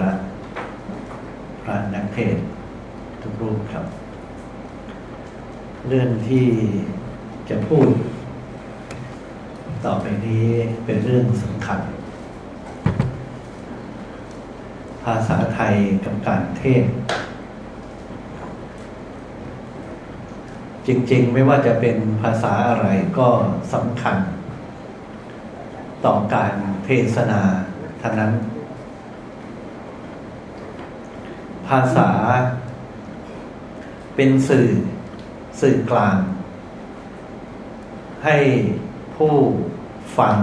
ระ พระนักเทศทุกรูปครับ เรื่องที่จะพูด ต่อไปนี้เป็นเรื่องสำคัญ ภาษาไทยกับการเทศ จริง ๆ ไม่ว่าจะเป็นภาษาอะไรก็สำคัญต่อการเทศนาทั้งนั้น ภาษา เป็นสื่อสื่อกลาง ให้ผู้ฟัง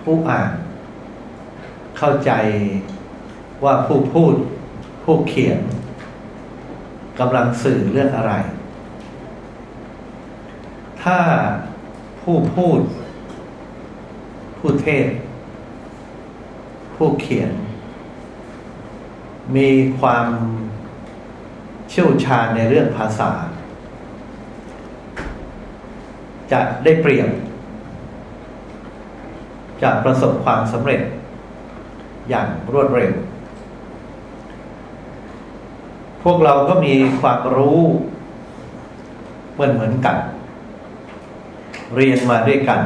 ผู้อ่าน เข้าใจว่าผู้พูด ผู้เขียนกำลังสื่อเรื่องอะไร ถ้าผู้พูด ผู้เทศ ผู้เขียน มีความเชี่ยวชาญในเรื่องภาษา จะได้เปรียบจะประสบความสำเร็จ อย่างรวดเร็ว พวกเราก็มีความรู้เหมือนเหมือนกัน เรียนมาด้วยกัน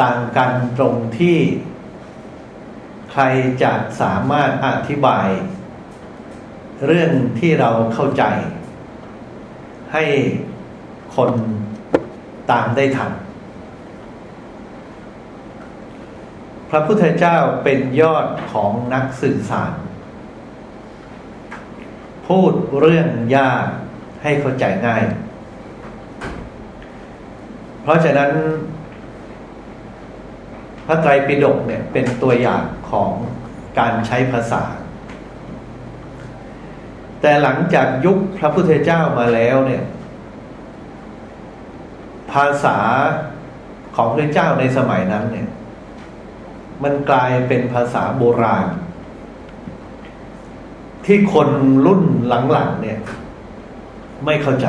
ต่างกันตรงที่ ใครจะสามารถอธิบาย เรื่องที่เราเข้าใจ ให้คนตามได้ทันพระพุทธเจ้าเป็นยอดของนักสื่อสาร พูดเรื่องยากให้เข้าใจง่าย เพราะฉะนั้น พระไตรปิฎกเนี่ยเป็นตัวอย่าง ของการใช้ภาษา แต่หลังจากยุคพระพุทธเจ้ามาแล้วเนี่ย ภาษาของพระเจ้าในสมัยนั้นเนี่ย มันกลายเป็นภาษาโบราณ ที่คนรุ่นหลังๆเนี่ย ไม่เข้าใจ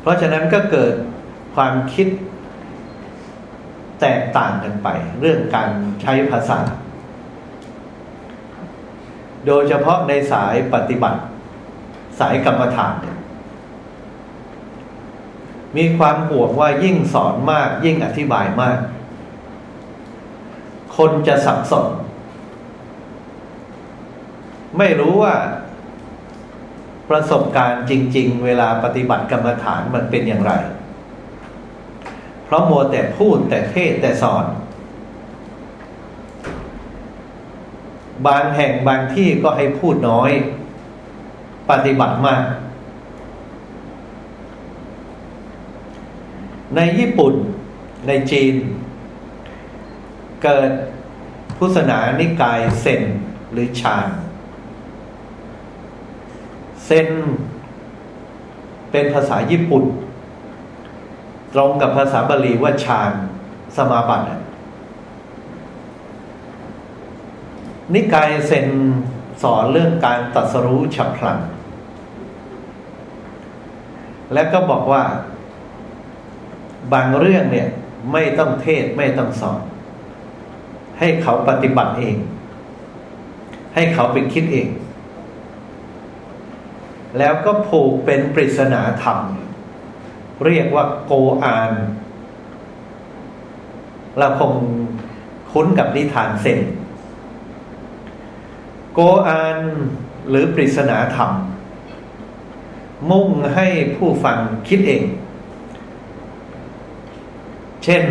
เพราะฉะนั้นก็เกิดความคิด แตกต่างกันไป เรื่องการใช้ภาษา โดยเฉพาะในสายปฏิบัติ สายกรรมฐานเนี่ยมีความห่วงว่ายิ่งสอนมาก ยิ่งอธิบายมาก คนจะสับสนไม่รู้ว่าประสบการณ์จริง ๆ เวลาปฏิบัติกรรมฐานมันเป็นอย่างไร เพราะมัวแต่พูดแต่เทศแต่สอน บางแห่งบางที่ก็ให้พูดน้อย ปฏิบัติมาก ในญี่ปุ่นในจีน เกิดพุทธศาสนานิกายเซนหรือชานเซนเป็นภาษาญี่ปุ่น ตรงกับภาษาบาลีว่าฌานสมาบัตินิกายเซนสอนเรื่องการตัดสรู้ฉับพลัน และก็บอกว่า บางเรื่องเนี่ย ไม่ต้องเทศไม่ต้องสอน ให้เขาปฏิบัติเอง ให้เขาไปคิดเอง แล้วก็ผูกเป็นปริศนาธรรมเเรียกว่าโกอานเราคงคุ้นกับนิทานเซนโกอานหรือปริศนาธรรม มุ่งให้ผู้ฟังคิดเอง เช่น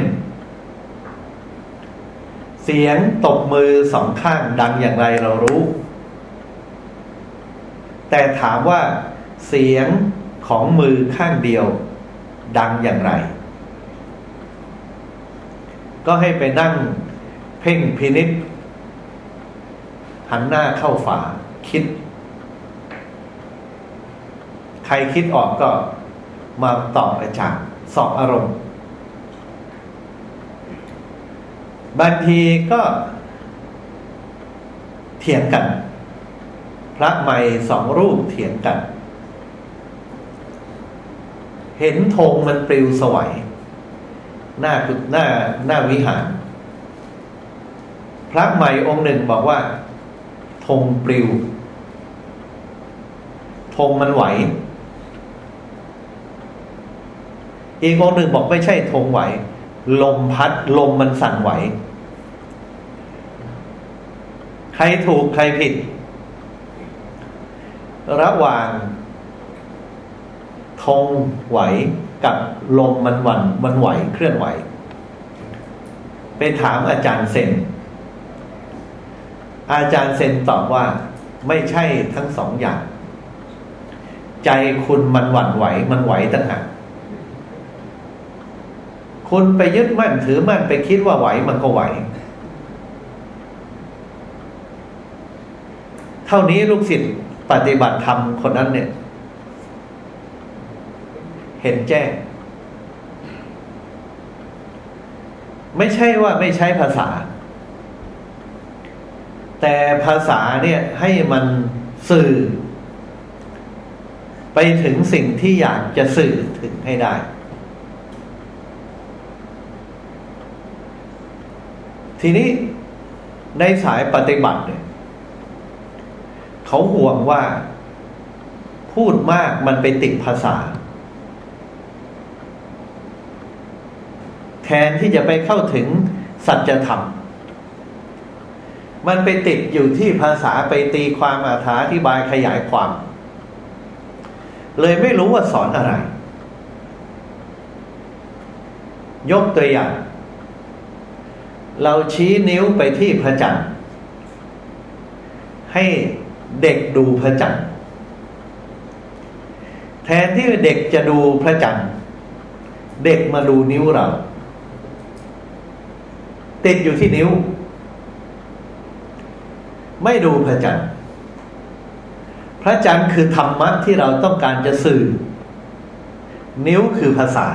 เสียงตบมือสองข้างดังอย่างไรเรารู้ แต่ถามว่าเสียงของมือข้างเดียว ดังอย่างไร ก็ให้ไปนั่งเพ่งพินิษหันหน้าเข้าฝาคิด ใครคิดออกก็มาตอบอาจารย์สอบอารมณ์บางทีก็เถียงกัน พระใหม่สองรูปเถียงกัน เห็นธงมันปลิวสวัยหน้าจุดหน้าหน้าวิหาร พระใหม่องค์หนึ่งบอกว่าธงปลิวธงมันไหว อีกองหนึ่งบอกไม่ใช่ธงไหว ลมพัดลมมันสั่นไหว ใครถูกใครผิด ระหว่าง งไหวกับลมมันวันมันไหวเคลื่อนไหว ไปถามอาจารย์เซนอาจารย์เซนตอบว่าไม่ใช่ทั้งสองอย่าง ใจคุณมันหวั่นไหวมันไหวต่างหากคุณไปยึดมั่นถือมั่นไปคิดว่าไหวมันก็ไหว เท่านี้ลูกศิษย์ปฏิบัติธรรมคนนั้นเนี่ย เห็นแจ้ง ไม่ใช่ว่าไม่ใช้ภาษา แต่ภาษาเนี่ยให้มันสื่อ ไปถึงสิ่งที่อยากจะสื่อถึงให้ได้ทีนี้ในสายปฏิบัติเนี่ยเขาห่วงว่า พูดมากมันไปติดภาษา แทนที่จะไปเข้าถึงสัจธรรม มันไปติดอยู่ที่ภาษาไปตีความอธิบายขยายความ เลยไม่รู้ว่าสอนอะไร ยกตัวอย่าง เราชี้นิ้วไปที่พระจันทร์ให้เด็กดูพระจันทร์แทนที่เด็กจะดูพระจันทร์เด็กมาดูนิ้วเรา ติดอยู่ที่นิ้ว ไม่ดูพระจันทร์พระจันทร์คือธรรมะที่เราต้องการจะสื่อ นิ้วคือภาษา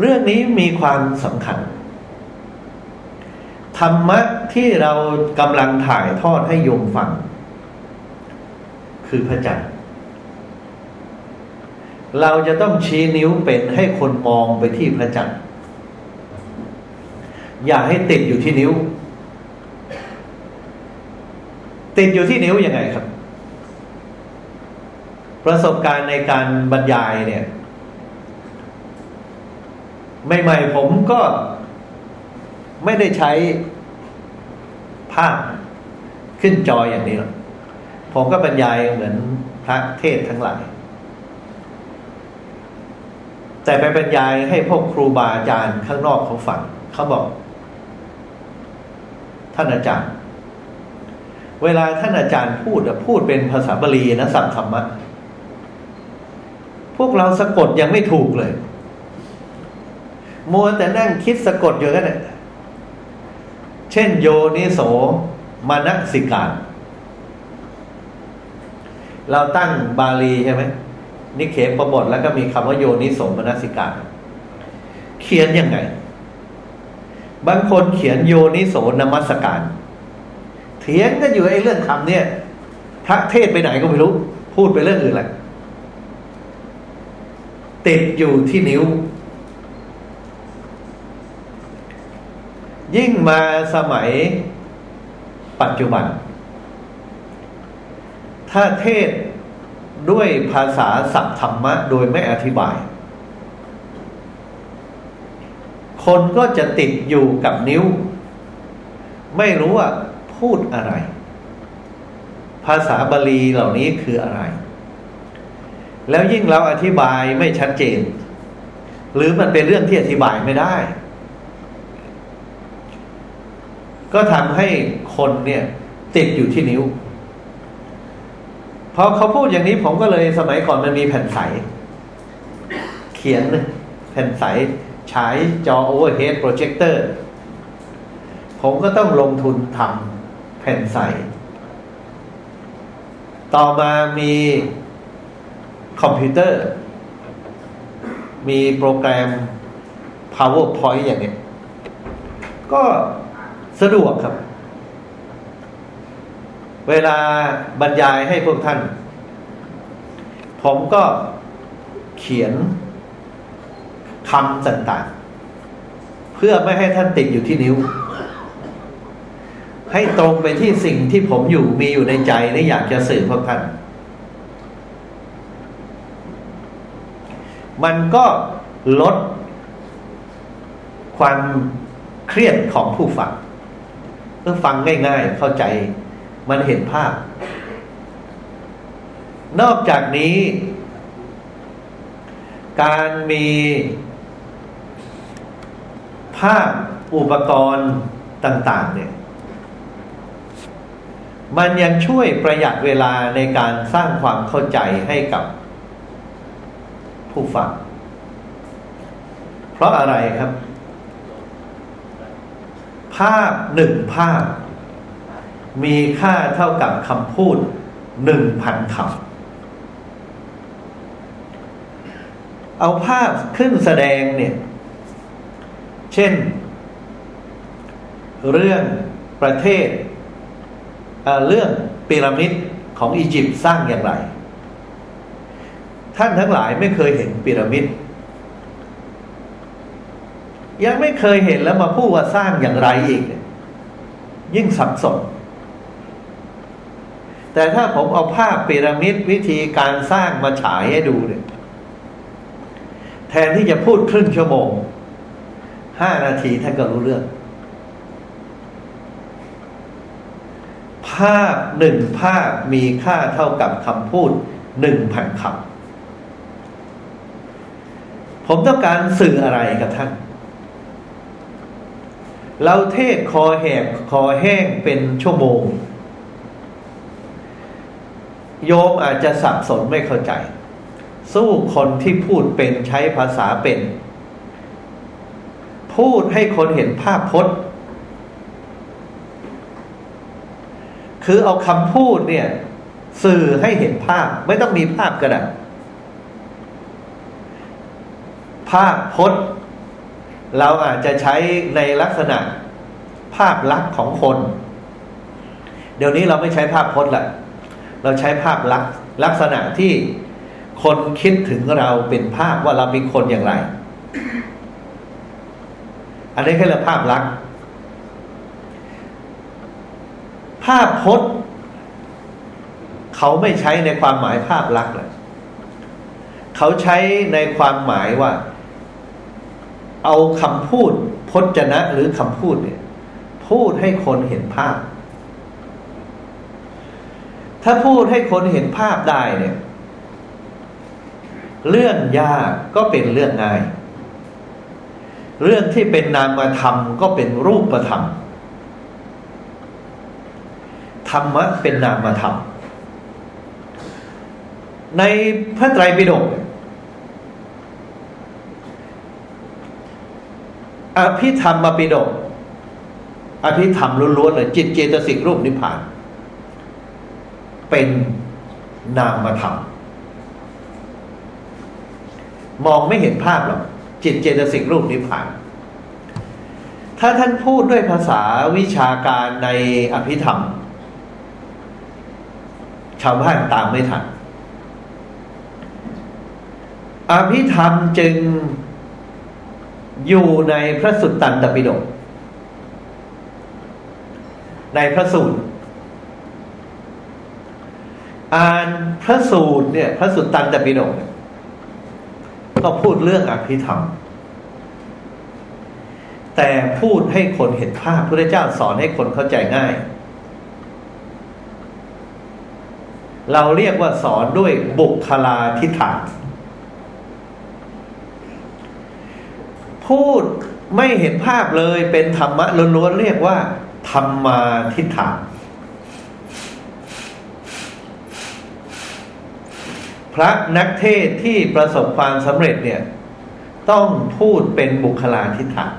เรื่องนี้มีความสำคัญ ธรรมะที่เรากำลังถ่ายทอดให้โยมฟัง คือพระจันทร์เราจะต้องชี้นิ้วเป็นให้คนมองไปที่พระจันทร์ อย่าให้ติดอยู่ที่นิ้ว ติดอยู่ที่นิ้วยังไงครับ ประสบการณ์ในการบรรยายเนี่ยใหม่ๆผมก็ไม่ได้ใช้ภาพขึ้นจออย่างนี้หรอกผมก็บรรยายเหมือนพระเทศทั้งหลาย แต่ไปบรรยายให้พวกครูบาอาจารย์ข้างนอกเขาฟังเขาบอก ท่านอาจารย์ เวลาท่านอาจารย์พูดพูดเป็นภาษาบาลีนะสัมธรรมะ พวกเราสะกดยังไม่ถูกเลย มัวแต่นั่งคิดสะกดอยู่กันเนี่ยเช่นโยนิโสมานสิกาเราตั้งบาลีใช่ไหมนิเขปบทแล้วก็มีคำว่าโยนิโสมานสิกาเขียนยังไง บางคนเขียนโยนิโสนมัสการ เถียงกันอยู่ไอ้เรื่องคำเนี่ยพระเทศไปไหนก็ไม่รู้ พูดไปเรื่องอื่นแหละติดอยู่ที่นิ้ว ยิ่งมาสมัยปัจจุบัน ถ้าเทศด้วยภาษาสัพธรรมะ โดยไม่อธิบาย คนก็จะติดอยู่กับนิ้ว ไม่รู้ว่าพูดอะไร ภาษาบาลีเหล่านี้คืออะไร แล้วยิ่งเราอธิบายไม่ชัดเจน หรือมันเป็นเรื่องที่อธิบายไม่ได้ ก็ทำให้คนเนี่ย ติดอยู่ที่นิ้วพอเขาพูดอย่างนี้ผมก็เลยสมัยก่อนมันมีแผ่นใส เขียนแผ่นใส ฉายจอ overhead projector ผมก็ต้องลงทุนทำแผ่นใส ต่อมามีคอมพิวเตอร์ มีโปรแกรม PowerPoint อย่างนี้ก็สะดวกครับ เวลาบรรยายให้พวกท่าน ผมก็เขียน คำต่างๆ เพื่อไม่ให้ท่านติดอยู่ที่นิ้ว ให้ตรงไปที่สิ่งที่ผมอยู่มีอยู่ในใจและอยากจะสื่อพวกท่าน มันก็ลดความเครียดของผู้ฟังเพื่อฟังง่ายๆ เข้าใจมันเห็นภาพ นอกจากนี้ การมีาพอุปกรณ์ต่างๆเนี่ยมันยังช่วยประหยัดเวลาในการสร้างความเข้าใจให้กับผู้ฟัง เพราะอะไรครับ ภาพหนึ่งภาพ มีค่าเท่ากับคำพูดหนึ่งพันคำเอาภาพขึ้นแสดงเนี่ย เช่น เรื่องประเทศเเรื่องพีระมิดของอียิปต์สร้างอย่างไร ท่านทั้งหลายไม่เคยเห็นพีระมิดยังไม่เคยเห็นแล้วมาพูดว่าสร้างอย่างไรอีก ยิ่งสับสนแต่ถ้าผมเอาภาพพีระมิดวิธีการสร้างมาฉายให้ดูเนี่ยแทนที่จะพูดครึ่งชั่วโมง ห้านาทีท่านก็รู้เรื่อง ภาพหนึ่งภาพมีค่าเท่ากับคำพูดหนึ่งพันคำผมต้องการสื่ออะไรกับท่าน เราเทศคอแหบคอแห้งเป็นชั่วโมง โยมอาจจะสับสนไม่เข้าใจ สู้คนที่พูดเป็นใช้ภาษาเป็น พูดให้คนเห็นภาพพจน์ คือเอาคำพูดเนี่ย สื่อให้เห็นภาพ ไม่ต้องมีภาพก็ได้ภาพพจน์ เราอาจจะใช้ในลักษณะภาพลักษณ์ของคน เดี๋ยวนี้เราไม่ใช้ภาพพจน์ละเราใช้ภาพลักษณ์ลักษณะที่คนคิดถึงเราเป็นภาพว่าเราเป็นคนอย่างไร อันนี้แค่เรื่องภาพลักษณ์ภาพพจน์ เขาไม่ใช้ในความหมายภาพลักษณ์เลยเขาใช้ในความหมายว่า เอาคำพูดพจนะหรือคำพูดเนี่ย พูดให้คนเห็นภาพ ถ้าพูดให้คนเห็นภาพได้เนี่ย เรื่องยากก็เป็นเรื่องง่าย เรื่องที่เป็นนามธรรมก็เป็นรูปธรรม ธรรมะเป็นนามธรรม ในพระไตรปิฎกอภิธรรมปิฎกอภิธรรมล้วนๆเลยจิตเจตสิกรูปนิพพาน เป็นนามธรรม มองไม่เห็นภาพหรอก จิตเจตสิกรูปนิพพาน ถ้าท่านพูดด้วยภาษาวิชาการในอภิธรรม ชาวบ้านตามไม่ทัน อภิธรรมจึงอยู่ในพระสุตตันตปิฎกในพระสูตร อ่านพระสูตรเนี่ย พระสุตตันตปิฎก ก็พูดเรื่องอภิธรรม แต่พูดให้คนเห็นภาพพระเจ้าสอนให้คนเข้าใจง่าย เราเรียกว่าสอนด้วยบุคลาธิฐาน พูดไม่เห็นภาพเลยเป็นธรรมะล้วนๆเรียกว่า ธรรมาทิฏฐาน พระนักเทศที่ประสบความสำเร็จเนี่ย ต้องพูดเป็นบุคลาธิฐาน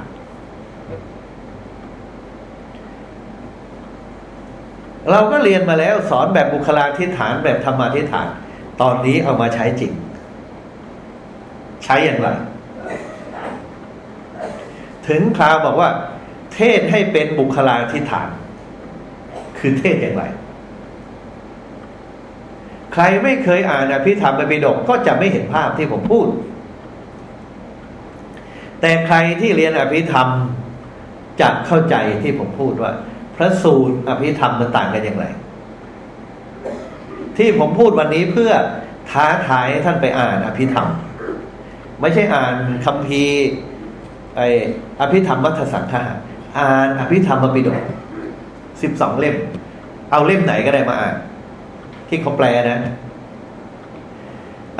เราก็เรียนมาแล้วสอนแบบบุคลาธิฐานแบบธรรมาธิฐาน ตอนนี้เอามาใช้จริง ใช้อย่างไร ถึงคราวบอกว่า เทศให้เป็นบุคลาธิฐาน คือเทศอย่างไร ใครไม่เคยอ่านอภิธรรมปิฎกก็จะไม่เห็นภาพที่ผมพูด แต่ใครที่เรียนอภิธรรมจะเข้าใจที่ผมพูดว่า พระสูตรอภิธรรมมันต่างกันอย่างไร ที่ผมพูดวันนี้เพื่อท้าทายท่านไปอ่านอภิธรรม ไม่ใช่อ่านคำพีไออภิธรรมมัทสังฆาอ่านอภิธรรมปิฎกสิบสองเล่ม เอาเล่มไหนก็ได้มาอ่าน ที่เขาแปลนะ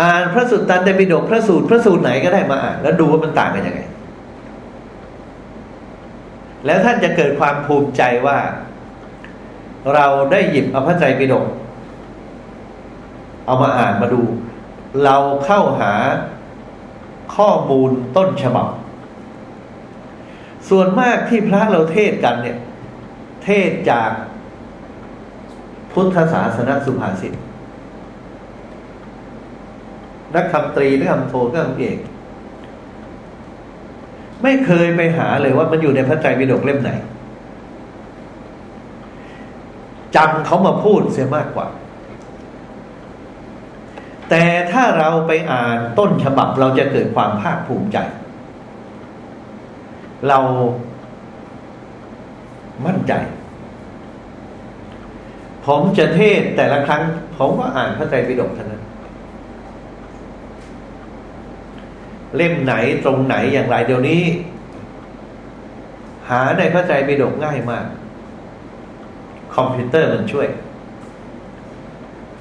อ่านพระสุตตันเตปิฎกพระสูตรพระสูตรไหนก็ได้มาอ่าน แล้วดูว่ามันต่างกันยังไง แล้วท่านจะเกิดความภูมิใจว่า เราได้หยิบเอาพระไตรปิฎกเอามาอ่านมาดู เราเข้าหาข้อมูลต้นฉบับ ส่วนมากที่พระเราเทศกันเนี่ย เทศจาก พุทธศาสนสุภาษิตนักคำตรีนักคำโทนักคำเอก ไม่เคยไปหาเลยว่ามันอยู่ในพระไตรปิฎกเล่มไหนจำเขามาพูดเสียมากกว่า แต่ถ้าเราไปอ่านต้นฉบับเราจะเกิดความภาคภูมิใจ เรามั่นใจ ผมจะเทศแต่ละครั้ง ผมก็อ่านพระไตรปิฎกเท่านั้น เล่มไหนตรงไหนอย่างไรเดี๋ยวนี้ หาในพระไตรปิฎกง่ายมาก คอมพิวเตอร์มันช่วย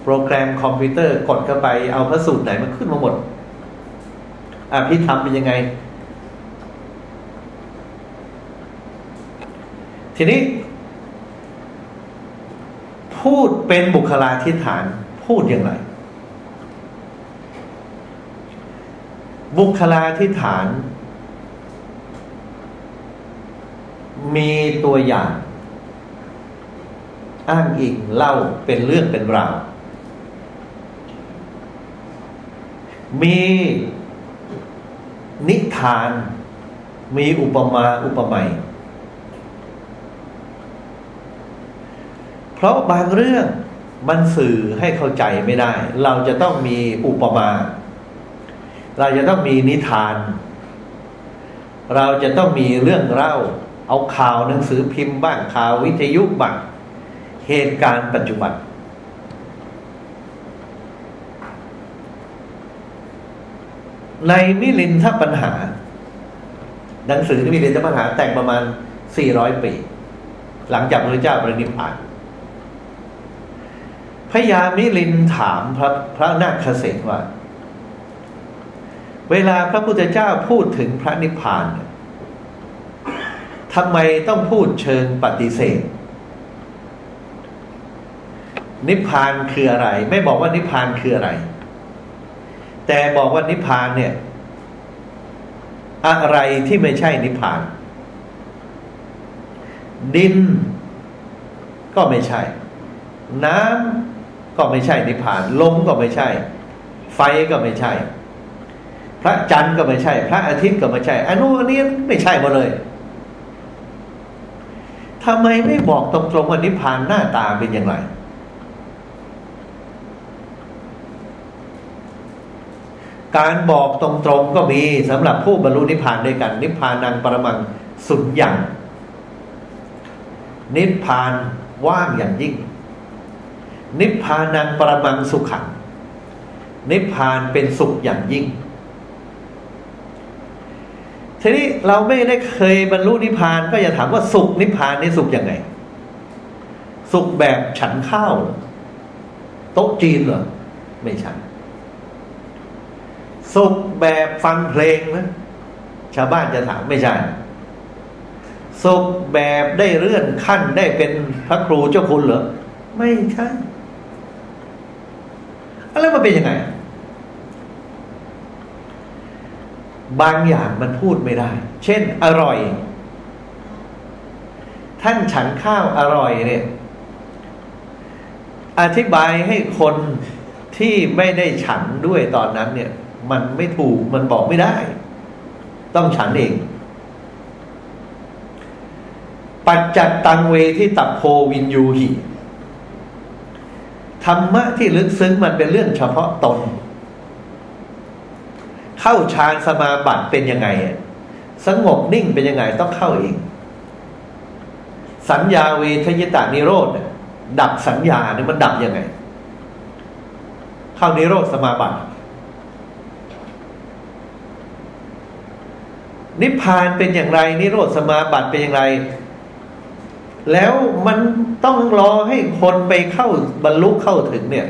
โปรแกรมคอมพิวเตอร์กดเข้าไปเอาพระสูตรไหนมันขึ้นมาหมดอภิธรรมเป็นยังไง ทีนี้ พูดเป็นบุคลาธิฐาน พูดอย่างไร บุคลาธิฐาน มีตัวอย่าง อ้างอิงเล่าเป็นเรื่องเป็นราวมีนิทาน มีอุปมาอุปไมย เพราะบางเรื่องมันสื่อให้เข้าใจไม่ได้ เราจะต้องมีอุปมา เราจะต้องมีนิทาน เราจะต้องมีเรื่องเล่า เอาข่าวหนังสือพิมพ์บ้างข่าววิทยุบ้างเหตุการณ์ปัจจุบัน ในมิลินทปัญหา หนังสือที่มิลินทปัญหาแต่งประมาณ 400 ปี หลังจากพระเจ้าปรินิพพาน พญามิลินถามพระพระนาคเษนว่า เวลาพระพุทธเจ้าพูดถึงพระนิพพานทำไมต้องพูดเชิงปฏิเสธ นิพพานคืออะไร ไม่บอกว่านิพพานคืออะไร แต่บอกว่านิพพานเนี่ย อะไรที่ไม่ใช่นิพพาน ดินก็ไม่ใช่ น้ำ ก็ไม่ใช่นิพพานลมก็ไม่ใช่ ไฟก็ไม่ใช่ พระจันทร์ก็ไม่ใช่ พระอาทิตย์ก็ไม่ใช่อนุอันนี้ไม่ใช่หมดเลยทำไมไม่บอกตรงๆว่านิพพานหน้าตาเป็นอย่างไร การบอกตรงๆก็มีสำหรับผู้บรรลุนิพพานด้วยกัน นิพพานังปรมังสุญญ์นิพพานว่างอย่างยิ่ง นิพพานังประมังสุขัง นิพพานเป็นสุขอย่างยิ่ง ทีนี้เราไม่ได้เคยบรรลุนิพพานก็จะถามว่าสุขนิพพานนี่สุขยังไง สุขแบบฉันข้าวหรอโต๊ะจีนเหรอ ไม่ใช่สุขแบบฟังเพลงนะชาวบ้านจะถามไม่ใช่สุขแบบได้เลื่อนขั้นได้เป็นพระครูเจ้าคุณเหรอ ไม่ใช่ อะไรมันเป็นยังไง บางอย่างมันพูดไม่ได้ เช่น อร่อย ท่านฉันข้าวอร่อยเนี่ย อธิบายให้คนที่ไม่ได้ฉันด้วยตอนนั้น เนี่ย มันไม่ถูกมันบอกไม่ได้ ต้องฉันเอง ปัจจัตตังเวที่ตับโพวินยูหิ ธรรมะที่ลึกซึ้งมันเป็นเรื่องเฉพาะตน เข้าฌานสมาบัติเป็นยังไง สงบนิ่งเป็นยังไงต้องเข้าเอง สัญญาเวทยิตานิโรธดับสัญญาเนี่ยมันดับยังไง เข้านิโรธสมาบัติ นิพพานเป็นอย่างไร นิโรธสมาบัติเป็นอย่างไร แล้วมันต้องรอให้คนไปเข้าบรรลุเข้าถึงเนี่ย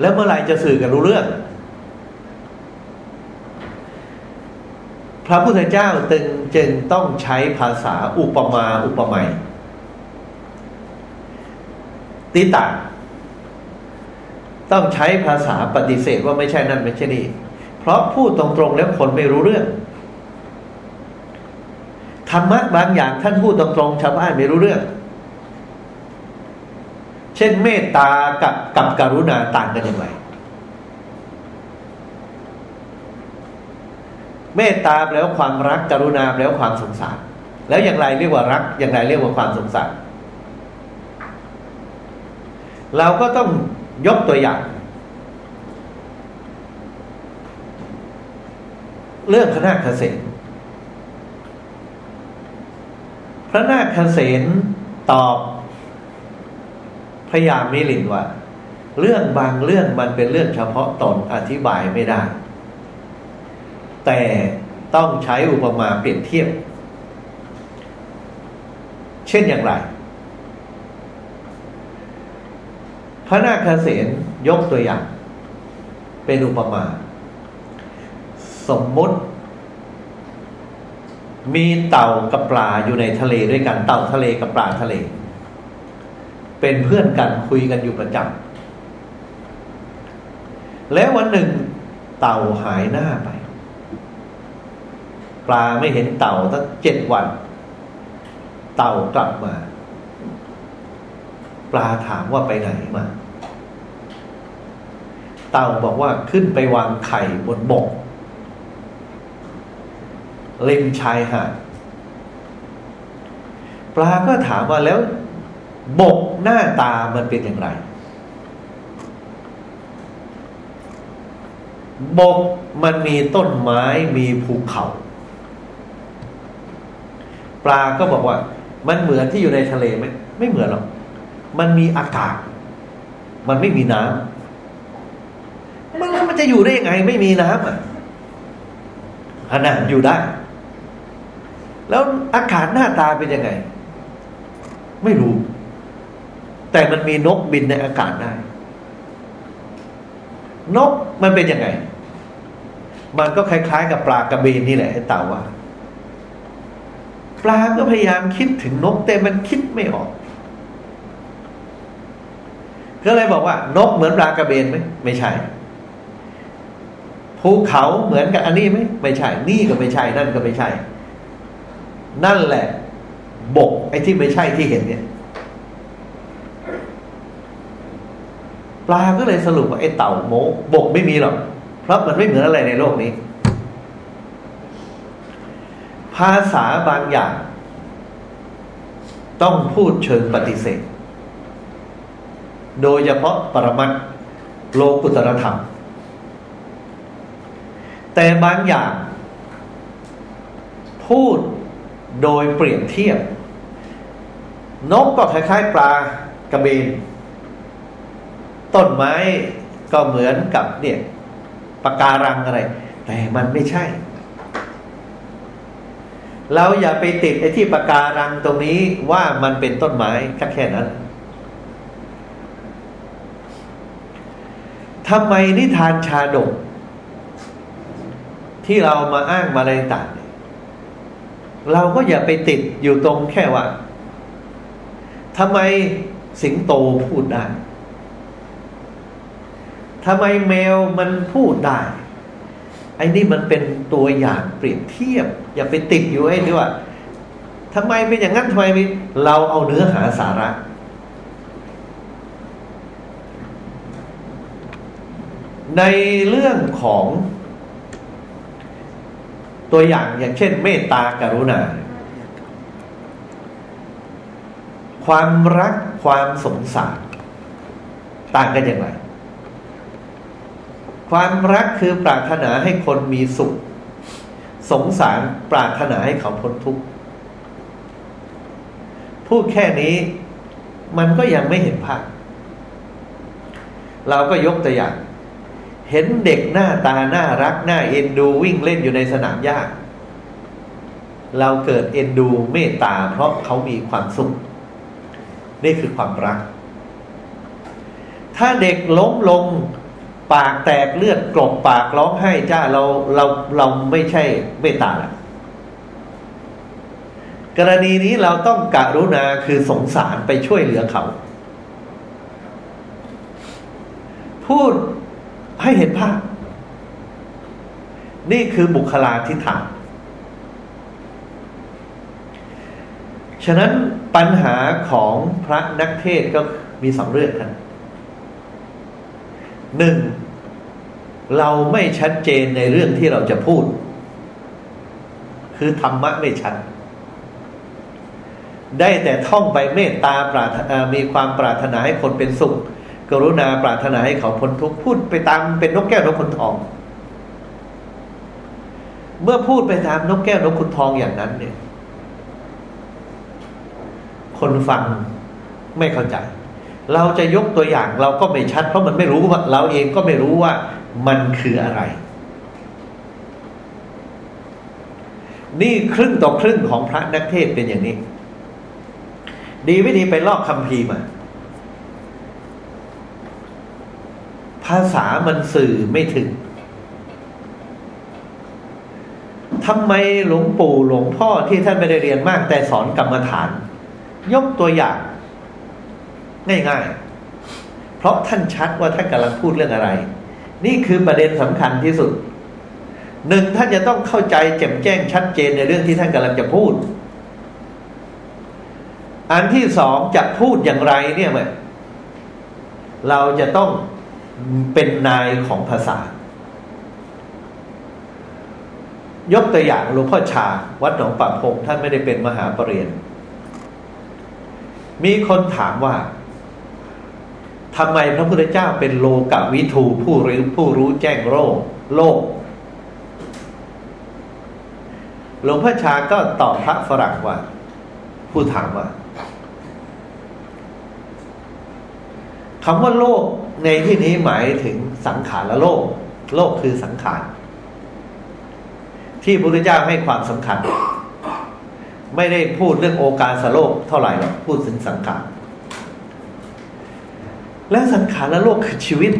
แล้วเมื่อไหร่จะสื่อกันรู้เรื่อง พระพุทธเจ้าจึงจึงต้องใช้ภาษาอุปมาอุปไมยติตาต้องใช้ภาษาปฏิเสธว่าไม่ใช่นั่นไม่ใช่นี่เพราะพูดตรงๆแล้วคนไม่รู้เรื่อง รรมะบางอย่างท่านพูดตรงๆชาวบ้านไม่รู้เรื่อง เช่นเมตตากับกับกรุณาต่างกันย่างไรเมตตาแปลว่าความรักกรุณาแปลว่าความสงสาร แล้วอย่างไรเรียกว่ารัก อย่างไรเรียกว่าความสงสาร เราก็ต้องยกตัวอย่าง เรื่องพระนาคเษนพ ระนาคเษนตอบพระยามิลินว่า เรื่องบางเรื่องมันเป็นเรื่องเฉพาะตนอธิบายไม่ได้ แต่ต้องใช้อุปมาเปรียบเทียบ เช่นอย่างไร พระนาคเษนยกตัวอย่าง เป็นอุปมา สมมติ มีเต่ากับปลาอยู่ในทะเลด้วยกัน เต่าทะเลกับปลาทะเล เป็นเพื่อนกันคุยกันอยู่ประจำแล้ววันหนึ่ง เต่าหายหน้าไป ปลาไม่เห็นเต่าตั้งเจ็ดวัน เต่ากลับมา ปลาถามว่าไปไหนมา เต่าบอกว่าขึ้นไปวางไข่บนบก ริมชายหาดปลาก็ถามว่าแล้วบกหน้าตามันเป็นอย่างไร บกมันมีต้นไม้มีภูเขา ปลาก็บอกว่า มันเหมือนที่อยู่ในทะเลไหมไม่เหมือนหรอกมันมีอากาศ มันไม่มีน้ำมันมันจะอยู่ได้ยังไง ไม่มีน้ำอะอันนั้นอยู่ได้ แล้วอากาศหน้าตาเป็นยังไง ไม่รู้ แต่มันมีนกบินในอากาศได้ นกมันเป็นยังไง มันก็คล้าย ๆ กับปลากระเบนนี่แหละไอ้เต่าว่าปลาก็พยายามคิดถึงนกแต่มันคิดไม่ออกก็เลยบอกว่า นกเหมือนปลากระเบนไหมไม่ใช่ภูเขาเหมือนกับอันนี้ไหมไม่ใช่ นี่ก็ไม่ใช่นั่นก็ไม่ใช่ นั่นแหละ บกไอ้ที่ไม่ใช่ที่เห็นเนี่ย ปลาก็เลยสรุปว่าไอ้เต่าโมบกไม่มีหรอก เพราะมันไม่เหมือนอะไรในโลกนี้ ภาษาบางอย่าง ต้องพูดเชิงปฏิเสธ โดยเฉพาะปรมัตโลกุตรธรรม แต่บางอย่าง พูด โดยเปรียบเทียบ นกก็คล้ายๆ ปลากระเบน ต้นไม้ก็เหมือนกับเนี่ยปะการังอะไร แต่มันไม่ใช่ เราอย่าไปติดไอ้ที่ปะการังตรงนี้ว่ามันเป็นต้นไม้แค่แค่นั้นทำไมนิทานชาดกที่เรามาอ้างมาอะไรต่าง เราก็อย่าไปติดอยู่ตรงแค่ว่าทำไมสิงโตพูดได้ทำไมแมวมันพูดได้ ไอ้นี่มันเป็นตัวอย่างเปรียบเทียบ อย่าไปติดอยู่ไอ้ที่ว่าทำไมเป็นอย่างนั้นทำไมเราเอาเนื้อหาสาระ ในเรื่องของ ตัวอย่างอย่างเช่น เมตตากรุณา ความรักความสงสาร ต่างกันอย่างไร ความรักคือปรารถนาให้คนมีสุข สงสารปรารถนาให้เขาพ้นทุกข์พูดแค่นี้มันก็ยังไม่เห็นภาพเราก็ยกตัวอย่าง เห็นเด็กหน้าตาน่ารักน่าเอ็นดูวิ่งเล่นอยู่ในสนามหญ้าเราเกิดเอ็นดูเมตตาเพราะเขามีความสุข นี่คือความรัก ถ้าเด็กล้มลงปากแตกเลือดกรบปากร้องไห้จ้าเราเราเราไม่ใช่เมตตาละกรณีนี้เราต้องกรุณาคือสงสารไปช่วยเหลือเขา พูด ให้เห็นภาพ นี่คือบุคลาธิฐานฉะนั้นปัญหาของพระนักเทศก็มีสองเรื่องครับหนึ่ง เราไม่ชัดเจนในเรื่องที่เราจะพูด คือธรรมะไม่ชัด ได้แต่ท่องไปเมตตาปรารมีความปรารถนาให้คนเป็นสุข กรุณาปรารถนาให้เขาพ้นทุกข์พูดไปตามเป็นนกแก้วนกขุนทอง เมื่อพูดไปตามนกแก้วนกขุนทองอย่างนั้น เนี่ย คนฟังไม่เข้าใจ เราจะยกตัวอย่างเราก็ไม่ชัด เพราะมันไม่รู้ว่า เราเองก็ไม่รู้ว่ามันคืออะไร นี่ครึ่งต่อครึ่งของพระนักเทศเป็นอย่างนี้ ดีไม่ดีไปลอกคำพีมา ภาษามันสื่อไม่ถึงทำไมหลวงปู่หลวงพ่อที่ท่านไม่ได้เรียนมาก แต่สอนกรรมฐาน ยกตัวอย่าง ง่ายๆ เพราะท่านชัดว่าท่านกำลังพูดเรื่องอะไร นี่คือประเด็นสำคัญที่สุดหนึ่งท่านจะต้องเข้าใจแจ่มแจ้งชัดเจนในเรื่องที่ท่านกำลังจะพูด อันที่สองจะพูดอย่างไรเนี่ยมเราจะต้อง เป็นนายของภาษา ยกตัวอย่างหลวงพ่อชา วัดหนองปากพงท่านไม่ได้เป็นมหาปรริญญามีคนถามว่าทำไมพระพุทธเจ้าเป็นโลกวิทูผู้รู้ผู้รู้แจ้งโลกโลกหลวงพ่อชาก็ตอบพระฝรั่งว่า ผู้ถามว่าคำว่าโลก ในที่นี้หมายถึงสังขารและโลก โลกคือสังขาร ที่พระพุทธเจ้าให้ความสำคัญ ไม่ได้พูดเรื่องโอกาสโลกเท่าไหร่หรอกพูดถึงสังขาร และสังขารและโลกคือชีวิต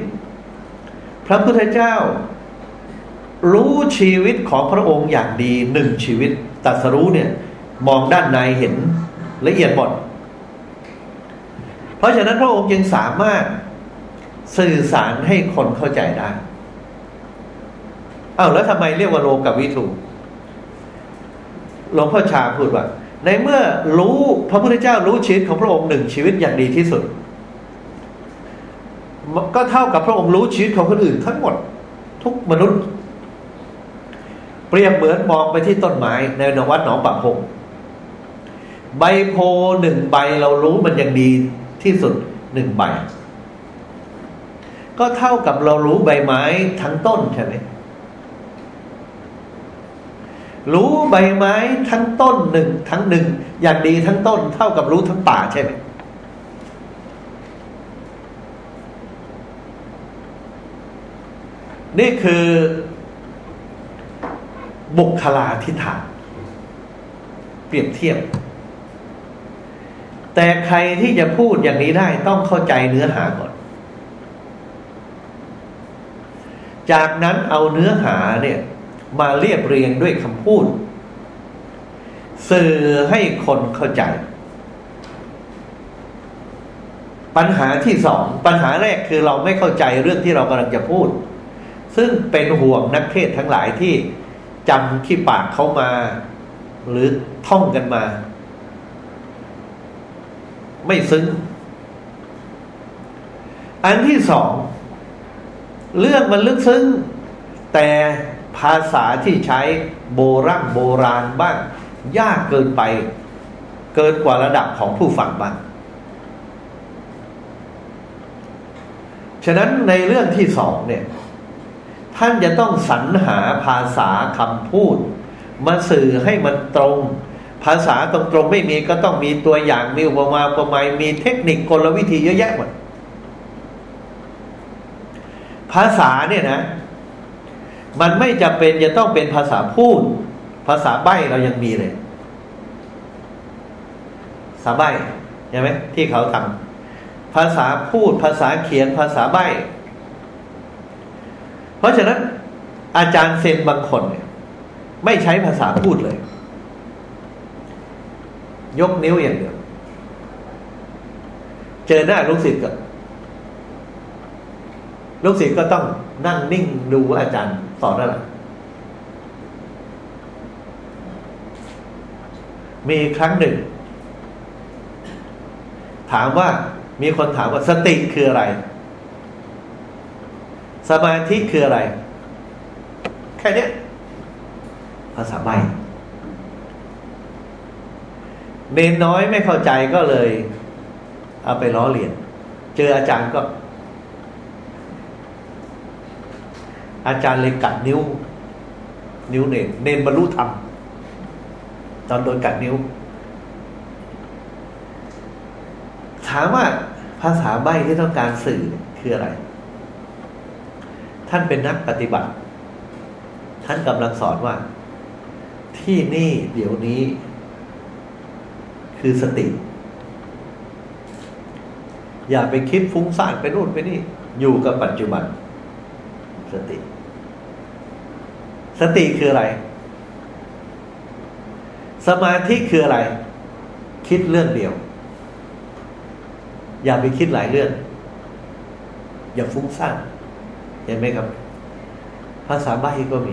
พระพุทธเจ้า รู้ชีวิตของพระองค์อย่างดีหนึ่งชีวิตตัสรู้เนี่ย มองด้านในเห็นละเอียดหมดเพราะฉะนั้นพระองค์จึงสามารถ สื่อสารให้คนเข้าใจได้อ้าวแล้วทำไมเรียกว่าโลกกับวิถูหลวงพ่อชาพูดว่า ในเมื่อรู้พระพุทธเจ้ารู้ชีวิตของพระองค์หนึ่งชีวิตอย่างดีที่สุด ก็เท่ากับพระองค์รู้ชีวิตของคนอื่นทั้งหมด ทุกมนุษย์ เปรียบเหมือนมองไปที่ต้นไม้ในนวัดหนองปากพงใบโพหนึ่งใบเรารู้มันยังดีที่สุดหนึ่งใบ ก็เท่ากับเรารู้ใบไม้ทั้งต้นใช่ไหมรู้ใบไม้ทั้งต้นหนึ่งทั้งหนึ่ง อย่างดีทั้งต้น เท่ากับรู้ทั้งป่าใช่ไหมนี่คือ บุคลาธิฐานเปรียบเทียบ แต่ใครที่จะพูดอย่างนี้ได้ต้องเข้าใจเนื้อหาก่อน จากนั้นเอาเนื้อหาเนี่ยมาเรียบเรียงด้วยคำพูด สื่อให้คนเข้าใจ ปัญหาที่สองปัญหาแรกคือเราไม่เข้าใจเรื่องที่เรากำลังจะพูด ซึ่งเป็นห่วงนักเทศทั้งหลายที่จำขี้ปากเขามา หรือท่องกันมา ไม่ซึ้ง อันที่สอง เรื่องมันลึกซึ้ง แต่ภาษาที่ใช้โบราณโบราณบ้าง ยากเกินไป เกินกว่าระดับของผู้ฟังบ้าง ฉะนั้นในเรื่องที่สองเนี่ย ท่านจะต้องสรรหาภาษาคำพูด มาสื่อให้มันตรง ภาษาตรงๆไม่มีก็ต้องมีตัวอย่างมีอุปมาอุปไมยมีเทคนิคกลวิธีเยอะแยะหมด ภาษาเนี่ยนะ มันไม่จะเป็นจะต้องเป็นภาษาพูด ภาษาใบ้เรายังมีเลยภาษาใบใช่ไหมที่เขาทำภาษาพูดภาษาเขียนภาษาใบเพราะฉะนั้น อาจารย์เซนบางคนเนี่ยไม่ใช้ภาษาพูดเลย ยกนิ้วอย่างเดียว เจอหน้าลูกศิษย์ก็ ลูกศิษย์ก็ต้องนั่งนิ่งดูว่าอาจารย์สอนอะไรมีครั้งหนึ่ง ถามว่ามีคนถามว่าสติคืออะไร สมาธิคืออะไร แค่นี้ภาษาใบเนนน้อยไม่เข้าใจก็เลย เอาไปล้อเลียน เจออาจารย์ก็ อาจารย์เลยกัดนิ้ว นิ้วเนนเนนบรรลุธรรมตอนโดนกัดนิ้ว ถามว่าภาษาใบ้ที่ต้องการสื่อคืออะไร ท่านเป็นนักปฏิบัติ ท่านกำลังสอนว่า ที่นี่เดี๋ยวนี้ คือสติ อย่าไปคิดฟุ้งซ่านไปนู่นไปนี่ อยู่กับปัจจุบัน สติ สติคืออะไร สมาธิคืออะไร คิดเรื่องเดียว อย่าไปคิดหลายเรื่อง อย่าฟุ้งซ่านเห็นไหมครับ ภาษาใบก็มี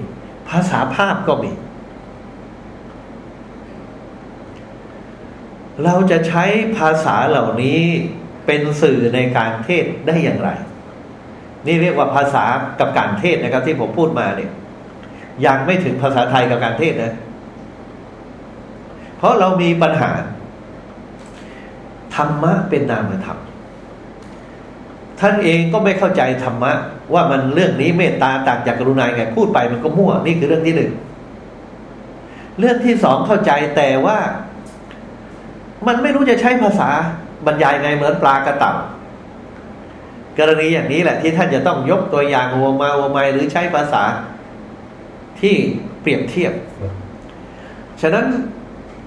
ภาษาภาพก็มี เราจะใช้ภาษาเหล่านี้เป็นสื่อในการเทศได้อย่างไร นี่เรียกว่าภาษากับการเทศนะครับ ที่ผมพูดมาเนี่ย ยังไม่ถึงภาษาไทยกับการเทศนะ เพราะเรามีปัญหา ธรรมะเป็นนามธรรม ท่านเองก็ไม่เข้าใจธรรมะ ว่ามันเรื่องนี้เมตตาต่างจากกรุณาไง พูดไปมันก็มั่ว นี่คือเรื่องที่หนึ่ง เรื่องที่สองเข้าใจแต่ว่า มันไม่รู้จะใช้ภาษาบรรยายไงเหมือนปลากระต่ากรณีอย่างนี้แหละที่ท่านจะต้องยกตัวอย่างวัวมาวัวไมหรือใช้ภาษา ที่เปรียบเทียบ ฉะนั้น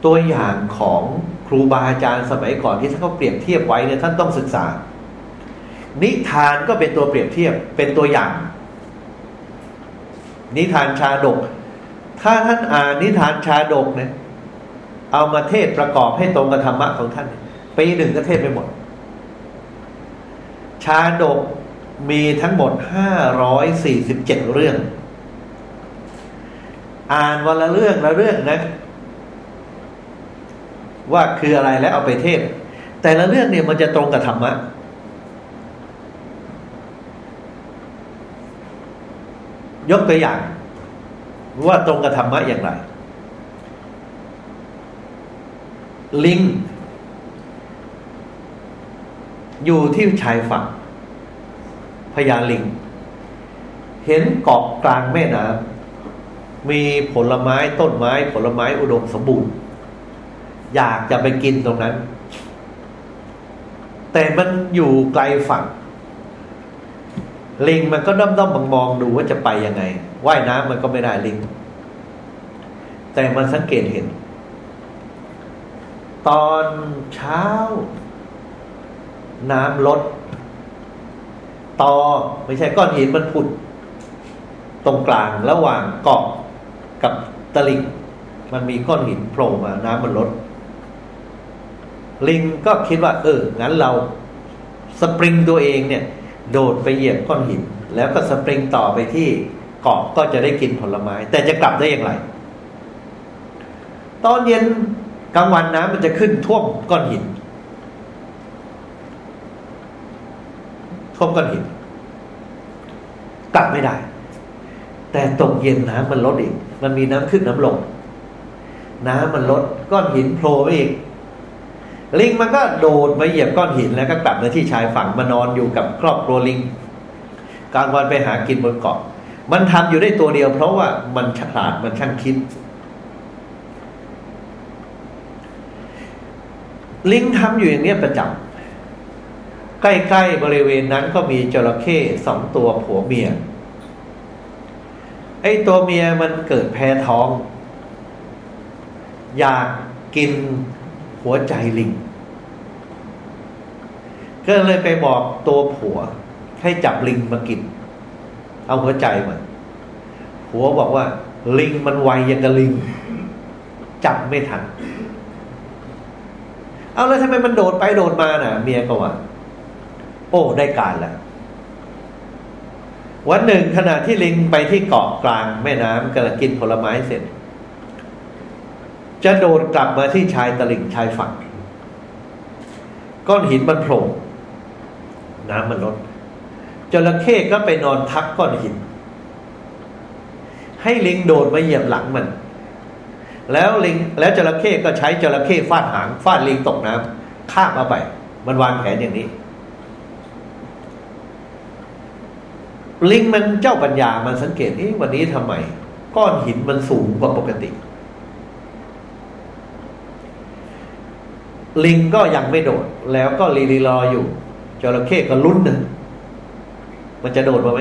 ตัวอย่างของครูบาอาจารย์สมัยก่อนที่ท่านเขาเปรียบเทียบไว้เนี่ยท่านต้องศึกษา นิทานก็เป็นตัวเปรียบเทียบเป็นตัวอย่าง นิทานชาดก ถ้าท่านอ่านนิทานชาดกเนี่ยเอามาเทศประกอบให้ตรงกับธรรมะของท่านปีหนึ่งก็เทศไปหมด ชาดกมีทั้งหมดห้าร้อยสี่สิบเจ็ดเรื่อง อ่านวันละเรื่องละเรื่องนะ ว่าคืออะไรแล้วเอาไปเทศ แต่ละเรื่องเนี่ยมันจะตรงกับธรรมะยกตัวอย่าง ว่าตรงกับธรรมะอย่างไร ลิง อยู่ที่ชายฝั่งพญาลิง เห็นเกาะกลางแม่น้ำ มีผลไม้ต้นไม้ ผลไม้อุดมสมบูรณ์ อยากจะไปกินตรงนั้น แต่มันอยู่ไกลฝั่งลิงมันก็ด้อมด้อมมองดูว่าจะไปยังไงว่ายน้ำมันก็ไม่ได้ลิง แต่มันสังเกตเห็น ตอนเช้า น้ำลดตอไม่ใช่ก้อนหินมันผุด ตรงกลางระหว่างเกาะ กับตลิ่ง มันมีก้อนหินโผล่มาน้ำมันลด ลิงก็คิดว่า เออ งั้นเราสปริงตัวเองเนี่ย โดดไปเหยียบก้อนหิน แล้วก็สปริงต่อไปที่เกาะก็จะได้กินผลไม้ แต่จะกลับได้อย่างไร ตอนเย็นกลางวันน้ำมันจะขึ้นท่วมก้อนหินท่วมก้อนหิน กลับไม่ได้ แต่ตกเย็นน้ำมันลดอีก มันมีน้ำขึ้นน้ำลง น้ำมันลดก้อนหินโผล่ไปอีก ลิงมันก็โดดไปเหยียบก้อนหินแล้วก็กลับมาที่ชายฝั่งมานอนอยู่กับครอบครัวลิงกลางวันไปหากินบนเกาะ มันทำอยู่ได้ตัวเดียว เพราะว่ามันฉลาดมันช่างคิด ลิงทำอยู่อย่างนี้ประจำใกล้ๆบริเวณนั้นก็มีจระเข้สองตัวผัวเมีย อ้ตัวเมียมันเกิดแพ้ท้อง อยากกินหัวใจลิง ก็เลยไปบอกตัวผัว ให้จับลิงมากิน เอาหัวใจมันผัวบอกว่า ลิงมันไวยังกับลิง จับไม่ทัน เอาแล้วทำไมมันโดดไปโดดมาน่ะ เมียก็ว่าโอ้ได้การแล้ว วันหนึ่งขณะที่ลิงไปที่เกาะกลางแม่น้ำกำลังกินผลไม้เสร็จ จะโดดกลับมาที่ชายตลิ่งชายฝั่ง ก้อนหินมันโผล่น้ำมันลดจระเข้ก็ไปนอนทักก้อนหิน ให้ลิงโดดมาเหยียบหลังมัน แล้วลิงแล้วจระเข้ก็ใช้จระเข้ฟาดหางฟาดลิงตกน้ำข้ามมาไป มันวางแผนอย่างนี้ ลิงมันเจ้าปัญญามันสังเกตนี่วันนี้ทำไม ก้อนหินมันสูงกว่าปกติ ลิงก็ยังไม่โดด แล้วก็ลีลีรออยู่จระเข้ก็ลุ้นหนึ่งมันจะโดดมาไหม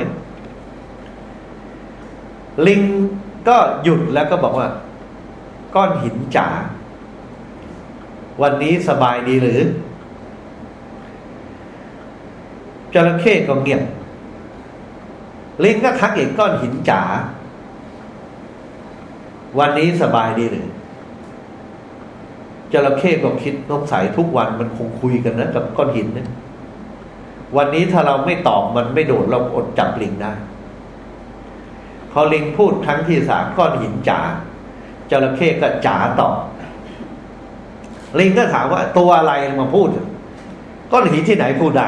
ลิงก็หยุดแล้วก็บอกว่า ก้อนหินจ๋าวันนี้สบายดีหรือจระเข้ก็เงียบ ลิงก็ทักเอกก้อนหินจ๋า วันนี้สบายดีหรือจระเข้ก็คิดนกใสทุกวันมันคงคุยกันนะกับก้อนหินนะวันนี้ถ้าเราไม่ตอบมันไม่โดดเราอดจับลิงได้ พอลิงพูดครั้งที่สามก้อนหินจ๋าจระเข้ก็จ๋าตอบลิงก็ถามว่าตัวอะไรมาพูดก้อนหินที่ไหนพูดได้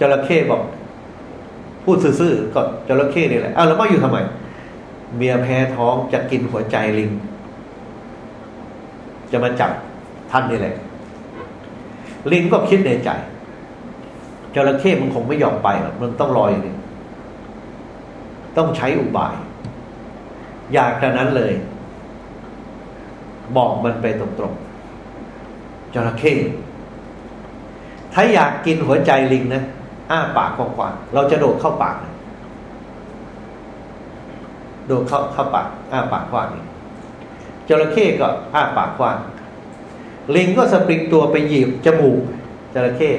จระเข้บอก พูดซื่อๆก็จระเข้นี่แหละอ้าวแล้วมาอยู่ทำไม เมียแพ้ท้องจะกินหัวใจลิง จะมาจับท่านนี่แหละ ลิงก็คิดในใจจระเข้มันคงไม่ยอมไปหรอกมันต้องรออย่างนี้ต้องใช้อุบาย อยากระนั้นเลย บอกมันไปตรงๆจระเข้ถ้าอยากกินหัวใจลิงนะ อ้าปากกว้างๆเราจะโดดเข้าปาก โดดเข้าเข้าปาก อ้าปากกว้างนี่จระเข้ก็อ้าปากกว้างลิงก็สปริงตัวไปหยิบจมูกจระเข้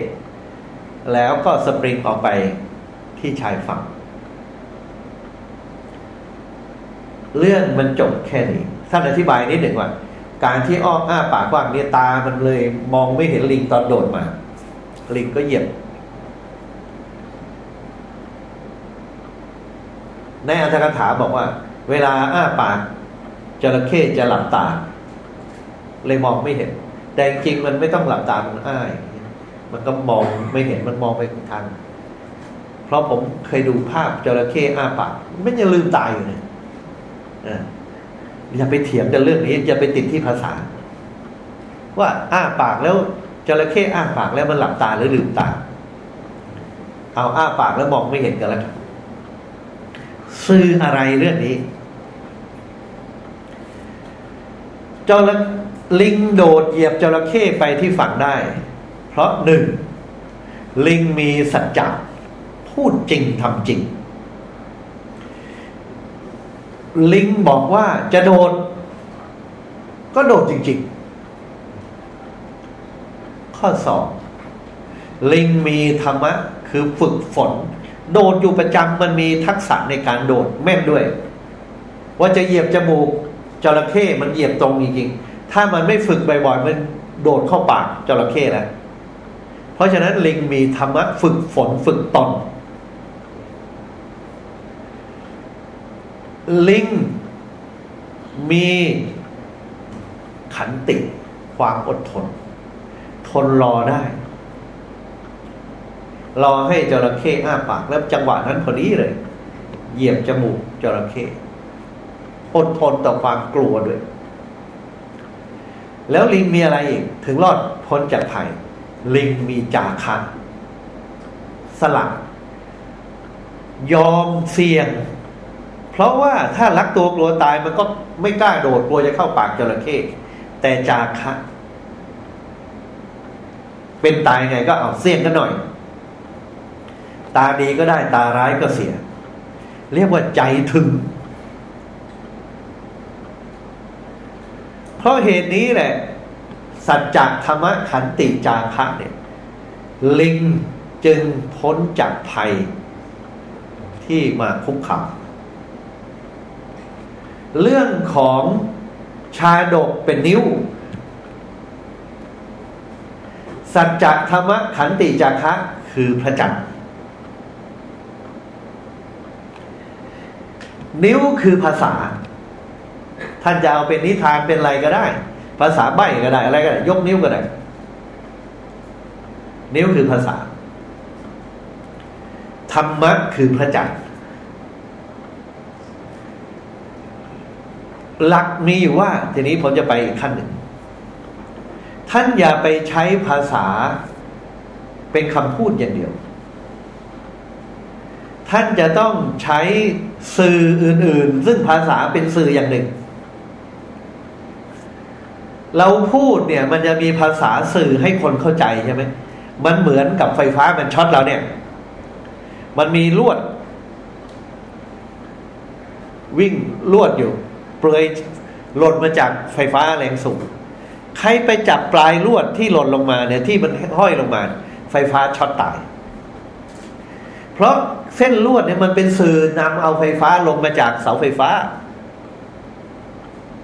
แล้วก็สปริงออกไปที่ชายฝั่ง เรื่องมันจบแค่นี้ท่านอธิบายนิดหนึ่งว่า การที่อ้ออ้าปากกว้างเนี่ยตามันเลย มองไม่เห็นลิงตอนโดดมา ลิงก็เหยียบ ในอัตถกถาบอกว่า เวลาอ้าปากจระเข้จะหลับตา เลยมองไม่เห็น แต่จริงมันไม่ต้องหลับตา มันอ้ายมันก็มองไม่เห็นมันมองไปทางเพราะผมเคยดูภาพจระเข้อ้าปากไม่ยังลืมตายอยู่เนี่ยอย่าไปเถียงกันเรื่องนี้อย่าไปติดที่ภาษา ว่าอ้าปากแล้วจระเข้อ้าปากแล้วมันหลับตาหรือลืมตา เอาอ้าปากแล้วมองไม่เห็นกันแล้วกัน ซื้ออะไรเรื่องนี้จระลิงโดดเหยียบจระเข้ไปที่ฝั่งได้ เพราะหนึ่ง ลิงมีสัจจะพูดจริงทำจริง ลิงบอกว่าจะโดด ก็โดดจริง ๆ ข้อสองลิงมีธรรมะ คือฝึกฝน โดดอยู่ประจำมันมีทักษะในการโดดแม่นด้วย ว่าจะเหยียบจมูกจระเข้มันเหยียบตรงจริงๆถ้ามันไม่ฝึกบ่อยๆมันโดดเข้าปากจระเข้แล้วเพราะฉะนั้นลิงมีธรรมะฝึกฝนฝึกตนลิงมีขันติความอดทน ทนรอได้ รอให้จระเข้อ้าปากแล้วจังหวะนั้นพอดีเลย เหยียบจมูกจระเข้อดทนต่อความกลัวด้วย แล้วลิงมีอะไรอีก ถึงรอดพ้นจากภัย ลิงมีจาคันสลักยอมเสี่ยง เพราะว่าถ้ารักตัวกลัวตายมันก็ไม่กล้าโดดกลัวจะเข้าปากจระเข้แต่จาคะ เป็นตายไงก็เอาเสี่ยงกันหน่อย ตาดีก็ได้ตาร้ายก็เสีย เรียกว่าใจถึง เพราะเหตุนี้แหละ สัจจะธรรมขันติจาคะเนี่ย ลิงจึงพ้นจากภัย ที่มาคุกคามเรื่องของชาดกเป็นนิ้ว สัจจะธรรมขันติจาคะคือพระจันทร์ นิ้วคือภาษา ท่านจะเอาเป็นนิทานเป็นอะไรก็ได้ ภาษาใบก็ได้อะไรก็ได้ยกนิ้วก็ได้ นิ้วคือภาษา ธรรมะคือพระจันทร์หลักมีอยู่ว่า ทีนี้ผมจะไปอีกขั้นหนึ่ง ท่านอย่าไปใช้ภาษาเป็นคำพูดอย่างเดียว ท่านจะต้องใช้สื่ออื่น ๆ ซึ่งภาษาเป็นสื่ออย่างหนึ่ง เราพูดเนี่ย มันจะมีภาษาสื่อให้คนเข้าใจใช่ไหมมันเหมือนกับไฟฟ้ามันช็อตเราเนี่ย มันมีลวด วิ่งลวดอยู่ เปลือยหล่นมาจากไฟฟ้าแรงสูง ใครไปจับปลายลวดที่หล่นลงมาเนี่ยที่มันห้อยลงมา ไฟฟ้าช็อตตาย เพราะเส้นลวดเนี่ยมันเป็นสื่อนำเอาไฟฟ้าลงมาจากเสาไฟฟ้า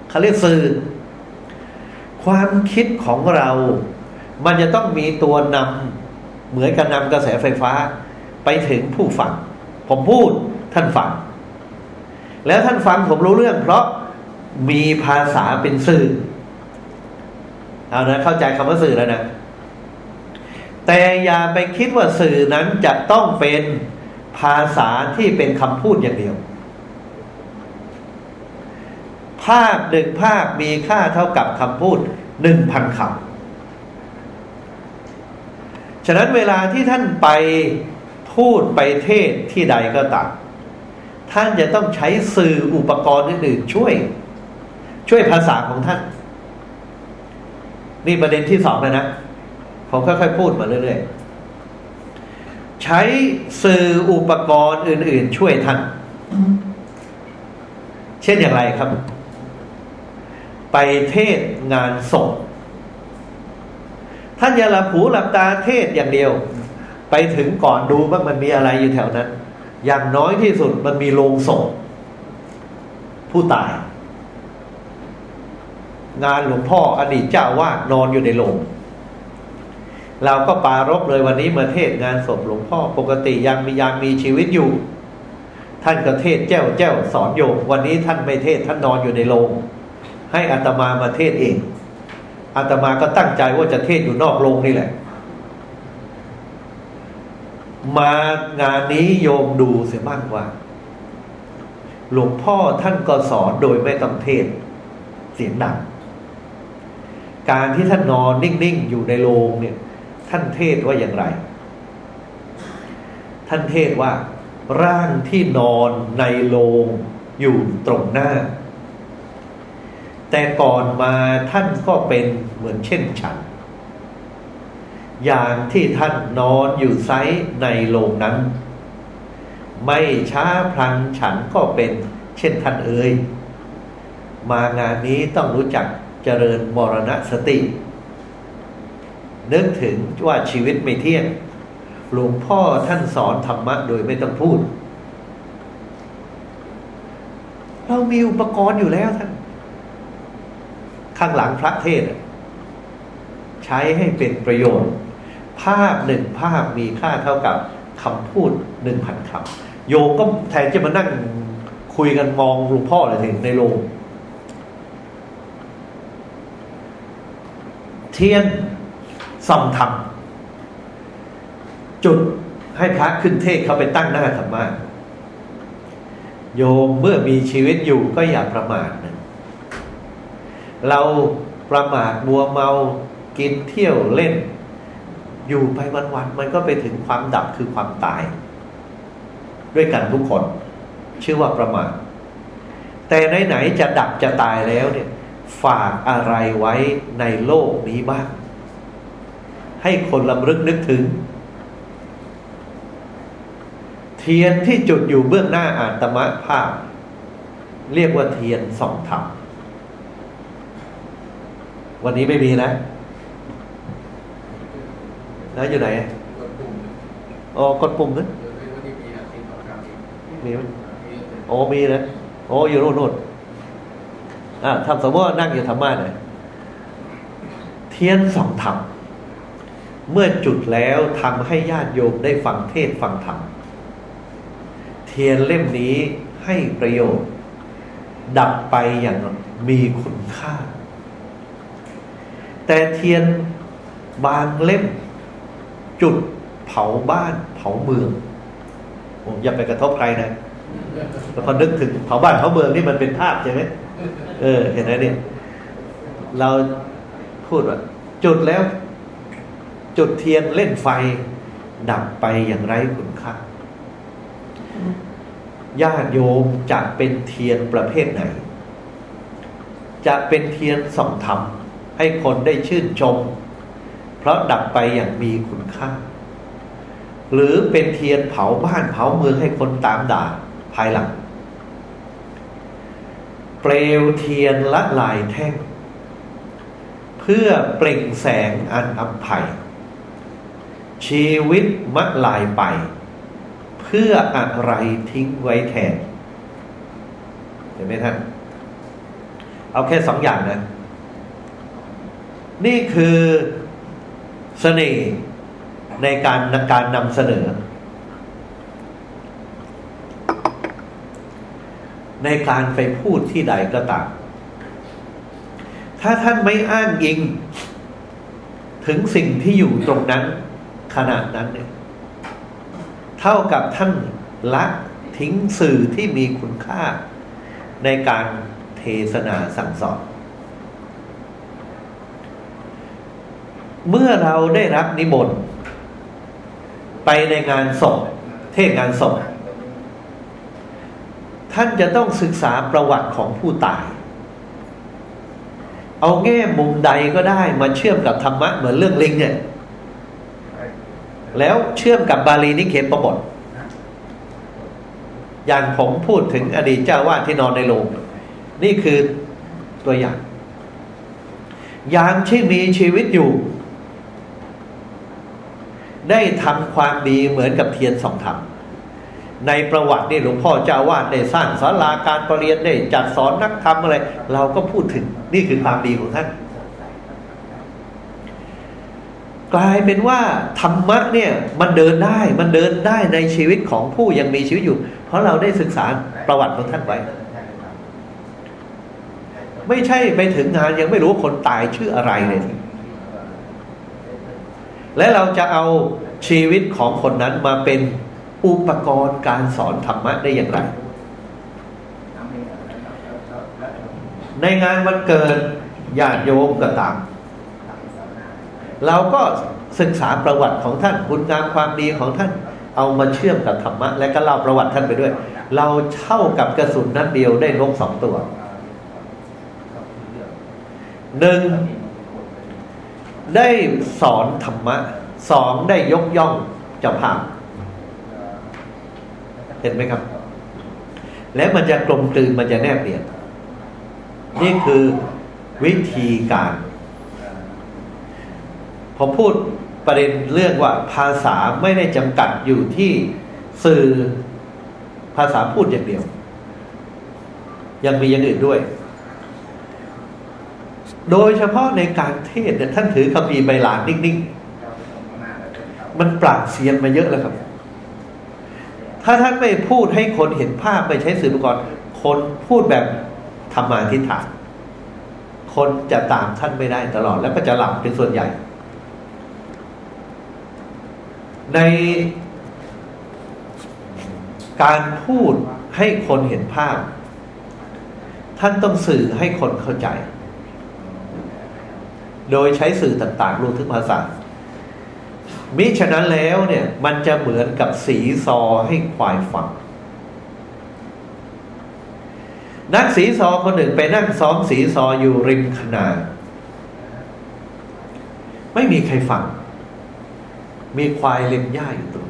เขาเรียกสื่อ ความคิดของเรา มันจะต้องมีตัวนำเหมือนกับนำกระแสไฟฟ้า ไปถึงผู้ฟัง ผมพูดท่านฟัง แล้วท่านฟังผมรู้เรื่อง เพราะมีภาษาเป็นสื่อเอานะเข้าใจคำว่าสื่อแล้วนะ แต่อย่าไปคิดว่าสื่อนั้นจะต้องเป็นภาษาที่เป็นคำพูดอย่างเดียว ภาพหนึ่งภาพมีค่าเท่ากับคำพูดหนึ่งพันคำฉะนั้นเวลาที่ท่านไปพูดไปเทศที่ใดก็ตามท่านจะต้องใช้สื่ออุปกรณ์อื่นๆช่วย ช่วยภาษาของท่าน นี่ประเด็นที่สองเลยนะ ผมค่อยๆพูดมาเรื่อยๆ ใช้สื่ออุปกรณ์อื่น ๆ ช่วยท่าน เช่นอย่างไรครับ ไปเทศงานศพท่านอย่าหลับหูหลับตาเทศอย่างเดียว ไปถึงก่อนดูว่ามันมีอะไรอยู่แถวนั้น อย่างน้อยที่สุดมันมีโรงศพผู้ตาย งานหลวงพ่ออดีตเจ้าวาดนอนอยู่ในโรง เราก็ปารบเลยวันนี้มาเทศงานศพหลวงพ่อปกติยังมียังมีชีวิตอยู่ ท่านก็เทศแจ้วแจ้วสอนโยมวันนี้ท่านไม่เทศท่านนอนอยู่ในโรงให้อัตมามาเทศเองอัตมาก็ตั้งใจว่าจะเทศอยู่นอกโรงนี่แหละ มางานนี้โยมดูเสียบ้างว่า หลวงพ่อท่านก็สอนโดยไม่ต้องเทศ เสียงดัง การที่ท่านนอนนิ่ง ๆ อยู่ในโรงเนี่ย ท่านเทศว่าอย่างไร ท่านเทศว่า ร่างที่นอนในโรงอยู่ตรงหน้า แต่ก่อนมาท่านก็เป็นเหมือนเช่นฉัน อย่างที่ท่านนอนอยู่ไซในโรงนั้น ไม่ช้าพลันฉันก็เป็นเช่นท่านเอ่ยมางานนี้ต้องรู้จักเจริญมรณสติ นึกถึงว่าชีวิตไม่เที่ยง หลวงพ่อท่านสอนธรรมะโดยไม่ต้องพูด เรามีอุปกรณ์อยู่แล้วท่าน ข้างหลังพระเทศ ใช้ให้เป็นประโยชน์ ภาพหนึ่งภาพมีค่าเท่ากับคำพูดหนึ่งพันคำโยมก็แทนจะมานั่งคุยกันมองหลวงพ่อเลยถึงในโรงเทียน ส่องธรรมจุดให้พระขึ้นเทศเขาไปตั้งหน้าธรรมะโยมเมื่อมีชีวิตอยู่ก็อย่าประมาทนะเราประมาทบัวเมากินเที่ยวเล่น อยู่ไปวันๆมันก็ไปถึงความดับคือความตาย ด้วยกันทุกคน ชื่อว่าประมาทแต่ไหนๆจะดับจะตายแล้วเนี่ย ฝากอะไรไว้ในโลกนี้บ้าง ให้คนลำลึกนึกถึง เทียนที่จุดอยู่เบื้องหน้าอาตมะภาพ เรียกว่าเทียนสองธรรมวันนี้ไม่มีนะแล้วอยู่ไหนอ๋อกดปุ่มนะมีไหมโอ้มีนะโอ้อยู่โน่นโน่นอ่าทำสมมติว่านั่งอยู่ธรรมะเนี่ยเทียนสองธรรม เมื่อจุดแล้วทำให้ญาติโยมได้ฟังเทศฟังธรรม เทียนเล่มนี้ให้ประโยชน์ ดับไปอย่างมีคุณค่า แต่เทียนบางเล่ม จุดเผาบ้านเผาเมืองผมอย่าไปกระทบใครนะแล้วพอนึกถึงเผาบ้านเผาเมืองนี่มันเป็นภาพใช่ไหมเออ เห็นไหมเนี่ย เราพูดว่าจุดแล้ว จุดเทียนเล่นไฟ ดับไปอย่างไร้คุณค่าญาติโยมจะเป็นเทียนประเภทไหน จะเป็นเทียนส่องธรรม ให้คนได้ชื่นชม เพราะดับไปอย่างมีคุณค่า หรือเป็นเทียนเผาบ้านเผาเมืองให้คนตามด่าภายหลัง เปลวเทียนละลายแท่ง เพื่อเปล่งแสงอันอัมภัย ชีวิตมะลายไป เพื่ออะไรทิ้งไว้แทนเห็นไหมท่าน เอาแค่สองอย่างนะ นี่คือเสน่ห์ในการการนำเสนอ ในการไปพูดที่ใดก็ตามถ้าท่านไม่อ้างอิง ถึงสิ่งที่อยู่ตรงนั้น ขนาดนั้นเนี่ยเท่ากับท่านละทิ้งสื่อที่มีคุณค่า ในการเทศนาสั่งสอน เมื่อเราได้รับนิมนต์ไปในงานศพเทศงานศพท่านจะต้องศึกษาประวัติของผู้ตาย เอาแง่มุมใดก็ได้มาเชื่อมกับธรรมะเหมือนเรื่องลิงเนี่ย แล้วเชื่อมกับบาลีนิเคปบทอย่างผมพูดถึงอดีตเจ้าวาดที่นอนในโรงนี่คือตัวอย่าง ยามที่มีชีวิตอยู่ ได้ทำความดีเหมือนกับเทียนสองธรรมในประวัตินี่หลวงพ่อเจ้าวาดได้สร้างศาลาการประเรียนได้จัดสอนนักธรรมอะไร เราก็พูดถึงนี่คือความดีของท่าน กลายเป็นว่าธรรมะเนี่ยมันเดินได้มันเดินได้ในชีวิตของผู้ยังมีชีวิตอยู่ เพราะเราได้ศึกษาประวัติของท่านไว้ ไม่ใช่ไปถึงงานยังไม่รู้คนตายชื่ออะไรเลยและเราจะเอาชีวิตของคนนั้นมาเป็นอุปกรณ์การสอนธรรมะได้อย่างไร ในงานวันเกิดญาติโยมก็ตาม เราก็ศึกษาประวัติของท่านคุณงามความดีของท่านเอามาเชื่อมกับธรรมะ และก็เล่าประวัติท่านไปด้วย เราเท่ากับกระสุนนัดเดียวได้ลงสองตัวหนึ่งได้สอนธรรมะสองได้ยกย่องเจ้าภาพเห็นไหมครับ แล้วมันจะกลมกลืนมันจะแนบเนียนนี่คือวิธีการ ผมพูดประเด็นเรื่องว่าภาษาไม่ได้จำกัดอยู่ที่สื่อภาษาพูดอย่างเดียว ยังมีอย่างอื่นด้วย โดยเฉพาะในการเทศเนี่ยท่านถือคำพีใบลานนิ่งๆ มันปราบเสียนมาเยอะแล้วครับ ถ้าท่านไม่พูดให้คนเห็นภาพไม่ใช้สื่ออุปกรณ์คนพูดแบบธรรมาทิฏฐานคนจะตามท่านไม่ได้ตลอด แล้วก็จะหลับเป็นส่วนใหญ่ ในการพูดให้คนเห็นภาพ ท่านต้องสื่อให้คนเข้าใจ โดยใช้สื่อต่างๆรวมถึงภาษามิฉะนั้นแล้วเนี่ย มันจะเหมือนกับสีซอให้ควายฟัง นักสีซอคนหนึ่งไปนั่งซ้อมสีซออยู่ริมขนา ไม่มีใครฟัง มีควายเล็มหญ้าอยู่ตรง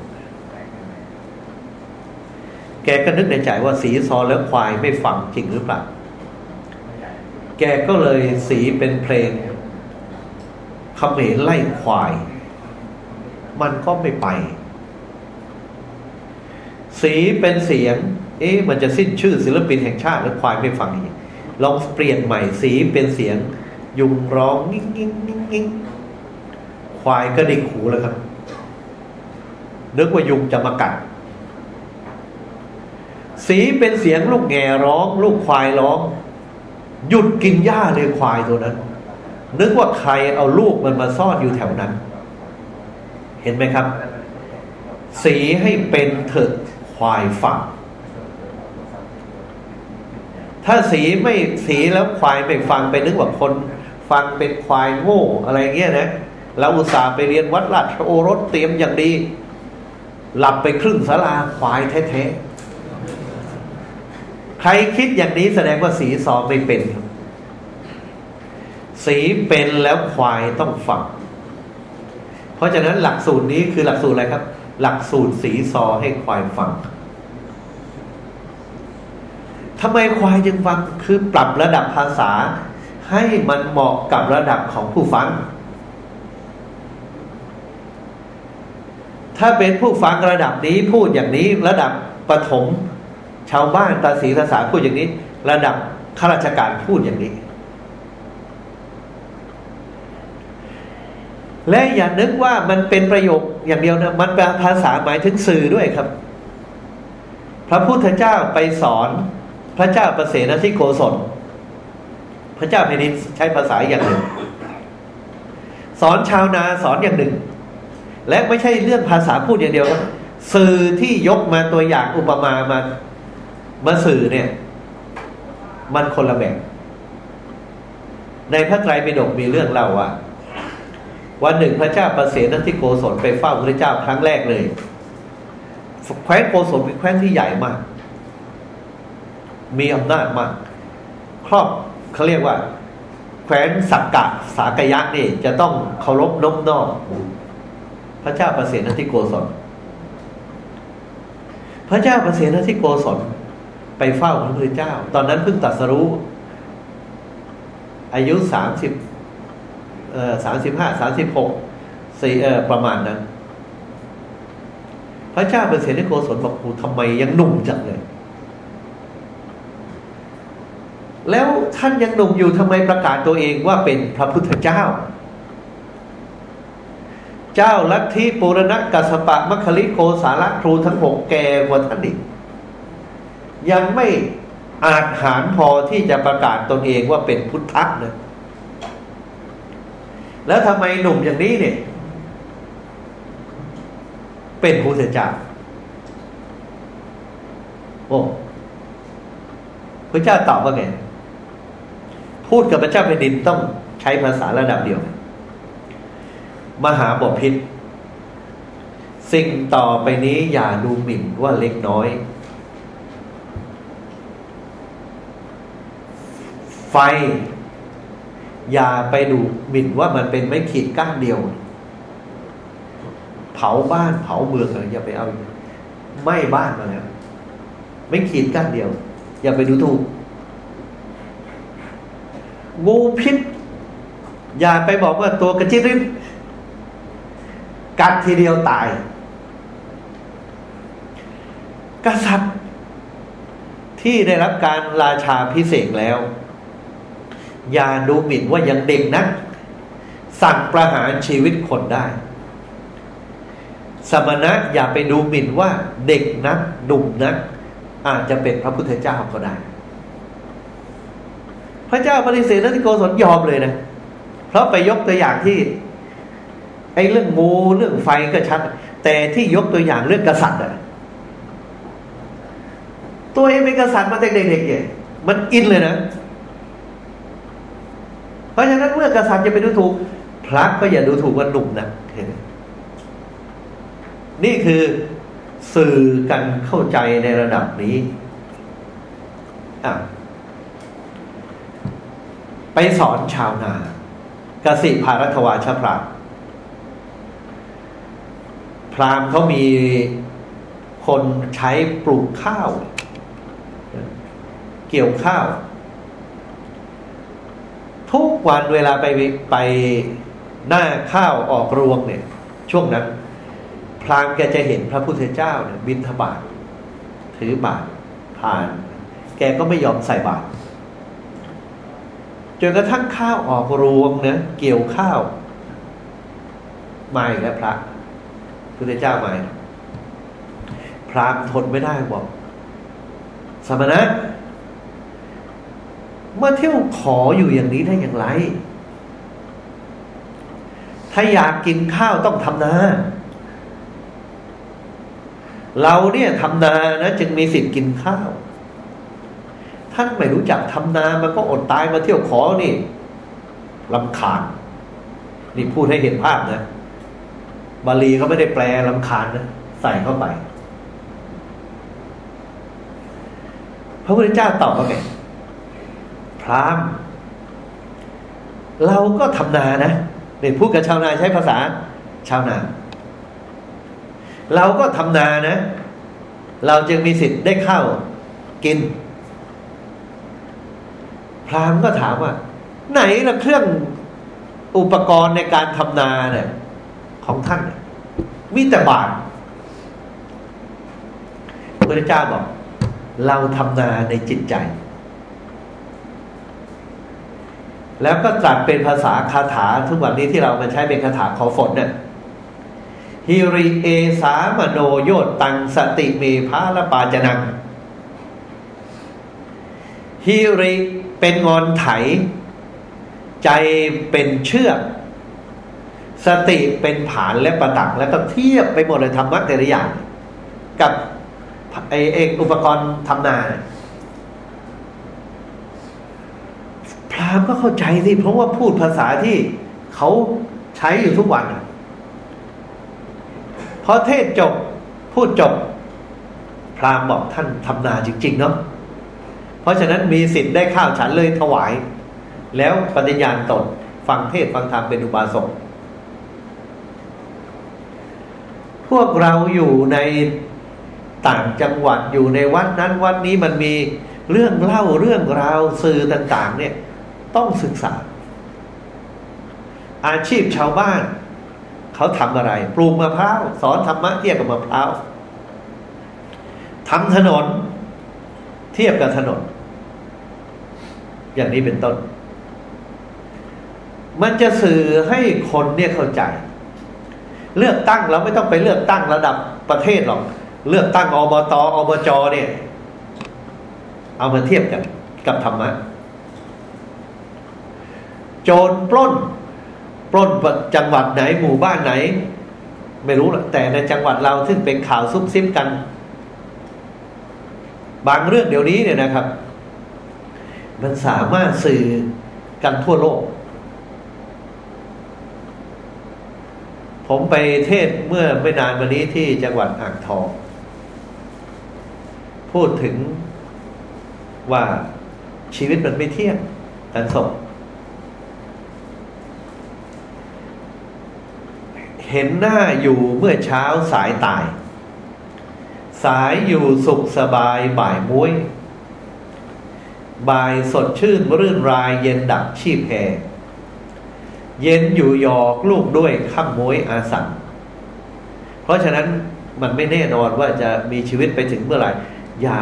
แกก็นึกในใจว่าสีซอแล้วควายไม่ฟังจริงหรือเปล่า แกก็เลยสีเป็นเพลงขเขมรไล่ควาย มันก็ไม่ไป สีเป็นเสียง เอ๊ะมันจะสิ้นชื่อศิลปินแห่งชาติแล้วควายไม่ฟังอีกลองเปลี่ยนใหม่สีเป็นเสียง ยุงร้องงิ้งงิ้งงิ้งงิ้งควายก็ดิ่งหูแล้วครับ นึกว่ายุงจะมากัด สีเป็นเสียงลูกแง่ร้อง ลูกควายร้อง หยุดกินหญ้าเลยควายตัวนั้น นึกว่าใครเอาลูกมันมาซ่อนอยู่แถวนั้น เห็นไหมครับ สีให้เป็นเถิดควายฟังถ้าสีไม่สีแล้วควายไม่ฟังไปนึกว่าคน ฟังเป็นควายโง่อะไรเงี้ยนะเราอุตส่าห์ไปเรียนวัดราชโอรสเตรียมอย่างดี หลับไปครึ่งสลาควายแท้ๆ ใครคิดอย่างนี้แสดงว่าสีสอไม่เป็น สีเป็นแล้วควายต้องฟัง เพราะฉะนั้นหลักสูตรนี้คือหลักสูตรอะไรครับ หลักสูตรสีซอให้ควายฟังทำไมควายจึงฟัง คือปรับระดับภาษาให้มันเหมาะกับระดับของผู้ฟัง ถ้าเป็นผู้ฟังระดับนี้พูดอย่างนี้ระดับปฐมชาวบ้านตาสีภาษาพูดอย่างนี้ ระดับข้าราชการพูดอย่างนี้ และอย่านึกว่ามันเป็นประโยคอย่างเดียวนะมันเป็นภาษาหมายถึงสื่อด้วยครับ พระพุทธเจ้าไปสอนพระเจ้าประเสนที่โกศลพระเจ้าแผ่นดินใช้ภาษาอย่างหนึ่ง สอนชาวนาสอนอย่างหนึ่ง และไม่ใช่เรื่องภาษาพูดอย่างเดียวครับสื่อที่ยกมาตัวอย่างอุปมามามาสื่อเนี่ย มันคนละแบบในพระไตรปิฎกมีเรื่องเล่าว่าวันหนึ่งพระเจ้าประเสนที่โกศลไปเฝ้าพระเจ้าครั้งแรกเลยแคว้นโกศลเป็นแคว้นที่ใหญ่มาก มีอำนาจมาก ครอบเขาเรียกว่า แคว้นสักกะสากยะนี่จะต้องเคารพนบนอบ พระเจ้าประเสนที่โกศลพระเจ้าประเสนที่โกศลไปเฝ้าพระพุทธเจ้า ตอนนั้นเพิ่งตัดสรู้ อายุสามสิบเอ่อสามสิบห้าสามสิบหกสี่เอ่อประมาณนั้นพระเจ้าประเสนที่โกศลบอกโอ้ทำไมยังหนุ่มจังเลย แล้วท่านยังหนุ่มอยู่ทำไมประกาศตัวเองว่าเป็นพระพุทธเจ้า เจ้าลัทธิปุรณะกัสปะมัคคิโกสาระครูทั้งหกแก่กว่าท่านอีกยังไม่อาจหารพอที่จะประกาศตนเองว่าเป็นพุทธะนะแล้วทำไมหนุ่มอย่างนี้เนี่ย เป็นพุทธเจ้าโอ้พระเจ้าตอบว่าไงพูดกับพระเจ้าแผ่นดินต้องใช้ภาษาระดับเดียว มหาบพิษสิ่งต่อไปนี้อย่าดูหมิ่นว่าเล็กน้อย ไฟ อย่าไปดูหมิ่นว่ามันเป็นไม่ขีดก้านเดียว เผาบ้านเผาเมืองอะไรอย่าไปเอาไม่บ้านมาแล้วไม่ขีดก้านเดียว อย่าไปดูถูกงูพิษอย่าไปบอกว่าตัวกระจิริน กัดทีเดียวตาย กษัตริย์ที่ได้รับการราชาพิเศษแล้ว อย่าดูหมิ่นว่ายังเด็กนัก สั่งประหารชีวิตคนได้ สมณะอย่าไปดูหมิ่นว่าเด็กนักดุ่มนัก อาจจะเป็นพระพุทธเจ้าก็ได้ พระเจ้าปฏิเสธแล้วที่โกศลยอมเลยนะ เพราะไปยกตัวอย่างที่ ไอ้เรื่องงูเรื่องไฟก็ชัด แต่ที่ยกตัวอย่างเรื่องกษัตริย์อะตัวเองเป็นกษัตริย์มาแต่เด็กๆเนี่ยมันอินเลยนะ เพราะฉะนั้นเมื่อกษัตริย์จะไปดูถูก พระก็อย่าดูถูกว่าหนุ่มนะเห็นนี่คือสื่อกันเข้าใจในระดับนี้อะไปสอนชาวนา กสิภารัตวาชพราม พราหมณ์เขามีคนใช้ปลูกข้าว เกี่ยวข้าว ทุกวันเวลาไปไปหน้าข้าวออกรวงเนี่ย ช่วงนั้น พราหมณ์แกจะเห็นพระพุทธเจ้าเนี่ยบินทบาทถือบาทผ่าน แกก็ไม่ยอมใส่บาตรจนกระทั่งข้าวออกรวงเนะเกี่ยวข้าวไม่แล้วพระ พุทธเจ้าไม่ พรามทนไม่ได้บอก สมณะมาเที่ยวขออยู่อย่างนี้ได้อย่างไร ถ้าอยากกินข้าวต้องทำนา เราเนี่ยทำนานะจึงมีสิทธิ์กินข้าว ท่านไม่รู้จักทำนา มันก็อดตายมาเที่ยวขอนี่ลำคาญนี่พูดให้เห็นภาพนะ บาลีเขาไม่ได้แปลลำคาญนะใส่เข้าไป พระพุทธเจ้าตอบว่าไงพรามเราก็ทำนานะเด็กพูดกับชาวนาใช้ภาษา ชาวนา เราก็ทำนานะ เราจึงมีสิทธิ์ได้ข้าวกิน พรามก็ถามว่า ไหนละเครื่องอุปกรณ์ในการทำนาเนี่ยของท่าน มีแต่บาทพระเจ้าบอก เราทำนาในจิตใจ แล้วก็จัดเป็นภาษาคาถาทุกวันนี้ที่เรามาใช้เป็นคาถาขอฝนเนี่ยฮิริเอสามโนโยตังสติเมพาละปาจนังฮิริเป็นงอนไถ ใจเป็นเชือก สติเป็นผานและประดักแล้วก็เทียบไปหมดเลยธรรมะแต่ละอย่าง กับไอเอกอุปกรณ์ทำนา พรามก็เข้าใจสิเพราะว่าพูดภาษาที่เขาใช้อยู่ทุกวันพอเทศจบพูดจบ พรามบอกท่านทำนาจริง ๆ เนาะเพราะฉะนั้นมีสิทธิ์ได้ข้าวฉันเลยถวาย แล้วปฏิญาณตนฟังเทศฟังธรรมเป็นอุบาสก พวกเราอยู่ในต่างจังหวัดอยู่ในวัดนั้นวัดนี้มันมีเรื่องเล่าเรื่องราวสื่อต่าง ๆ เนี่ย ต้องศึกษา อาชีพชาวบ้าน เขาทำอะไร ปลูกมะพร้าวสอนธรรมะเทียบกับมะพร้าวทำถนน เทียบกับถนน อย่างนี้เป็นต้น มันจะสื่อให้คนเนี่ยเข้าใจ เลือกตั้งเราไม่ต้องไปเลือกตั้งระดับประเทศหรอก เลือกตั้งอบตอบจเนี่ย เอามาเทียบกันกับธรรมะ โจรปล้น ปล้นจังหวัดไหนหมู่บ้านไหน ไม่รู้หรอกแต่ในจังหวัดเราซึ่งเป็นข่าวซุบซิบกัน บางเรื่องเดี๋ยวนี้เนี่ยนะครับ มันสามารถสื่อกันทั่วโลก ผมไปเทศเมื่อไม่นานมานี้ที่จังหวัดอ่างทอง พูดถึงว่าชีวิตมันไม่เที่ยงกันศพเห็นหน้าอยู่เมื่อเช้าสายตาย สายอยู่สุขสบายบ่ายมุ้ยบ่ายสดชื่นรื่นรายเย็นดับชีพแพ เย็นอยู่หยอกลูกด้วยข้ามมุ้ยอาสังเพราะฉะนั้นมันไม่แน่นอนว่าจะมีชีวิตไปถึงเมื่อไหร่ อย่า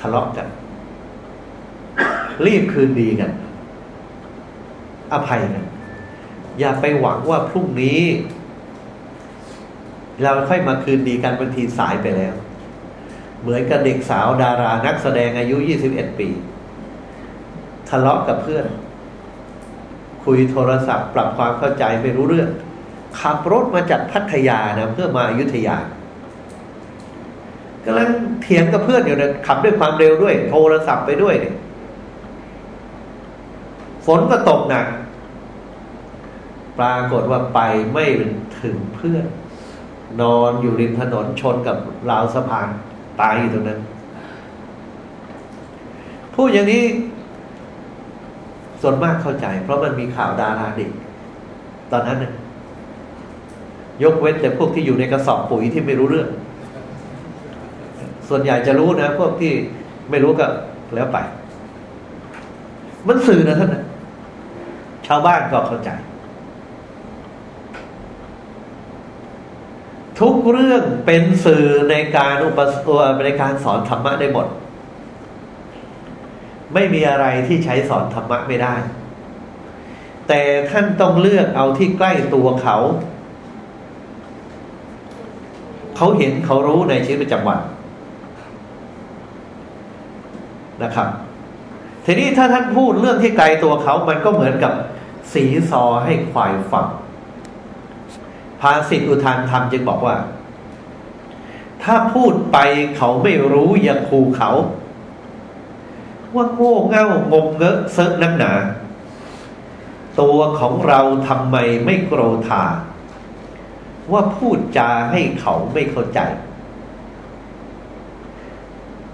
ทะเลาะกัน รีบคืนดีกัน อภัยกัน อย่าไปหวังว่าพรุ่งนี้ เราค่อยมาคืนดีกันบางทีสายไปแล้ว เหมือนกับเด็กสาวดารานักแสดงอายุยี่สิบเอ็ดปี ทะเลาะกับเพื่อน คุยโทรศัพท์ ปรับความเข้าใจไม่รู้เรื่อง ขับรถมาจากพัทยานะเพื่อมาอยุธยากำลังเถียงกับเพื่อนอยู่นะขับด้วยความเร็วด้วย โทรศัพท์ไปด้วยเนี่ยฝนก็ตกหนัก ปรากฏว่าไปไม่ถึงเพื่อน นอนอยู่ริมถนนชนกับราวสะพานตายอยู่ตรงนั้น พูดอย่างนี้ ส่วนมากเข้าใจ เพราะมันมีข่าวดาราเด็ก ตอนนั้นน่ยยกเว้นแต่พวกที่อยู่ในกระสอบปุ๋ยที่ไม่รู้เรื่อง ส่วนใหญ่จะรู้นะ พวกที่ไม่รู้ก็แล้วไป มันสื่อนะท่านนะชาวบ้านก็เข้าใจ ทุกเรื่องเป็นสื่อในการอุปสมบในการสอนธรรมะได้หมด ไม่มีอะไรที่ใช้สอนธรรมะไม่ได้ แต่ท่านต้องเลือกเอาที่ใกล้ตัวเขา เขาเห็นเขารู้ในชีวิตประจำวันนะครับ ทีนี้ถ้าท่านพูดเรื่องที่ไกลตัวเขา มันก็เหมือนกับสีซอให้ควายฟังภาษิตอุทานธรรมจึงบอกว่า ถ้าพูดไปเขาไม่รู้อย่าคูเขา ว่าโง่เง่างมเงอะเซิร์นักหนา ตัวของเราทำไมไม่โกรธาว่าพูดจาให้เขาไม่เข้าใจ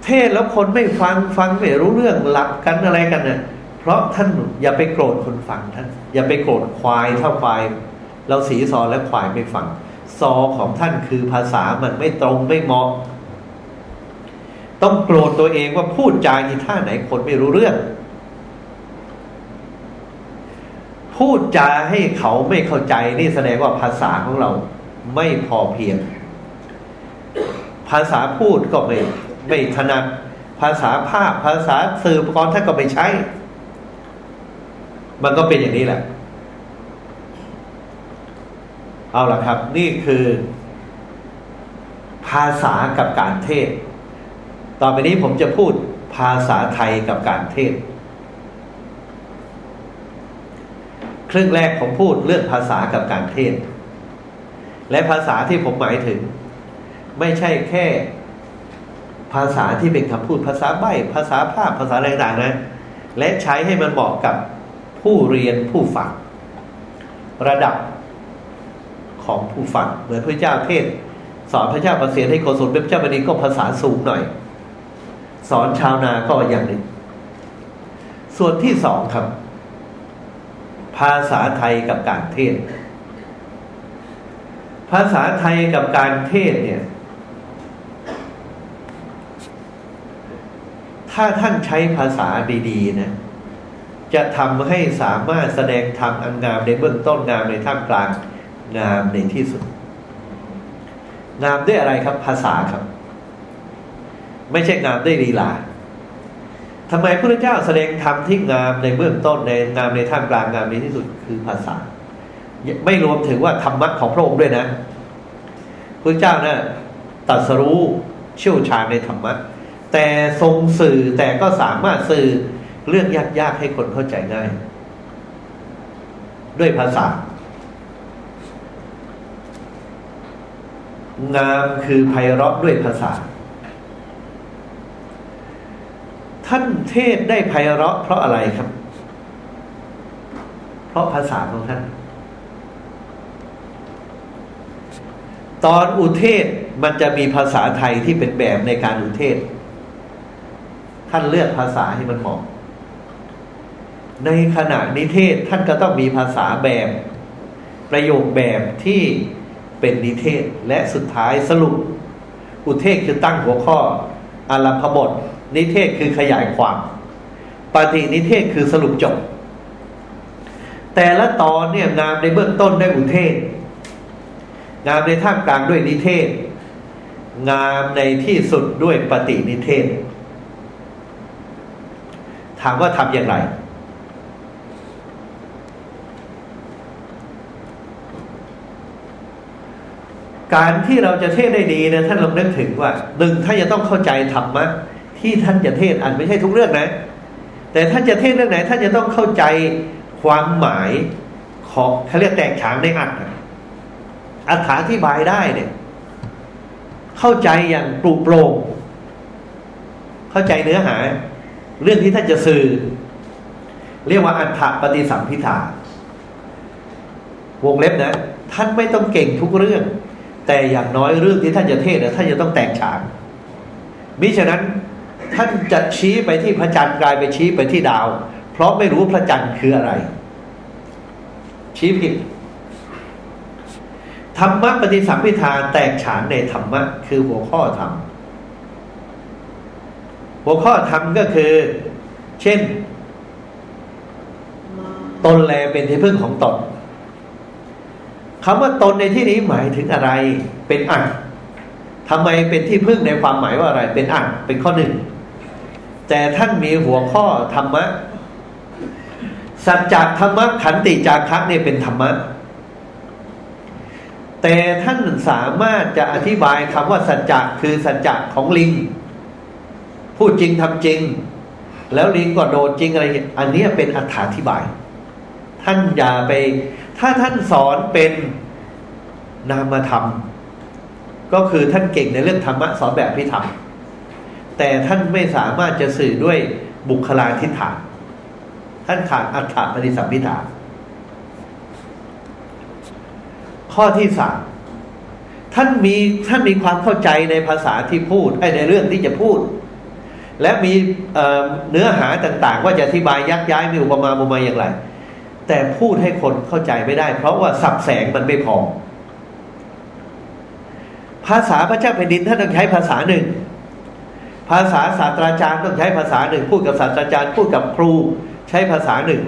เทศแล้วคนไม่ฟังฟังไม่รู้เรื่องหลับกันอะไรกันเนะ่ยเพราะท่านอย่าไปโกรธคนฟังท่าน อย่าไปโกรธควายถ้าควาย เราสีซอและควายไม่ฟัง ซอของท่านคือภาษามันไม่ตรงไม่เหมาะ ต้องโกรธตัวเองว่าพูดจาอีท่าไหนคนไม่รู้เรื่อง พูดจาให้เขาไม่เข้าใจนี่แสดงว่าภาษาของเราไม่พอเพียง ภาษาพูดก็ไม่ไม่ถนัดภาษาภาพ ภาษาสื่อก่อนท่านก็ไม่ใช้ มันก็เป็นอย่างนี้แหละ เอาละครับ นี่คือ ภาษากับการเทศ ต่อไปนี้ผมจะพูดภาษาไทยกับการเทศ ครึ่งแรกผมพูดเรื่องภาษากับการเทศ และภาษาที่ผมหมายถึง ไม่ใช่แค่ภาษาที่เป็นคำพูดภาษาใบ้ภาษาภาพภาษาอะไรต่างๆนะ และใช้ให้มันเหมาะกับผู้เรียนผู้ฟังระดับของผู้ฟังเหมือนพระเจ้าเทศ สอนพระเจ้าประเสียให้โกศลเป็นพระเจ้าบัณีก็ภาษาสูงหน่อย สอนชาวนาก็อย่างหนึ่ง ส่วนที่สองครับ ภาษาไทยกับการเทศ ภาษาไทยกับการเทศเนี่ย ถ้าท่านใช้ภาษาดีๆนะจะทำให้สามารถแสดงธรรมอันงามในเบื้องต้นงามในท่ามกลางงามในที่สุด งามด้วยอะไรครับภาษาครับ ไม่ใช่งามด้วยลีลาทำไมพระเจ้าแสดงธรรมที่งามในเบื้องต้นในงามในท่ามกลางงามในที่สุดคือภาษา ไม่รวมถึงว่าธรรมะของพระองค์ด้วยนะพระเจ้านะ่ะตัดสรู้เชี่ยวชาญในธรรมะแต่ทรงสื่อแต่ก็สามารถสื่อเรื่องยากๆให้คนเข้าใจง่าย ด้วยภาษา งามคือไพเราะด้วยภาษา ท่านเทศได้ไพเราะเพราะอะไรครับ เพราะภาษาของท่าน ตอนอุเทศมันจะมีภาษาไทยที่เป็นแบบในการอุเทศ ท่านเลือกภาษาให้มันเหมาะในขณะนิเทศท่านก็ต้องมีภาษาแบบ ประโยคแบบที่เป็นนิเทศและสุดท้ายสรุป อุเทศคือตั้งหัวข้ออารัมพบท นิเทศคือขยายความ ปฏินิเทศคือสรุปจบ แต่ละตอนเนี่ยงามในเบื้องต้นได้อุเทศ งามในท่ามกลางด้วยนิเทศ งามในที่สุดด้วยปฏินิเทศ ถามว่าทำอย่างไรการที่เราจะเทศได้ดีนะท่านลองนึกถึงว่าหนึ่งท่านจะต้องเข้าใจธรรมะ ที่ท่านจะเทศอันไม่ใช่ทุกเรื่องนะ แต่ท่านจะเทศเรื่องไหน ท่านจะต้องเข้าใจความหมายของเขาเรียกแตกฉานในอัตอัถาที่บายได้เนี่ย เข้าใจอย่างปลุกโปร่งเข้าใจเนื้อหา เรื่องที่ท่านจะสื่อ เรียกว่าอัฏฐปฏิสัมพิธาวงเล็บนะ ท่านไม่ต้องเก่งทุกเรื่อง แต่อย่างน้อยเรื่องที่ท่านจะเทศน์ท่านจะต้องแตกฉานมิฉะนั้น ท่านจะชี้ไปที่พระจันทร์กลายไปชี้ไปที่ดาว เพราะไม่รู้พระจันทร์คืออะไร ชี้ผิดธรรมะปฏิสัมพิทาแตกฉานในธรรมะคือหัวข้อธรรมหัวข้อธรรมก็คือ เช่น ตนแลเป็นที่พึ่งของตนคำว่าตนในที่นี้หมายถึงอะไร เป็นอักทำไมเป็นที่พึ่งในความหมายว่าอะไร เป็นอักเป็นข้อหนึ่ง แต่ท่านมีหัวข้อธรรมะ สัจจธรรมะขันติจาคะเนี่ยเป็นธรรมะ แต่ท่านสามารถจะอธิบายคำว่าสัจจคือสัจจของลิง พูดจริงทำจริง แล้วลิงก็โดดจริงอะไร อันนี้เป็นอธิบาย ท่านอย่าไป ถ้าท่านสอนเป็นนามธรรม ก็คือท่านเก่งในเรื่องธรรมะสอนแบบพิธรรม แต่ท่านไม่สามารถจะสื่อด้วยบุคลาธิฐาน ท่านขาดอัฏฐปฏิสัมพิธาข้อที่สามท่านมีท่านมีความเข้าใจในภาษาที่พูดในเรื่องที่จะพูด และมีเนื้อหาต่างๆ ว่าจะอธิบายยักย้ายมีอุปมาอุปไมยอย่างไร แต่พูดให้คนเข้าใจไม่ได้ เพราะว่าสับแสงมันไม่พอ ภาษาพระเจ้าแผ่นดินท่านต้องใช้ภาษาหนึ่ง ภาษาศาสตราจารย์ต้องใช้ภาษาหนึ่ง พูดกับศาสตราจารย์ พูดกับครูใช้ภาษาหนึ่ง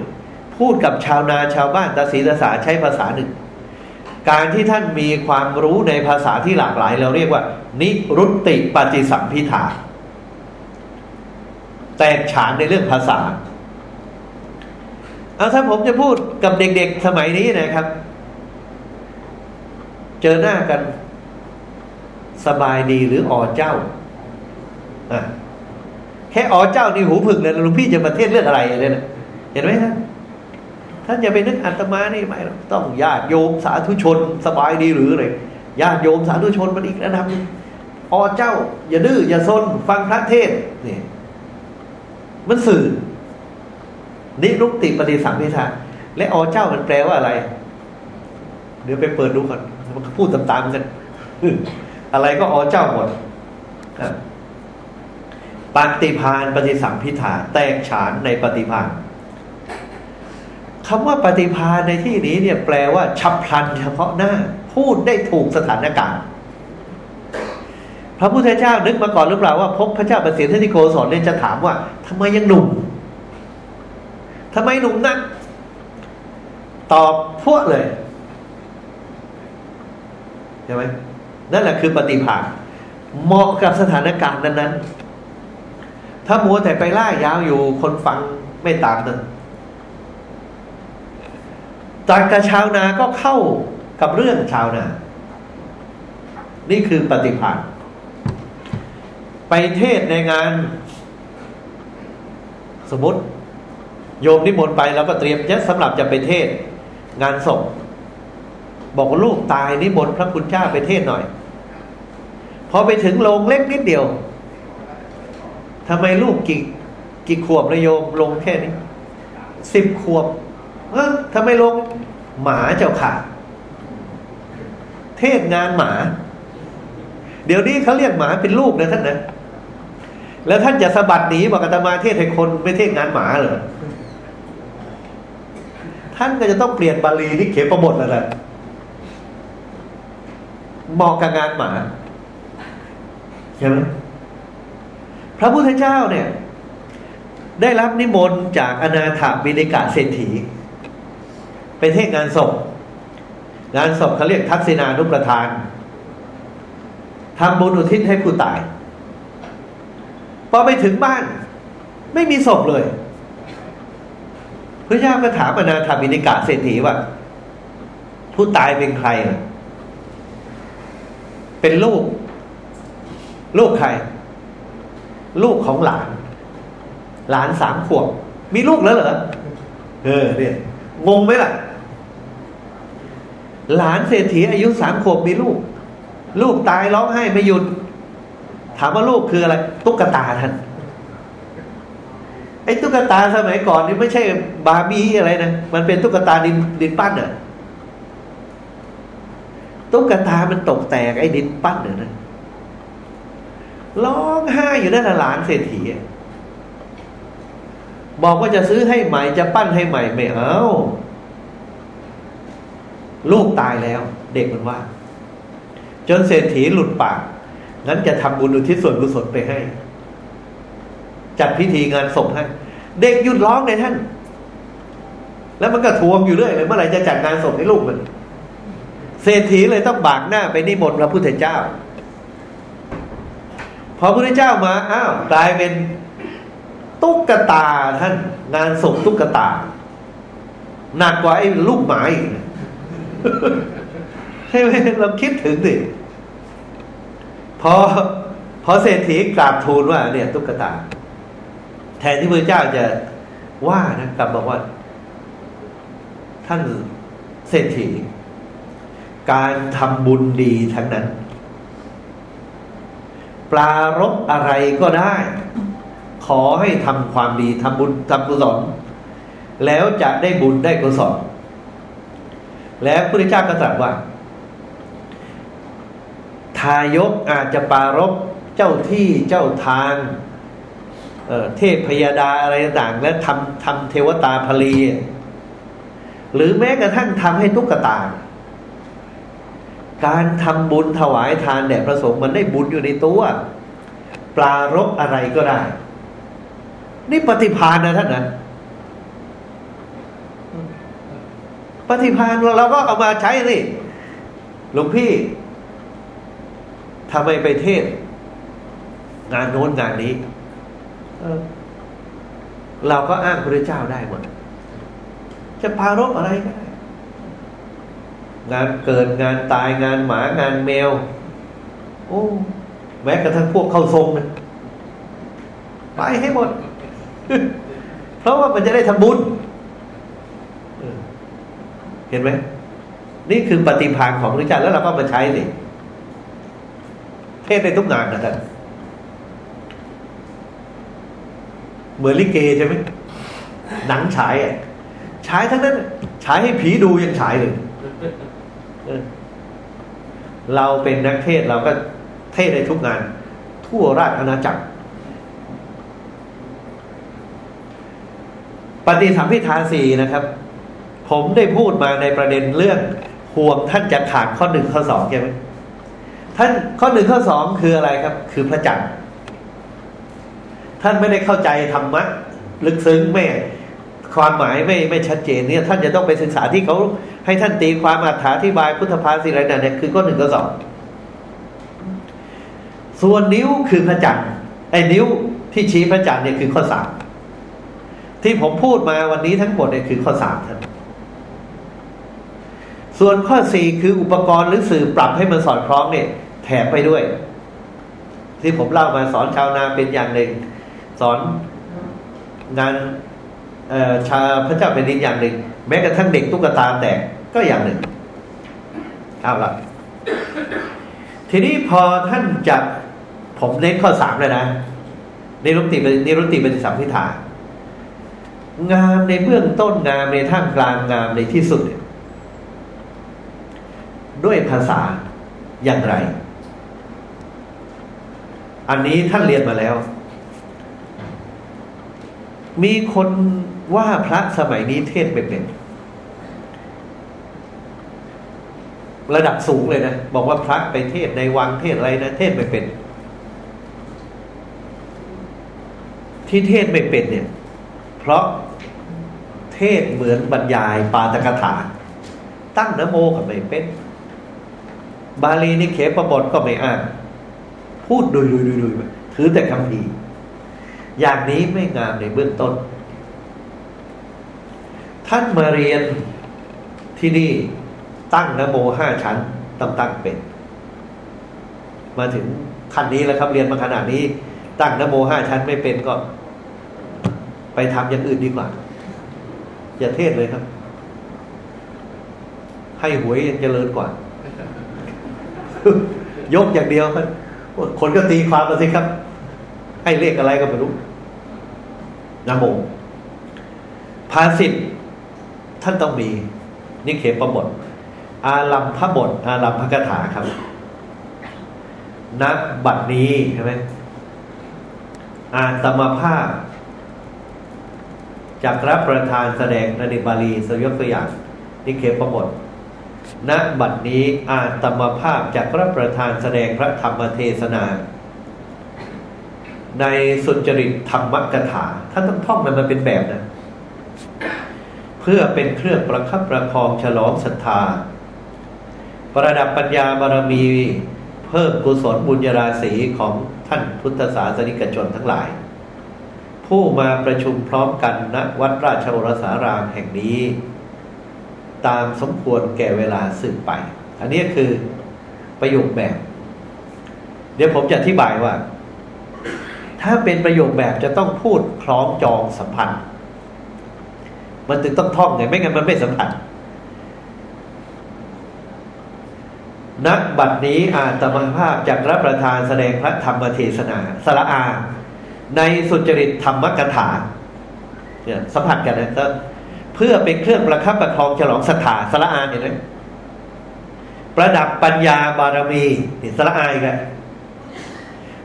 พูดกับชาวนาชาวบ้านตาศีตาสาใช้ภาษาหนึ่ง การที่ท่านมีความรู้ในภาษาที่หลากหลาย เราเรียกว่า นิรุตติปฏิสัมพิธาแตกฉานในเรื่องภาษาเอาถ้าผมจะพูดกับเด็กๆสมัยนี้นะครับ เจอหน้ากัน สบายดีหรืออ๋อเจ้า แค่อ๋อเจ้านี่หูผึ่งเลยหลวงพี่จะประเทศเรื่องอะไรเลยนะเห็นไหมท่านท่านอย่าไปนึกอัตมานี่ไม่ต้องญาติโยมสาธุชนสบายดีหรืออะไรญาติโยมสาธุชนมันอีกระดับนึงอ๋อเจ้า อย่าดื้ออย่าซนฟังพระเทศนี่มันสื่อนิรุกติปฏิสัมพิทาและอ๋อเจ้ามันแปลว่าอะไร เดี๋ยวไปเปิดดูก่อนมันพูดตามๆกัน อะไรก็อ๋อเจ้าหมด ปฏิพานปฏิสัมพิธาแตกฉานในปฏิพานคำว่าปฏิพานในที่นี้เนี่ยแปลว่า ฉับพลันเฉพาะหน้า พูดได้ถูกสถานการณ์ พระพุทธเจ้านึกมาก่อนหรือเปล่าว่าพบพระเจ้าประสิทธิโกศลเนี่ยจะถามว่าทำไมยังหนุ่มทำไมหนุ่มนัก ตอบพวกเลยใช่ไหมนั่นแหละคือปฏิภาณเหมาะกับสถานการณ์นั้นๆ ถ้ามัวแต่ไปล่ายาวอยู่คนฟังไม่ตามนั้นตากระชาวนาก็เข้ากับเรื่องชาวนา นี่คือปฏิภาณไปเทศในงาน สมมติ โยมนิมนต์ไปแล้วก็เตรียมจะสำหรับจะไปเทศ งานศพบอกว่าลูกตายนิมนต์พระคุณเจ้าไปเทศหน่อย พอไปถึงโรงเล็กนิดเดียว ทำไมลูกกี่กี่ขวบระโยมลงแค่นี้สิบขวบเออทำไมลงหมาเจ้าค่ะ เทศงานหมา เดี๋ยวนี้เขาเรียกหมาเป็นลูกนะท่านนะแล้วท่านจะสะบัดหนีบอกอาตมาเทศให้คนไม่เทศงานหมาเหรอท่านก็จะต้องเปลี่ยนบาลีที่เขียนประบทแล้วแหละเหมาะกับงานหมาใช่ไหม พระพุทธเจ้าเนี่ย ได้รับนิมนต์จากอนาถาบินิกาเศรษฐีไปเทศงานศพงานศพเขาเรียกทักษิณานุประทานทำบุญอุทิศให้ผู้ตาย พอไปถึงบ้าน ไม่มีศพเลย พระเจ้าก็ถามอนาถาบินิกาเศรษฐีว่า ผู้ตายเป็นใคร เป็นลูก ลูกใคร ลูกของหลาน หลานสามขวบมีลูกแล้วเหรอเออเนี่ยงงไหมล่ะ หลานเศรษฐีอายุสามขวบมีลูก ลูกตายร้องไห้ไม่หยุด ถามว่าลูกคืออะไร ตุ๊กตาท่านไอ้ตุ๊กตาสมัยก่อนนี่ไม่ใช่บาร์บี้อะไรนะมันเป็นตุ๊กตาดินดินปั้นอะตุ๊กตามันตกแตกไอ้ดินปั้นเนี่ยนะ ร้องไห้อยู่นั่นหลานเศรษฐีบอกว่าจะซื้อให้ใหม่จะปั้นให้ใหม่ไม่เอาลูกตายแล้ว เด็กมันว่า จนเศรษฐีหลุดปาก งั้นจะทำบุญอุทิศส่วนกุศลไปให้ จัดพิธีงานศพให้เด็กหยุดร้องเลยท่าน แล้วมันก็ทวงอยู่เรื่อยเลยเมื่อไหร่จะจัดงานศพให้ลูกมัน เศรษฐีเลยต้องบากหน้าไปนิมนต์พระพุทธเจ้า พอพระพุทธเจ้ามาอ้าวกลายเป็นตุ๊กตาท่าน งานศพตุ๊กตาหนักกว่าไอ้ลูกหมาอีกใช่ไหมเราคิดถึงดิพอพอเศรษฐีกราบทูลว่า เนี่ย ตุ๊กตา แทนที่พระเจ้าจะว่านะกลับบอกว่า ท่านเศรษฐี การทำบุญดีทั้งนั้น ปลารบอะไรก็ได้ ขอให้ทำความดีทำบุญทำกุศลแล้วจะได้บุญได้กุศลแล้วพระเจ้าก็ตรัสว่า ทายกอาจจะปารบเจ้าที่เจ้าทางเทพพยาดาอะไรต่างและทำทำเทวตาพลี หรือแม้กระทั่งทำให้ตุ๊กตา การทำบุญถวายทานแด่พระสงฆ์มันได้บุญอยู่ในตัว ปลารบอะไรก็ได้ นี่ปฏิพานนะท่านนะปฏิพานเราก็เอามาใช้สิหลวงพี่ทำไมไปเทศ งานโน้นงานนี้เราก็อ้างพระเจ้าได้หมดจะพารบอะไรก็ได้ งานเกิดงานตายงานหมางานแมว โอ้แม้กระทั่งพวกเข้าทรงนะไปให้หมด เพราะว่ามันจะได้ทำบุญ เห็นไหม นี่คือปฏิภาณของพระเจ้าแล้วเราก็มาใช้สิเทศในทุกงานนะท่านเหมือนลิเกใช่ไหมหนังฉายอะฉายทั้งนั้นฉายให้ผีดูยังฉายเลย เราเป็นนักเทศเราก็เทศในทุกงาน ทั่วราชอาณาจักร ปฏิสัมพิทาสีนะครับ ผมได้พูดมาในประเด็นเรื่องห่วงท่านจะขาดข้อหนึ่งข้อสองใช่ไหมท่านข้อหนึ่งข้อสองคืออะไรครับ คือพระจันทร์ท่านไม่ได้เข้าใจธรรมะลึกซึ้งไม่ความหมายไม่ไม่ชัดเจนเนี่ย ท่านจะต้องไปศึกษาที่เขา ให้ท่านตีความอธิบายพุทธภาษิตอะไรนั่นเนี่ยคือข้อหนึ่งข้อสองส่วนนิ้วคือพระจันทร์ไอ้นิ้วที่ชี้พระจันทร์เนี่ยคือข้อสามที่ผมพูดมาวันนี้ทั้งหมดเนี่ยคือข้อสามท่านส่วนข้อสี่คืออุปกรณ์หรือสื่อปรับให้มันสอดคล้องเนี่ย แถมไปด้วย ที่ผมเล่ามาสอนชาวนาเป็นอย่างหนึ่ง สอนงานชาพระเจ้าเป็นดินอย่างหนึ่ง แม้กระทั่งเด็กตุ๊กตาแตกก็อย่างหนึ่งเอาละทีนี้พอท่านจะผมเน้นข้อสามเลยนะนิรุตตินิรุตติเป็นสัมพิธางามในเบื้องต้นงามในท่ามกลางงามในที่สุด ด้วยภาษาอย่างไร อันนี้ท่านเรียนมาแล้ว มีคนว่าพระสมัยนี้เทศเป็น ระดับสูงเลยนะ บอกว่าพระไปเทศในวังเทศอะไรนะเทศไม่เป็น ที่เทศไม่เป็นเนี่ย เพราะเทศเหมือนบรรยายปาตกถา ตั้งนโมก็ไม่เป็น บาลีนี่เขปบทก็ไม่อ่าน พูดดุยดุยดุยถือแต่คำพีอย่างนี้ไม่งามในเบื้องต้น ท่านมาเรียนที่นี่ ตั้งนโมห้าชั้นตั้งตั้งเป็น มาถึงขั้นนี้แล้วครับ เรียนมาขนาดนี้ ตั้งนโมห้าชั้นไม่เป็นก็ ไปทำอย่างอื่นดีกว่า อย่าเทศเลยครับ ให้หวยยังเจริญกว่า ยกอย่างเดียวคนก็ตีความมาสิครับ ให้เลขอะไรก็ไม่รู้นโมภาสิทธ์ท่านต้องมีนิเขปบท อารัมพบท อารัมพกถาครับ นักบัดนี้ใช่ไหมอาตมาภาพจากรับประทานแสดงในบาลีสยกตัวอย่างนิเคปบทณบัดนี้อาตมภาพจากรับประทานแสดงพระธรรมเทศนา ในสุจริตธรรมกถาท่านต้องท่องมันมาเป็นแบบนะ เพื่อเป็นเครื่องประคับประคองฉลองศรัทธา ประดับปัญญาบารมีเพิ่มกุศลบุญญาราศีของท่านพุทธศาสนิกชนทั้งหลาย ผู้มาประชุมพร้อมกันณวัดราชโอรสารามแห่งนี้ ตามสมควรแก่เวลาสืบไป อันนี้คือประโยคแบบ เดี๋ยวผมจะอธิบายว่า ถ้าเป็นประโยคแบบจะต้องพูดคล้องจองสัมพันธ์ มันจึงต้องท่องไงไม่งั้นมันไม่สัมพันธ์ ณบัดนี้อาตมาภาพจากรับประทานแสดงพระธรรมเทศนาสระอา ในสุจริตธรรมกถาเนี่ยสัมผัสกันนะเพื่อเป็นเครื่องประคับประคองฉลองศรัทธาสระอาเนี่ยนะประดับปัญญาบารมีนี่สระอาอีกแล้ว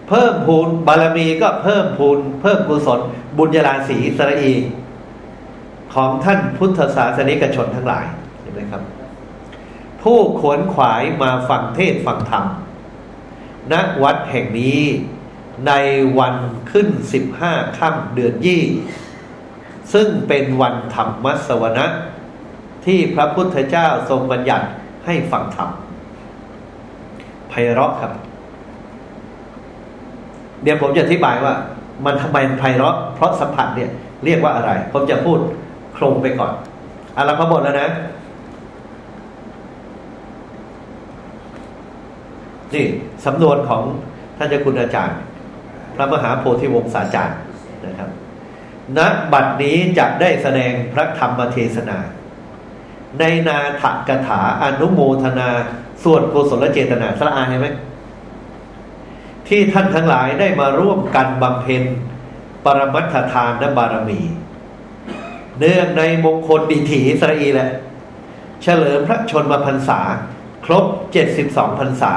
เพิ่มพูนบารมีก็เพิ่มพูนเพิ่มกุศล บุญญาราศีสระอี ของท่านพุทธศาสนิกชนทั้งหลายเห็นไหมครับ ผู้ขวนขวายมาฟังเทศฟังธรรมณวัดแห่งนี้ในวันขึ้นสิบห้าค่ำเดือนยี่ ซึ่งเป็นวันธรรมมัสวนะที่พระพุทธเจ้าทรงบัญญัติให้ฟังธรรมไพเราะครับ เดี๋ยวผมจะอธิบายว่า มันทำไมไพเราะ เพราะสัมผัสเนี่ย เรียกว่าอะไร ผมจะพูดโครงไปก่อนอารัมพบทแล้วนะ นี่สำนวนของท่านเจ้าคุณอาจารย์ พระมหาโพธิวงศาจารย์นะครับณบัดนี้จะได้แสดงพระธรรมเทศนา ในนาถกถาอนุโมทนาส่วนกุศลเจตนาสละอาเห็นไหมที่ท่านทั้งหลายได้มาร่วมกันบำเพ็ญปรมัตถทานและบารมี เนื่องในมงคลดีถีสระอีแหละ เฉลิมพระชนมพรรษา ครบเจ็ดสิบสองพรรษา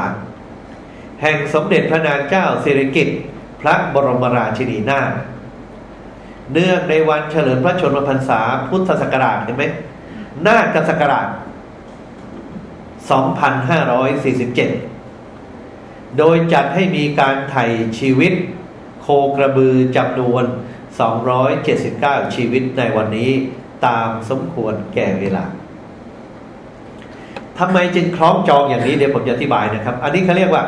แห่งสมเด็จพระนางเจ้าสิริกิติ์พระบรมราชินีนาถเนื่องในวันเฉลิมพระชนมพรรษาพุทธศักราชเห็นไหมนาฏศักราช 2547 โดยจัดให้มีการไถ่ชีวิต โคกระบือจำนวน 279 ชีวิตในวันนี้ตามสมควรแก่เวลาทำไมจึงคล้องจองอย่างนี้เดี๋ยวผมจะอธิบายนะครับ อันนี้เขาเรียกว่า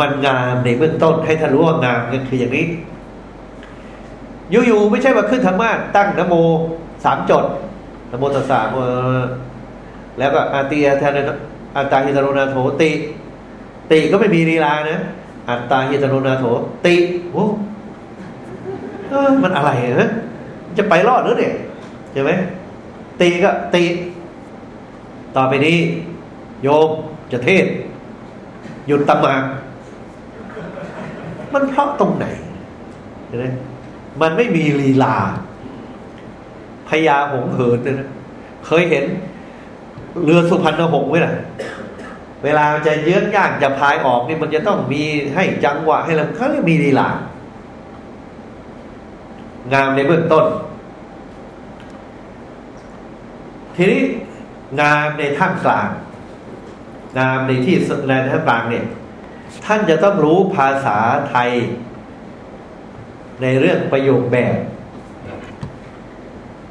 มันงามในเบื้องต้นให้ท่านรู้ว่างามก็คืออย่างนี้อยู่ๆไม่ใช่ว่าขึ้นธรรมะตั้งนโมสามจดนโมตัสสะแล้วก็อาตีอาทานอัตตาหิตโรนาโถติ ติก็ไม่มีลีลานะอัตตาหิตโรนาโถติโอ้มันอะไรฮะจะไปรอดหรือเนี่ยใช่ไหมตีก็ตีต่อไปนี้ โยมจะเทศหยุดตำมาก มันเพราะตรงไหนเห็นไหมมันไม่มีลีลาพญาหงเหินเนี่ยนะเคยเห็น เรือสุพรรณหงส์ไหมล่ะ เวลาจะเยื้องย่างจะพายออกนี่มันจะต้องมีให้จังหวะให้เราเขาเรียกมีลีลางามในเบื้องต้น ทีนี้งามในท่ามกลาง งามในที่ในท่ามกลางเนี่ย ท่านจะต้องรู้ภาษาไทย ในเรื่องประโยคแบบ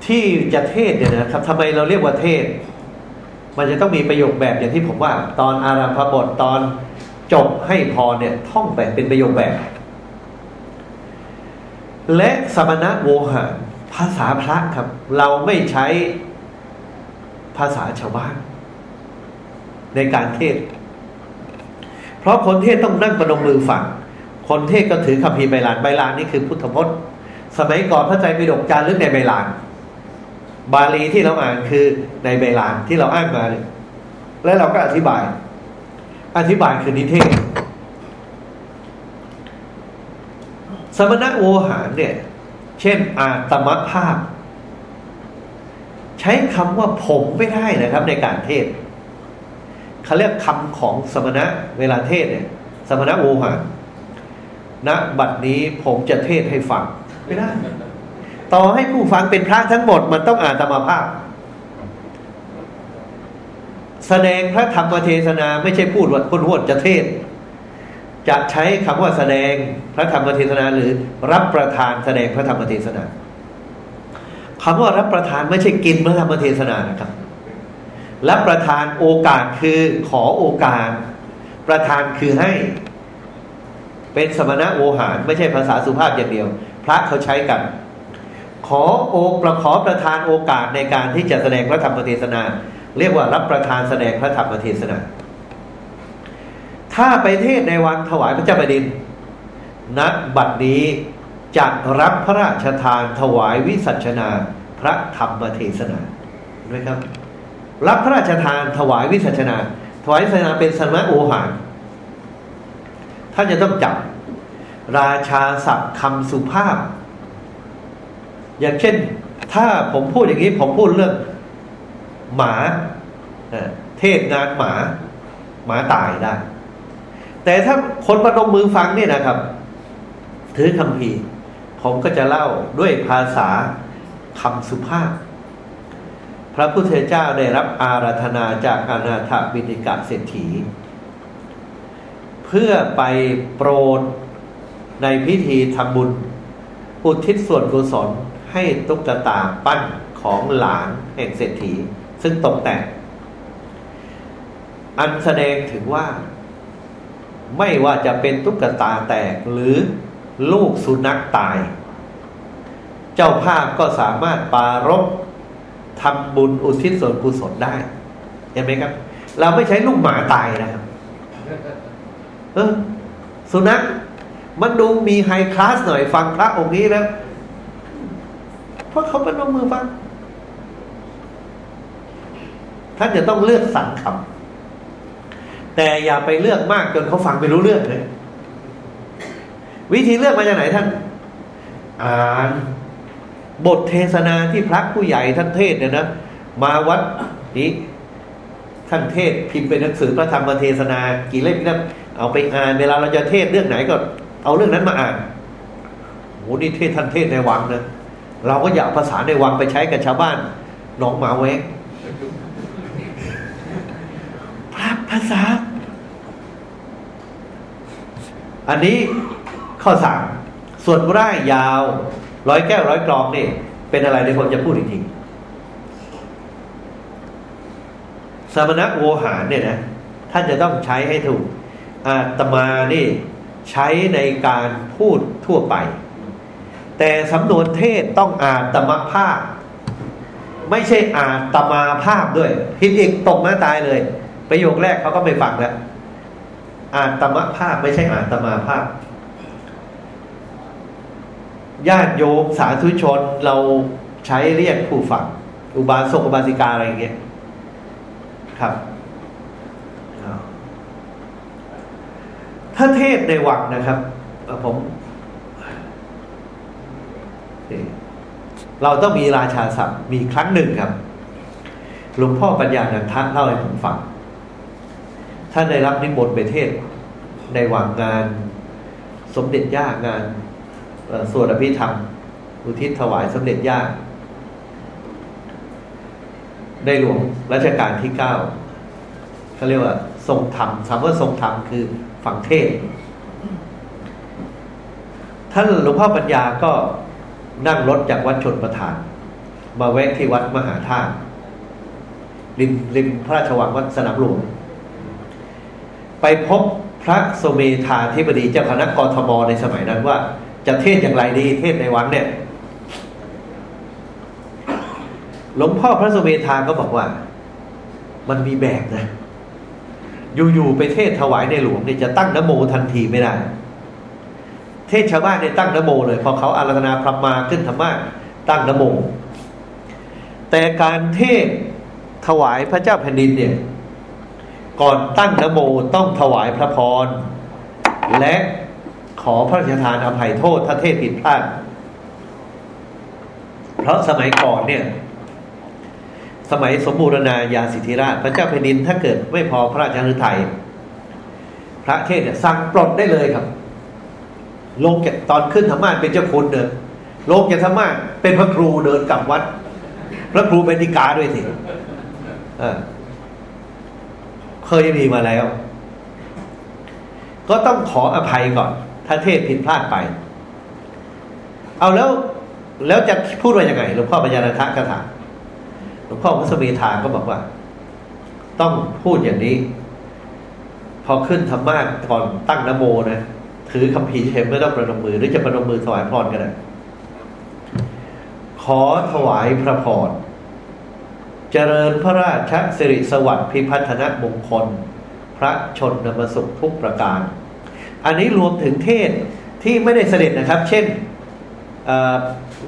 ที่จะเทศเนี่ยนะครับทำไมเราเรียกว่าเทศ มันจะต้องมีประโยคแบบอย่างที่ผมว่า ตอนอารัมพบทตอนจบให้พรเนี่ยท่องแบบเป็นประโยคแบบ และสมณะโวหารภาษาพระครับ เราไม่ใช้ภาษาชาวบ้านในการเทศ เพราะคนเทศต้องนั่งประนมมือฟังคนเทศก็ถือคำพีร์ใบลานใบลานนี่คือพุทธพจน์ สมัยก่อนพระใจมีดกจารึกในใบลาน บาลีที่เราอ่านคือในใบลานที่เราอ้างมาเนี่ยแล้วเราก็อธิบาย อธิบายคือนิเทศ สมณะโวหารเนี่ย เช่นอาตมภาพ ใช้คำว่าผมไม่ได้นะครับในการเทศ เขาเรียกคำของสมณะเวลาเทศเนี่ย สมณะโวหารณบัดนี้ผมจะเทศให้ฟังไม่ได้ต่อให้ผู้ฟังเป็นพระทั้งหมดมันต้องอ่านธรรมภาพ แสดงพระธรรมเทศนาไม่ใช่พูดว่าคนหวดจะเทศ จะใช้คำว่าแสดงพระธรรมเทศนาหรือรับประทานแสดงพระธรรมเทศนาคำว่ารับประทานไม่ใช่กินพระธรรมเทศนานะครับ รับประทานโอกาสคือขอโอกาส ประทานคือให้ เป็นสมณะโวหาร ไม่ใช่ภาษาสุภาพอย่างเดียว พระเขาใช้กัน ขอโอประขอประทานโอกาสในการที่จะแสดงพระธรรมเทศนา เรียกว่ารับประทานแสดงพระธรรมเทศนา ถ้าไปเทศในวันถวายพระเจ้าแผ่นดินณบัดนี้จะรับพระราชทานถวายวิสัชนา พระธรรมเทศนาด้วยครับ รับพระราชทานถวายวิสัชนา ถวายวิสัชนาเป็นสมณโอหารท่านจะต้องจับราชาศัพท์คำสุภาพ อย่างเช่น ถ้าผมพูดอย่างนี้ ผมพูดเรื่อง หมาเทศงานหมา หมาตายได้ แต่ถ้าคนประนมมือฟังเนี่ยนะครับ ถือคำพีผมก็จะเล่าด้วยภาษาคำสุภาพ พระพุทธเจ้าได้รับอาราธนาจากอนาถบิณิกาเศรษฐี เพื่อไปโปรดในพิธีทำบุญ อุทิศส่วนกุศลให้ตุ๊กตาปั้นของหลานแห่งเศรษฐี ซึ่งตกแต่งอันแสดงถึงว่า ไม่ว่าจะเป็นตุ๊กตาแตกหรือลูกสุนัขตาย เจ้าภาพก็สามารถปารบ ทำบุญอุทิศส่วนกุศลได้ เห็นไหมครับ เราไม่ใช้ลูกหมาตายนะครับ เออ สุนัขมันดูมีไฮคลาสหน่อยฟังพระองค์นี้แล้วเพราะเขาเป็นมือฟังท่านจะต้องเลือกสรรคำแต่อย่าไปเลือกมากจนเขาฟังไม่รู้เรื่องเลย วิธีเลือกมาจากไหนท่าน อ่าน บทเทศนาที่พระผู้ใหญ่ท่านเทศเนี่ยนะมาวัดนี้ท่านเทศพิมพ์เป็นหนังสือพระธรรมเทศนากี่เล่มนะเอาไปอ่านเวลาเราจะเทศเรื่องไหนก็เอาเรื่องนั้นมาอ่านโหนี่เทศท่านเทศในวังนะเราก็อยากภาษาในวังไปใช้กับชาวบ้านหนองหมาแวงพระภาษา อันนี้ข้อสามส่วนร่ายยาว ร้อยแก้วร้อยกรองนี่เป็นอะไรในผมจะพูดอีกทีสมณะโวหารเนี่ยนะท่านจะต้องใช้ให้ถูกอาตมานี่ใช้ในการพูดทั่วไป แต่สำนวนเทศต้องอาตมภาพ ไม่ใช่อาตมาภาพด้วยผิดอีกตกมาตายเลย ประโยคแรกเขาก็ไม่ฟังแล้วอาตมภาพไม่ใช่อาตมาภาพ ญาติโยมสาธุชนเราใช้เรียกผู้ฟังอุบาสกอุบาสิกาอะไรอย่างเงี้ยครับ ถ้าเทศในวังนะครับผมเราต้องมีราชาศัพท์มีครั้งหนึ่งครับหลวงพ่อปัญญานันทะเล่าให้ผมฟังท่านได้รับนิมนต์ไปเทศในวังงาน สมเด็จย่างาน สวดอภิธรรม อุทิศถวายสมเด็จย่าในหลวงรัชกาลที่เก้าเขาเรียกว่า ทรงธรรมคำว่าทรงธรรมคือฝังเทศ ท่านหลวงพ่อปัญญาก็นั่งรถจากวัดชนประทาน มาแวะที่วัดมหาธาตุริมริมพระราชวังวัดสนามหลวง ไปพบพระสเมธาธิบดีเจ้าคณะกรทมในสมัยนั้นว่า จะเทศอย่างไรดี เทศในวังเนี่ย หลวงพ่อพระสุเมธาก็บอกว่า มันมีแบบนะ อยู่ๆไปเทศถวายในหลวงเนี่ยจะตั้งนโมทันทีไม่ได้ เทศชาวบ้านเนี่ยตั้งนโมเลยพอเขาอารัธนาพระมาขึ้นธรรมะตั้งนโมแต่การเทศถวายพระเจ้าแผ่นดินเนี่ย ก่อนตั้งนโมต้องถวายพระพรและ ขอพระราชทานอภัยโทษถ้าเทศผิดพลาด เพราะสมัยก่อนเนี่ย สมัยสมบูรณาญาสิทธิราช พระเจ้าแผ่นดินถ้าเกิดไม่พอพระราชาฤทัยพระเทศเนี่ยสั่งปลดได้เลยครับ ลงแกตอนขึ้นธรรมาเป็นเจ้าคุณเดินโลกจะสามารถเป็นพระครูเดินกลับวัด พระครูเป็นติกาด้วยสิเคยมีมาแล้ว ก็ต้องขออภัยก่อน ถ้าเทศผิดพลาดไป เอาแล้วแล้วจะพูดว่ายังไงหลวงพ่อปัญญาณทะก็ถามหลวงพ่อพุทธมีทางก็บอกว่า ต้องพูดอย่างนี้ พอขึ้นธรรมะก่อนตั้งนโมนะถือคำผีเฉยไม่ต้องประนมมือ หรือจะประนมมือถวายพรก็ได้ขอถวายพระพรเจริญพระราชสิริสวัสดิ์พิพัฒนมงคล พระชนนมสุขทุกประการ อันนี้รวมถึงเทศที่ไม่ได้เสด็จนะครับ เช่น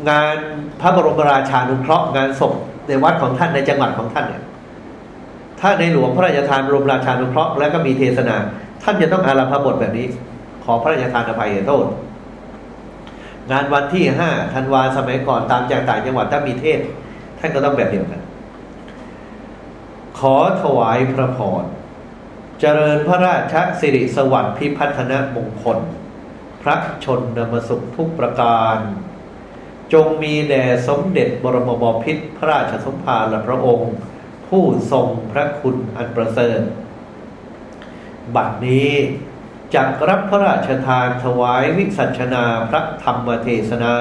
งานพระบรมราชานุเคราะห์งานศพในวัดของท่านในจังหวัดของท่านเนี่ยถ้าในหลวงพระราชทานบรมราชานุเคราะห์แล้วก็มีเทศนา ท่านจะต้องอาราพบทแบบนี้ ขอพระราชทานอภัยโทษงานวันที่ห้าธันวาสมัยก่อนตามจากต่างจังหวัดถ้ามีเทศ ท่านก็ต้องแบบเดียวกัน ขอถวายพระพร เจริญพระราชสิริสวัสดิ์พิพัฒนมงคล พระชนนมสุขทุกประการ จงมีแด่สมเด็จบรมบพิตรพระราชสมภารพระองค์ ผู้ทรงพระคุณอันประเสริฐบัดนี้จักรับพระราชทานถวายวิสัชนาพระธรรมเทศนา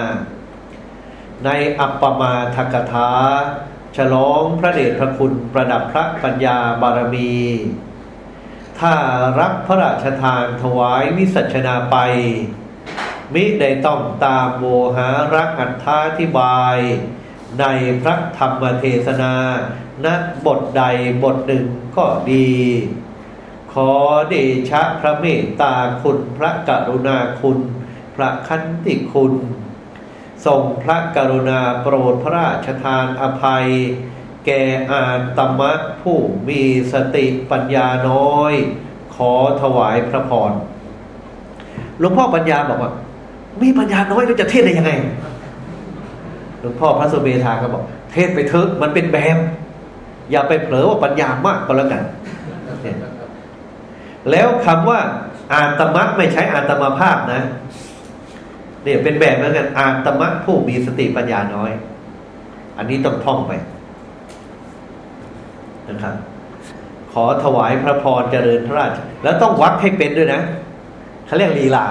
ในอัปปมาทกถา ฉลองพระเดชพระคุณประดับพระปัญญาบารมี ถ้ารับพระราชทานถวายวิสัชนาไป มิได้ต้องตามโวหารักอัตถาธิบาย ในพระธรรมเทศนาณบทใดบทหนึ่งก็ดี ขอเดชะพระเมตตาคุณพระกรุณาคุณ พระคันติคุณทรงพระกรุณาโปรดพระราชทานอภัย แก่อานตมะผู้มีสติปัญญาน้อย ขอถวายพระพรหลวงพ่อปัญญาบอกว่า มีปัญญาน้อยเราจะเทศได้ยังไงหลวงพ่อพระสุเมธาก็บอก เทศไปเถอะมันเป็นแบบ อย่าไปเผลอว่าปัญญามากก็แล้วกัน แล้วคำว่า อาตมะไม่ใช้อาตมภาพนะเนี่ยเป็นแบบเหมือนกันอาตมะผู้มีสติปัญญาน้อย อันนี้ต้องท่องไป นะครับ ขอถวายพระพรเจริญพระราช แล้วต้องวัดให้เป็นด้วยนะเขาเรียกลีลา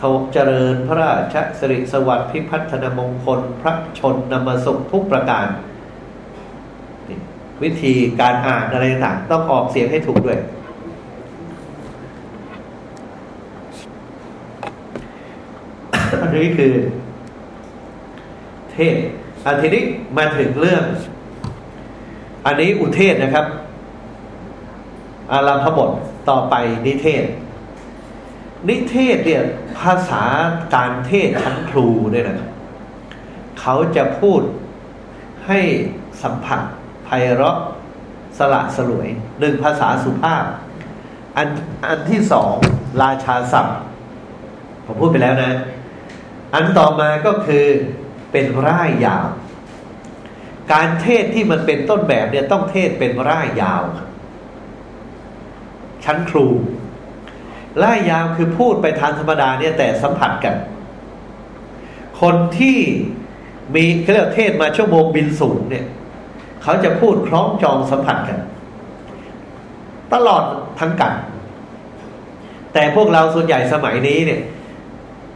ทวเจริญพระราชสิริสวัสดิ์พิพัฒนมงคล พระชนนมสุขทุกประการ วิธีการอ่านอะไรต่างต้องออกเสียงให้ถูกด้วย อันนี้คือ เทศอันทีนี้มาถึงเรื่อง อันนี้อุเทศนะครับ อารัมพบทต่อไปนิเทศ นิเทศเนี่ยภาษาการเทศชั้นครูเนี่ยนะเขาจะพูดให้สัมผัสไพเราะสละสลวยหนึ่งภาษาสุภาพ อันอันที่สองราชาศัพท์ ผมพูดไปแล้วนะ อันต่อมาก็คือเป็นร่ายยาว การเทศที่มันเป็นต้นแบบเนี่ยต้องเทศเป็นร่ายยาว ชั้นครูล่ายาวคือพูดไปทางธรรมดาเนี่ยแต่สัมผัสกัน คนที่มีเขาเรียกเทศมาชั่วโมงบินสูงเนี่ย เขาจะพูดคล้องจองสัมผัสกัน ตลอดทั้งกันแต่พวกเราส่วนใหญ่สมัยนี้เนี่ย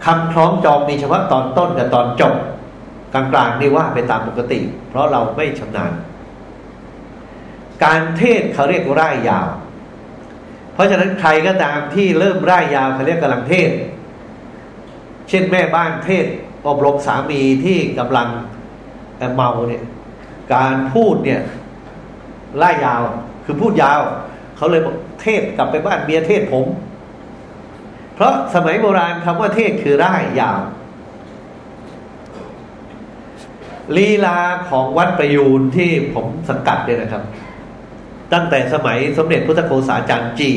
คำคล้องจองมีเฉพาะตอนต้นกับตอนจบ กลางๆนี่ว่าไปตามปกติ เพราะเราไม่ชำนาญ การเทศเขาเรียกร่ายยาว เพราะฉะนั้นใครก็ตามที่เริ่มร่ายยาวเขาเรียกกำลังเทศ เช่นแม่บ้านเทศอบรมสามีที่กำลังเมาเนี่ย การพูดเนี่ยร่ายยาวคือพูดยาว เขาเลยบอกเทศกลับไปบ้านเมียเทศผม เพราะสมัยโบราณคำว่าเทศคือร่ายยาว ลีลาของวัดประยูนที่ผมสังกัดเนี่ยนะครับ ตั้งแต่สมัยสมเด็จพุทธโฆษาจารย์จี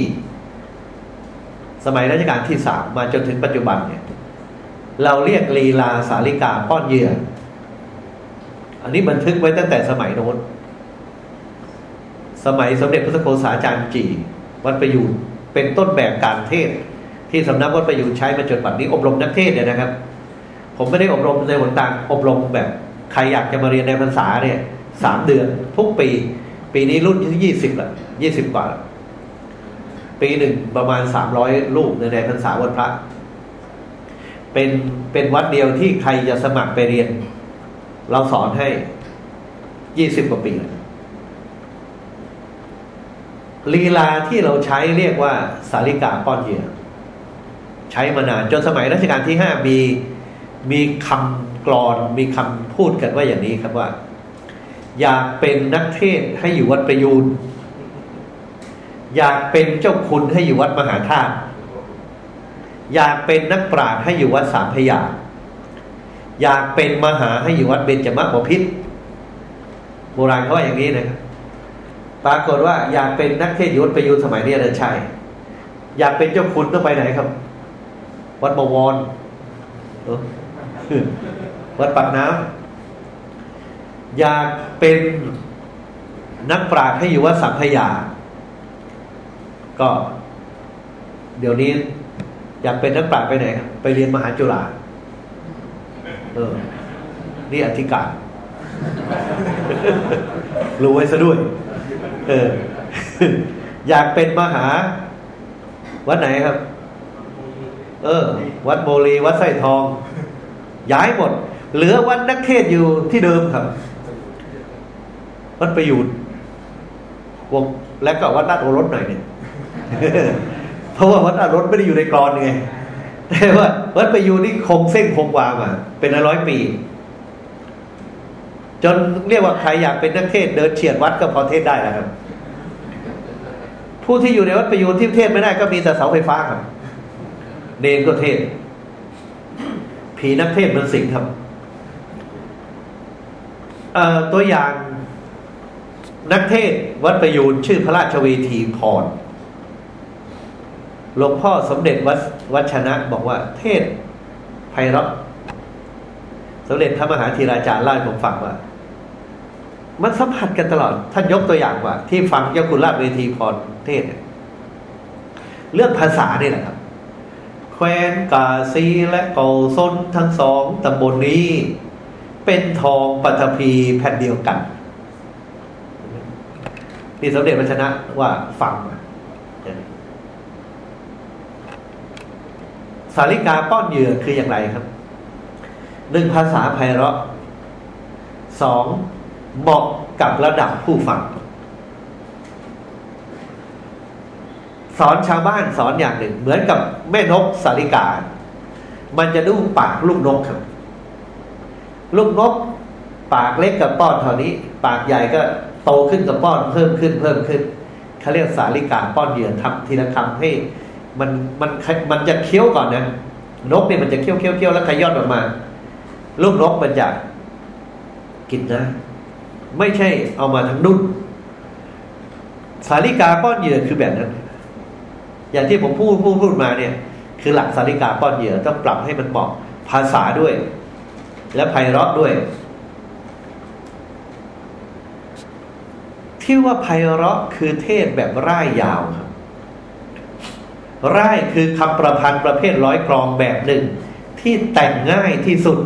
สมัยรัชกาลที่สามมาจนถึงปัจจุบันเนี่ย เราเรียกลีลาสาลิกาป้อนเยื่อ อันนี้บันทึกไว้ตั้งแต่สมัยโน้นสมัยสมเด็จพุทธโฆษาจารย์จี วัดประยูนเป็นต้นแบบการเทศ ที่สำนักวัดประยูนใช้มาจนปัจจุบันนี้อบรมนักเทศเนี่ยนะครับ ผมไม่ได้อบรมในหนต่างอบรมแบบ ใครอยากจะมาเรียนในพรรษาเนี่ยสามเดือนทุกปี ปีนี้รุ่นที่ยี่สิบละยี่สิบกว่าละปีหนึ่งประมาณสามร้อยลูกในในพรรษาวันพระ เป็นเป็นวัดเดียวที่ใครจะสมัครไปเรียน เราสอนให้ยี่สิบกว่าปีลีลาที่เราใช้เรียกว่าสาริกาป้อนเหยื่อใช้มานานจนสมัยรัชกาลที่ห้ามีมีคำ กรอนมีคำพูดกันว่าอย่างนี้ครับว่า อยากเป็นนักเทศให้อยู่วัดประยูนอยากเป็นเจ้าคุณให้อยู่วัดมหาธาตุอยากเป็นนักปราชญ์ให้อยู่วัดสามพยา อยากเป็นมหาให้อยู่วัดเบญจมบพิษโบราณเขาว่าอย่างนี้นะครับปรากฏว่าอยากเป็นนักเทศยุทธประยุทธ์สมัยนี้เลยใช่อยากเป็นเจ้าคุณต้องไปไหนครับ วัดบวร วัดปากน้ำอยากเป็นนักปราชญ์ให้อยู่วัดสัมพยา ก็ เดี๋ยวนี้ อยากเป็นนักปราชญ์ไปไหน ไปเรียนมหาจุฬาเออ นี่อธิการ รู้ไว้ซะด้วย เออ อยากเป็นมหา วัดไหนครับ เออ วัดโมลีวัดไส้ทอง ย้ายหมด เหลือวัดนักเทศอยู่ที่เดิมครับ วัดประยูนวงและก็วัดนาดโอรสหน่อยเนี่ยเพราะว่าวัดนาดโอรสไม่ได้อยู่ในกรอนไงแต่ว่าวัดประยูนนี่คงเส้นคงวามาเป็นร้อยปี จนเรียกว่าใครอยากเป็นนักเทศเดินเฉียดวัดก็พอเทศได้แล้วครับ ผู้ที่อยู่ในวัดประยูนที่เทศไม่ได้ก็มีแต่เสาไฟฟ้าครับเนนก็เทศผีนักเทศมันสิงครับ ตัวอย่างนักเทศวัดประยูนชื่อพระราชเวทีพรหลวงพ่อสมเด็จวัดวัชนะบอกว่าเทศไพเราะสมเด็จพระมหาธีราจารย์เล่าให้ผมฟังว่า มันสัมผัสกันตลอด ท่านยกตัวอย่างว่า ที่ฟังเจ้าคุณราชเวทีพรเทศเรื่องภาษานี่แหละครับ แคว้นกาซีและเกาซนทั้งสองตำบลนนี้ เป็นทองปัทภีแผ่นเดียวกันนี่สมเด็จพระชนะว่าฟังสาริกาป้อนเหยื่อคืออย่างไรครับหนึ่งภาษาไพเราะสองเหมาะกับระดับผู้ฟัง สอนชาวบ้านสอนอย่างหนึ่ง เหมือนกับแม่นกสาริกา มันจะดูปากลูกนกครับ ลูกนกปากเล็กกับป้อนเท่านี้ ปากใหญ่ก็โตขึ้นกับป้อนเพิ่มขึ้นเพิ่มขึ้นเขาเรียกสาลิกาป้อนเหยื่อทำทีละคำให้มันมันมันจะเคี้ยวก่อนนะนกเนี่ยมันจะเคี้ยวเคี้ยวเคี้ยวแล้วขย่อนออกมา ลูกนกมันจะกินนะ ไม่ใช่เอามาทั้งนุ่นสาลิกาป้อนเหยื่อคือแบบนั้น อย่างที่ผมพูดพูดพูดมาเนี่ย คือหลักสาลิกาป้อนเหยื่อต้องปรับให้มันเหมาะภาษาด้วย และไพเราะด้วย ที่ว่าไพเราะคือเทศแบบร่ายยาวครับร่ายคือคำประพันธ์ประเภทร้อยกรองแบบหนึ่ง ที่แต่งง่ายที่สุด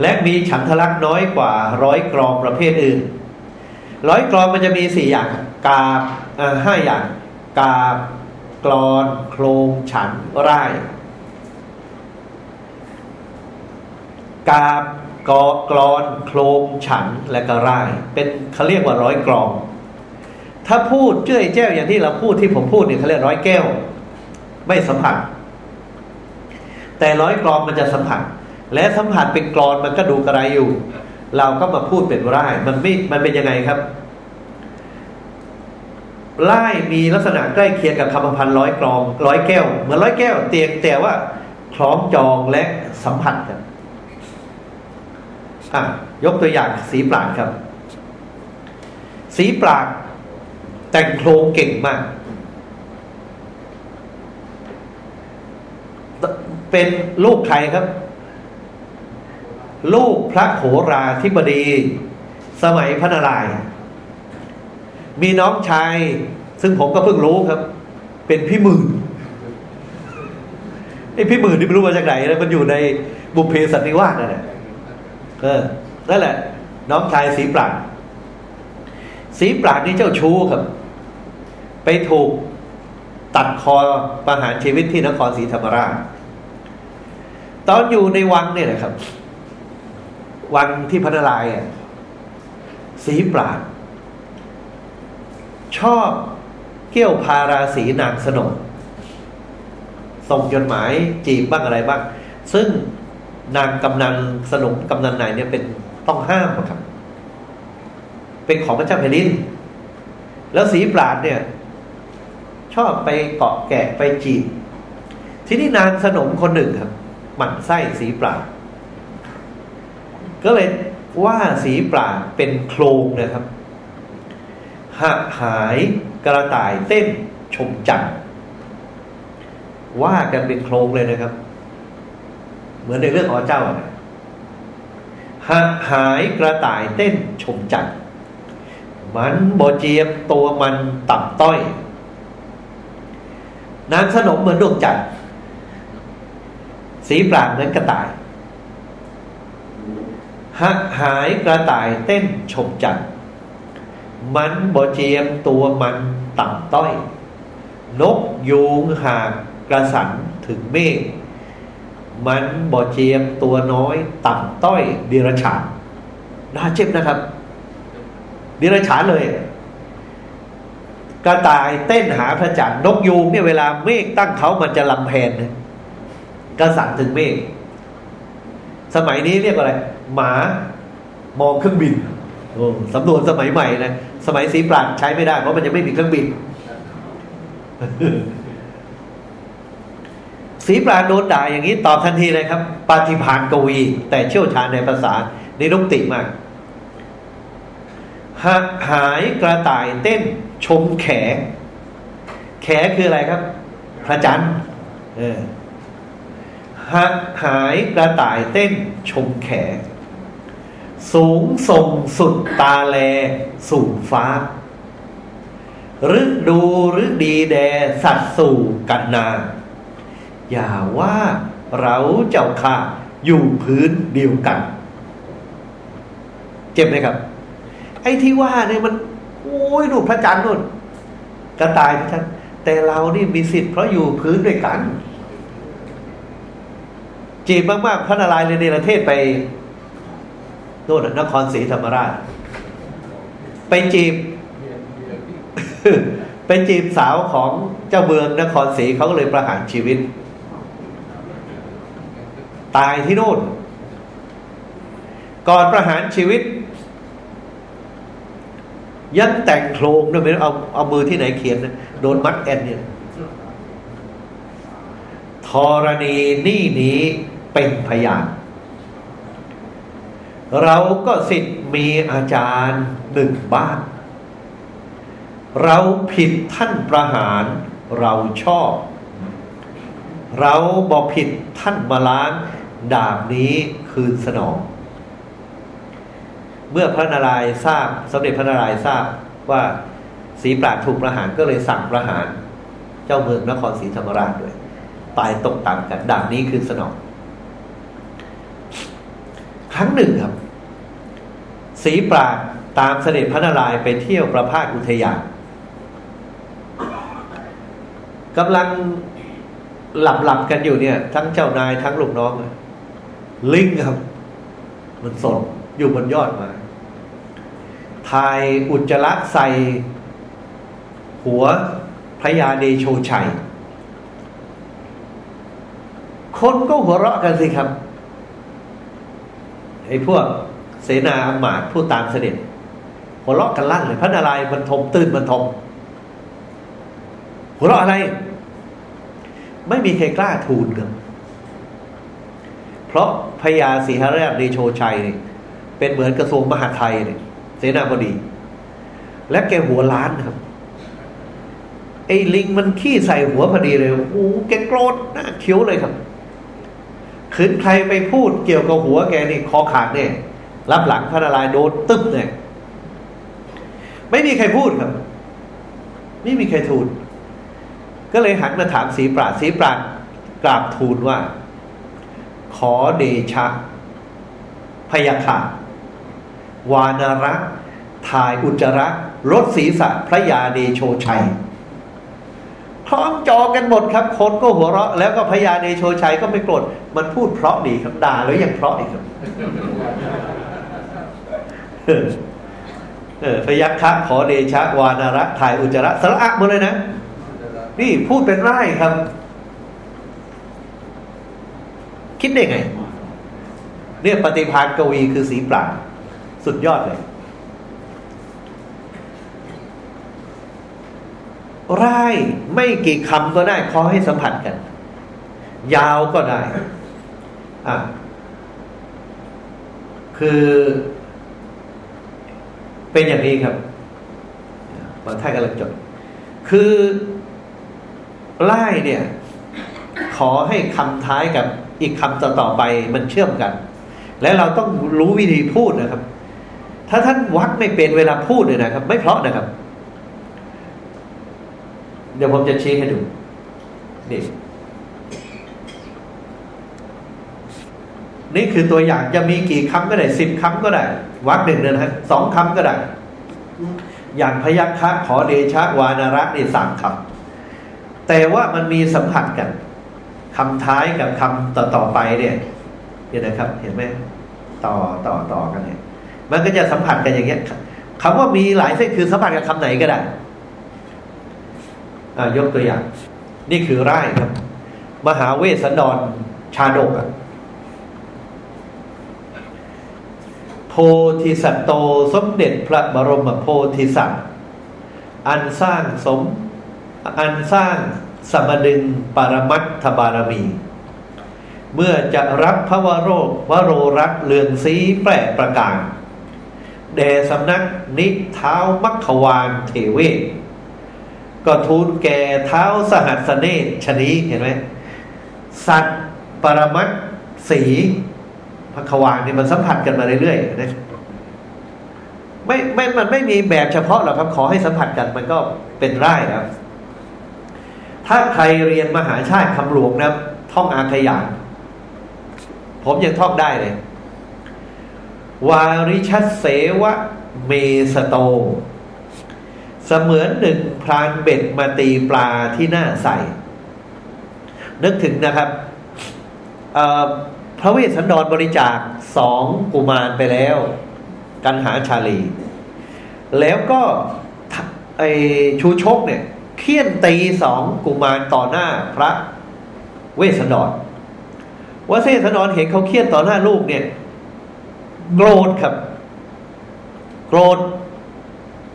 และมีฉันทลักษ์น้อยกว่าร้อยกรองประเภทอื่น ร้อยกรองมันจะมีสี่อย่างกาบห้าอย่าง กาบกรอน โครงฉันร่าย กาบกอกรอนโคลมฉันและกร่ายเป็นเขาเรียกว่าร้อยกรอง ถ้าพูดเจ้ยแจ้วอย่างที่เราพูดที่ผมพูดเนี่ยเขาเรียกร้อยแก้ว ไม่สัมผัส แต่ร้อยกรองมันจะสัมผัส และสัมผัสเป็นกรอนมันก็ดูกระไรอยู่ เราก็มาพูดเป็นร่ายมันไม่มันเป็นยังไงครับร่ายมีลักษณะใกล้เคียงกับคำพันร้อยกรอง ร้อยแก้ว เหมือนร้อยแก้ว เตียงแต่ว่าคล้องจองและสัมผัสกัน อะยกตัวอย่างสีปราดครับ สีปราดแต่งโครงเก่งมาก เป็นลูกใครครับ ลูกพระโหราธิบดี สมัยพระนารายณ์มีน้องชาย ซึ่งผมก็เพิ่งรู้ครับ เป็นพี่หมื่นไอ้พี่หมื่นนี่ไม่รู้มาจากไหนนะมันอยู่ในบุพเพสันนิวาสนั่นแหละ เออนั่นแหละ น้องชายสีปราดสีปราดนี่เจ้าชู้ครับ ไปถูกตัดคอประหารชีวิตที่นครศรีธรรมราชตอนอยู่ในวังเนี่ยนะครับ วังที่พระนารายณ์อะสีปราดชอบเกี่ยวพาราสีนางสนมส่งจดหมายจีบบ้างอะไรบ้าง ซึ่ง นางกำนันสนมกำนันไหนเนี่ยเป็นต้องห้ามครับ เป็นของพระเจ้าแผ่นดิน แล้วสีปราดเนี่ย ชอบไปเกาะแกะไปจีบทีนี้นางสนมคนหนึ่งครับหมั่นไส้สีปราดก็เลยว่าสีปราดเป็นโครงนะครับหะหายกระต่ายเต้นชมจันว่ากันเป็นโครงเลยนะครับ เหมือนในเรื่องอ๋อเจ้าหะหายกระต่ายเต้นชมจันทร์มันบอเจียมตัวมันต่ำต้อย นางสนมเหมือนดวงจันทร์สีปราดเหมือนกระต่ายหะหายกระต่ายเต้นชมจันทร์มันบอเจียมตัวมันต่ำต้อย นกยูงหากกระสันถึงเมฆ มันบอเจียมตัวน้อย ต่ำต้อยเดิรฉานน่าเจ็บนะครับ เดิรฉานเลยกระต่ายเต้นหาพระจันทร์นกยูงเนี่ยเวลาเมฆตั้งเขามันจะลำแพนกระสันถึงเมฆสมัยนี้เรียกอะไร หมามองเครื่องบินโอ้สำนวนสมัยใหม่นะสมัยสีปราดใช้ไม่ได้เพราะมันยังไม่มีเครื่องบิน สีปราโดนด่าอย่างนี้ตอบทันทีเลยครับ ปาฏิพานกวี แต่เชี่ยวชาญในภาษาในนุกติมากหาหายกระต่ายเต้นชมแข แขคืออะไรครับ พระจันทร์เออหาหายกระต่ายเต้นชมแข สูงส่งสุดตาแลสู่ฟ้าฤดูฤดีแดสัตว์สู่กันนา อย่าว่าเราเจ้าค่ะอยู่พื้นเดียวกัน เจ็บไหมครับ ไอ้ที่ว่าเนี่ยมันโอ้ยดูพระจันทร์นู่นกระต่ายพระจันทร์แต่เรานี่มีสิทธิ์เพราะอยู่พื้นด้วยกัน จีบมากๆพระนารายณ์เลยในประเทศไปโน่นนครศรีธรรมราช ไปจีบ ไปจีบสาวของเจ้าเมืองนครศรีเขาก็เลยประหารชีวิต ตายที่โน่น ก่อนประหารชีวิต ยังแต่งโครงด้วยไม่รู้เอาเอามือที่ไหนเขียนนะโดนมัดแอนเนี่ยธรณีนี่นี้เป็นพยานเราก็สิทธิ์มีอาจารย์หนึ่งบ้าน เราผิดท่านประหารเราชอบ เราบอกผิดท่านมาล้าง ดาบนี้คืนสนอง เมื่อพระนารายณ์ทราบสมเด็จพระนารายณ์ทราบว่าศรีปราดถูกประหารก็เลยสั่งประหาร เจ้าเมืองนครศรีธรรมราชด้วยตายตกต่ำกันดาบนี้คืนสนอง ครั้งหนึ่งครับศรีปราดตามเสด็จพระนารายณ์ไปเที่ยวประพาสอุทยานกำลังหลับหลับกันอยู่เนี่ย ทั้งเจ้านายทั้งลูกน้องอะ ลิงครับ มันสนอยู่บนยอดมาทายอุจจาระใส่ หัวพระยาเดโชชัย คนก็หัวเราะกันสิครับไอ้พวกเสนาอมาตย์ผู้ตามเสด็จ หัวเราะกันลั่นเลยพระนารายณ์บรรทมตื่นบรรทม หัวเราะอะไร ไม่มีใครกล้าทูลกัน เพราะพญาสีหราชเดโชชัยนี่เป็นเหมือนกระทรวงมหาดไทยเนี่ยเสนาบดี และแกหัวล้านครับไอ้ลิงมันขี้ใส่หัวพอดีเลยโอ้แกโกรธหน้าเขียวเลยครับขืนใครไปพูดเกี่ยวกับหัวแกนี่คอขาดเนี่ย รับหลังพระนารายณ์โดนตึ๊บเนี่ยไม่มีใครพูดครับ ไม่มีใครทูลก็เลยหันมาถามสีปราดสีปราดกราบทูลว่า ขอเดชะ พยาค่ะวานาระถ่ายอุจจาระรถศีรษะพระยาเดโชชัยพร้อมจอกันหมดครับคนก็หัวเราะ แล้วก็พญาเดโชชัยก็ไม่โกรธมันพูดเพราะดีครับด่าแล้วยังเพราะอีกครับเออพยักคะขอเดชะวานาระถ่ายอุจจาระสระอะหมดเลยนะ นี่พูดเป็นไร่ครับ คิดได้ไง เนี่ยปฏิภาณกวีคือสีปราณสุดยอดเลยไร่ไม่กี่คำก็ได้ขอให้สัมผัสกัน ยาวก็ได้อะคือเป็นอย่างนี้ครับบางท่านกำลังจด คือไล่เนี่ย ขอให้คำท้ายกับ อีกคำต่อๆไปมันเชื่อมกัน และเราต้องรู้วิธีพูดนะครับ ถ้าท่านวัดไม่เป็นเวลาพูดเลยนะครับ ไม่เพราะนะครับ เดี๋ยวผมจะชี้ให้ดูนี่นี่คือตัวอย่างจะมีกี่คำก็ได้สิบคำก็ได้วักหนึ่งนะฮะสองคำก็ได้ อย่างพยัคฆะขอเดชะวานาระนี่สามคำแต่ว่ามันมีสัมผัสกัน คำท้ายกับคำต่อต่อไปเนี่ยเห็นนะครับ เห็นไหมต่อต่อต่อกันเนี่ย มันก็จะสัมผัสกันอย่างเงี้ยคำว่ามีหลายเส้นคือสัมผัสกับคำไหนก็ได้ยกตัวอย่าง นี่คือไร่ครับ มหาเวสสันดรชาดกอะโพธิสัตโตสมเด็จพระบรมโพธิสัตว์ อันสร้างสม อันสร้าง สมดึงปรมัตถบารมี เมื่อจะรับพระวโรวโรรักเลืองสีแปรประการแด่สำนักนิเท้ามัคควานเทเวศก็ทูลแก่เท้าสหัสเนตชนีเห็นไหมสัตว์ปรมัตสีพระควานเนี่ยมันสัมผัสกันมาเรื่อยๆนะไม่ไม่มันไม่มีแบบเฉพาะหรอกครับขอให้สัมผัสกันมันก็เป็นไร่ครับ ถ้าใครเรียนมหาชาติคำหลวงนะท่องอาขยานผมยังท่องได้เลย วาริชัดเสวะเมสโต เสมือนหนึ่งพรานเบ็ดมาตีปลาที่หน้าใสนึกถึงนะครับพระเวสสันดรบริจาคสองกุมารไปแล้ว กันหาชาลี แล้วก็ไอชูชกเนี่ย เคี่ยนตีสองกุมารต่อหน้าพระเวสสันดรว่าเวสสันดรเห็นเขาเคี่ยนต่อหน้าลูกเนี่ยโกรธครับ โกรธ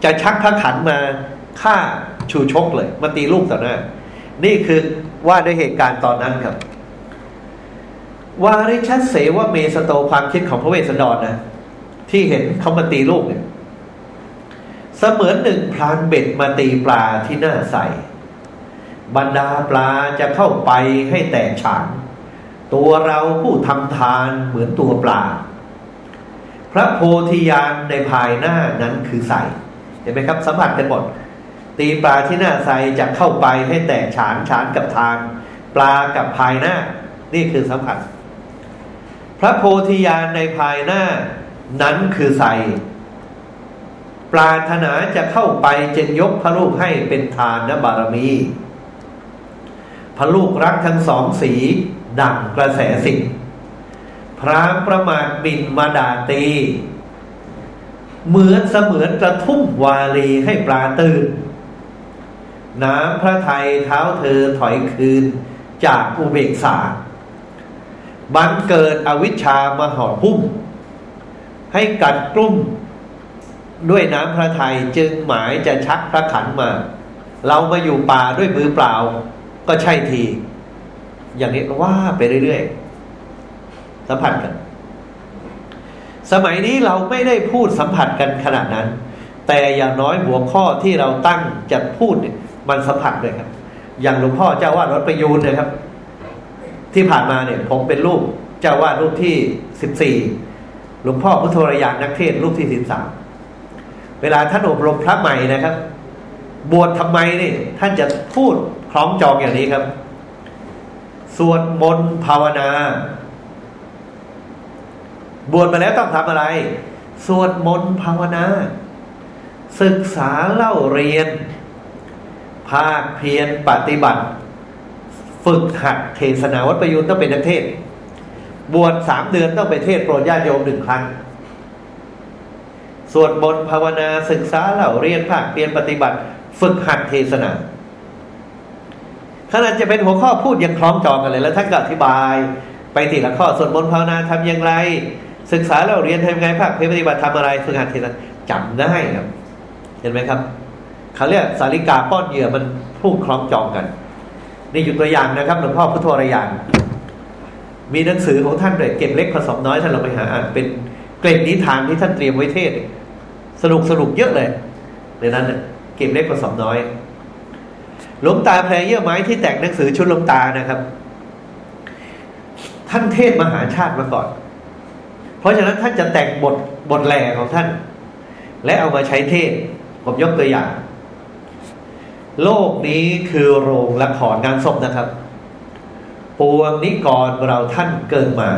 จะชักพระขันมาฆ่าชูชกเลย มาตีลูกต่อหน้า นี่คือว่าด้วยเหตุการณ์ตอนนั้นครับ วาริชัดเสว่าเมสโตความคิดของพระเวสสันดรนะที่เห็นเขามาตีลูกเนี่ย เสมือนหนึ่งพรานเบ็ดมาตีปลาที่หน้าใสบรรดาปลาจะเข้าไปให้แตกฉานตัวเราผู้ทำทานเหมือนตัวปลา พระโพธิญาณในภายหน้านั้นคือใสเห็นไหมครับสัมผัสกันหมดตีปลาที่หน้าใสจะเข้าไปให้แตกฉานฉานกับทานปลากับภายหน้า นี่คือสัมผัส พระโพธิญาณในภายหน้านั้นคือใส ปรารถนาจะเข้าไปจึงยกพระลูกให้เป็นทานนบารมี พระลูกรักทั้งสองสีดั่งกระแสสิงพรามประมาทบินมาด่าตี เหมือนเสมือนกระทุ่มวาลีให้ปลาตื่น น้ำพระไทยเท้าเธอถอยคืนจากอุเบกษาบังเกิดอวิชชามาห่อหุ้ม ให้กัดกลุ่ม ด้วยน้ำพระทัยจึงหมายจะชักพระขันมา เรามาอยู่ป่าด้วยมือเปล่า ก็ใช่ที อย่างนี้ว่าไปเรื่อยๆสัมผัสกัน สมัยนี้เราไม่ได้พูดสัมผัสกันขนาดนั้น แต่อย่างน้อยหัวข้อที่เราตั้งจะพูดมันสัมผัสเลยครับ อย่างหลวงพ่อเจ้าวาดวัดประยูนนะครับ ที่ผ่านมาเนี่ย ผมเป็นรูปเจ้าวาดรูปที่สิบสี่หลวงพ่อพุทธรยานนักเทศรูปที่สิบสาม เวลาท่านอบรมพระใหม่นะครับ บวชทำไมนี่ ท่านจะพูดคล้องจองอย่างนี้ครับ สวดมนต์ภาวนา บวชมาแล้วต้องทำอะไร สวดมนต์ภาวนา ศึกษาเล่าเรียน ภาคเพียรปฏิบัติ ฝึกหัดเทศนาวัดประยุนต้องเป็นนักเทศ บวชสามเดือนต้องไปเทศโปรดญาติโยมหนึ่งครั้ง สวดมนต์ภาวนาศึกษาเล่าเรียนภาคเพียรปฏิบัติ ฝึกหัดเทศนาขนาดจะเป็นหัวข้อพูดยังคล้องจองกันเลย แล้วท่านก็อธิบาย ไปทีละข้อสวดมนต์ภาวนาทำอย่างไร ศึกษาเราเรียนทำยังไงภาคเปฏิบัติทำอะไรฝึกหัดเทีละจำได้ครับ เห็นไหมครับเขาเรียกสาริกาป้อนเหยื่อมันพูดคล้องจองกัน นี่อยู่ตัวอย่างนะครับหลวงพ่อพุทโธรยานมีหนังสือของท่านด้วยเก็บเล็กผสมน้อยท่านเราไปหาอ่านเป็น เกร็ดนิทานที่ท่านเตรียมไว้เทศสนุกสนุกเยอะเลย ในนั้นเก็บเล็กผสมน้อยหลวงตาแพรเยื่อไม้ที่แต่งหนังสือชุดหลวงตานะครับ ท่านเทศมหาชาติมาก่อน เพราะฉะนั้นท่านจะแต่งบทบทแหล่ของท่าน และเอามาใช้เทศ ผมยกตัวอย่าง โลกนี้คือโรงละครงานศพนะครับ ปวงนิกรเราท่านเกิดมา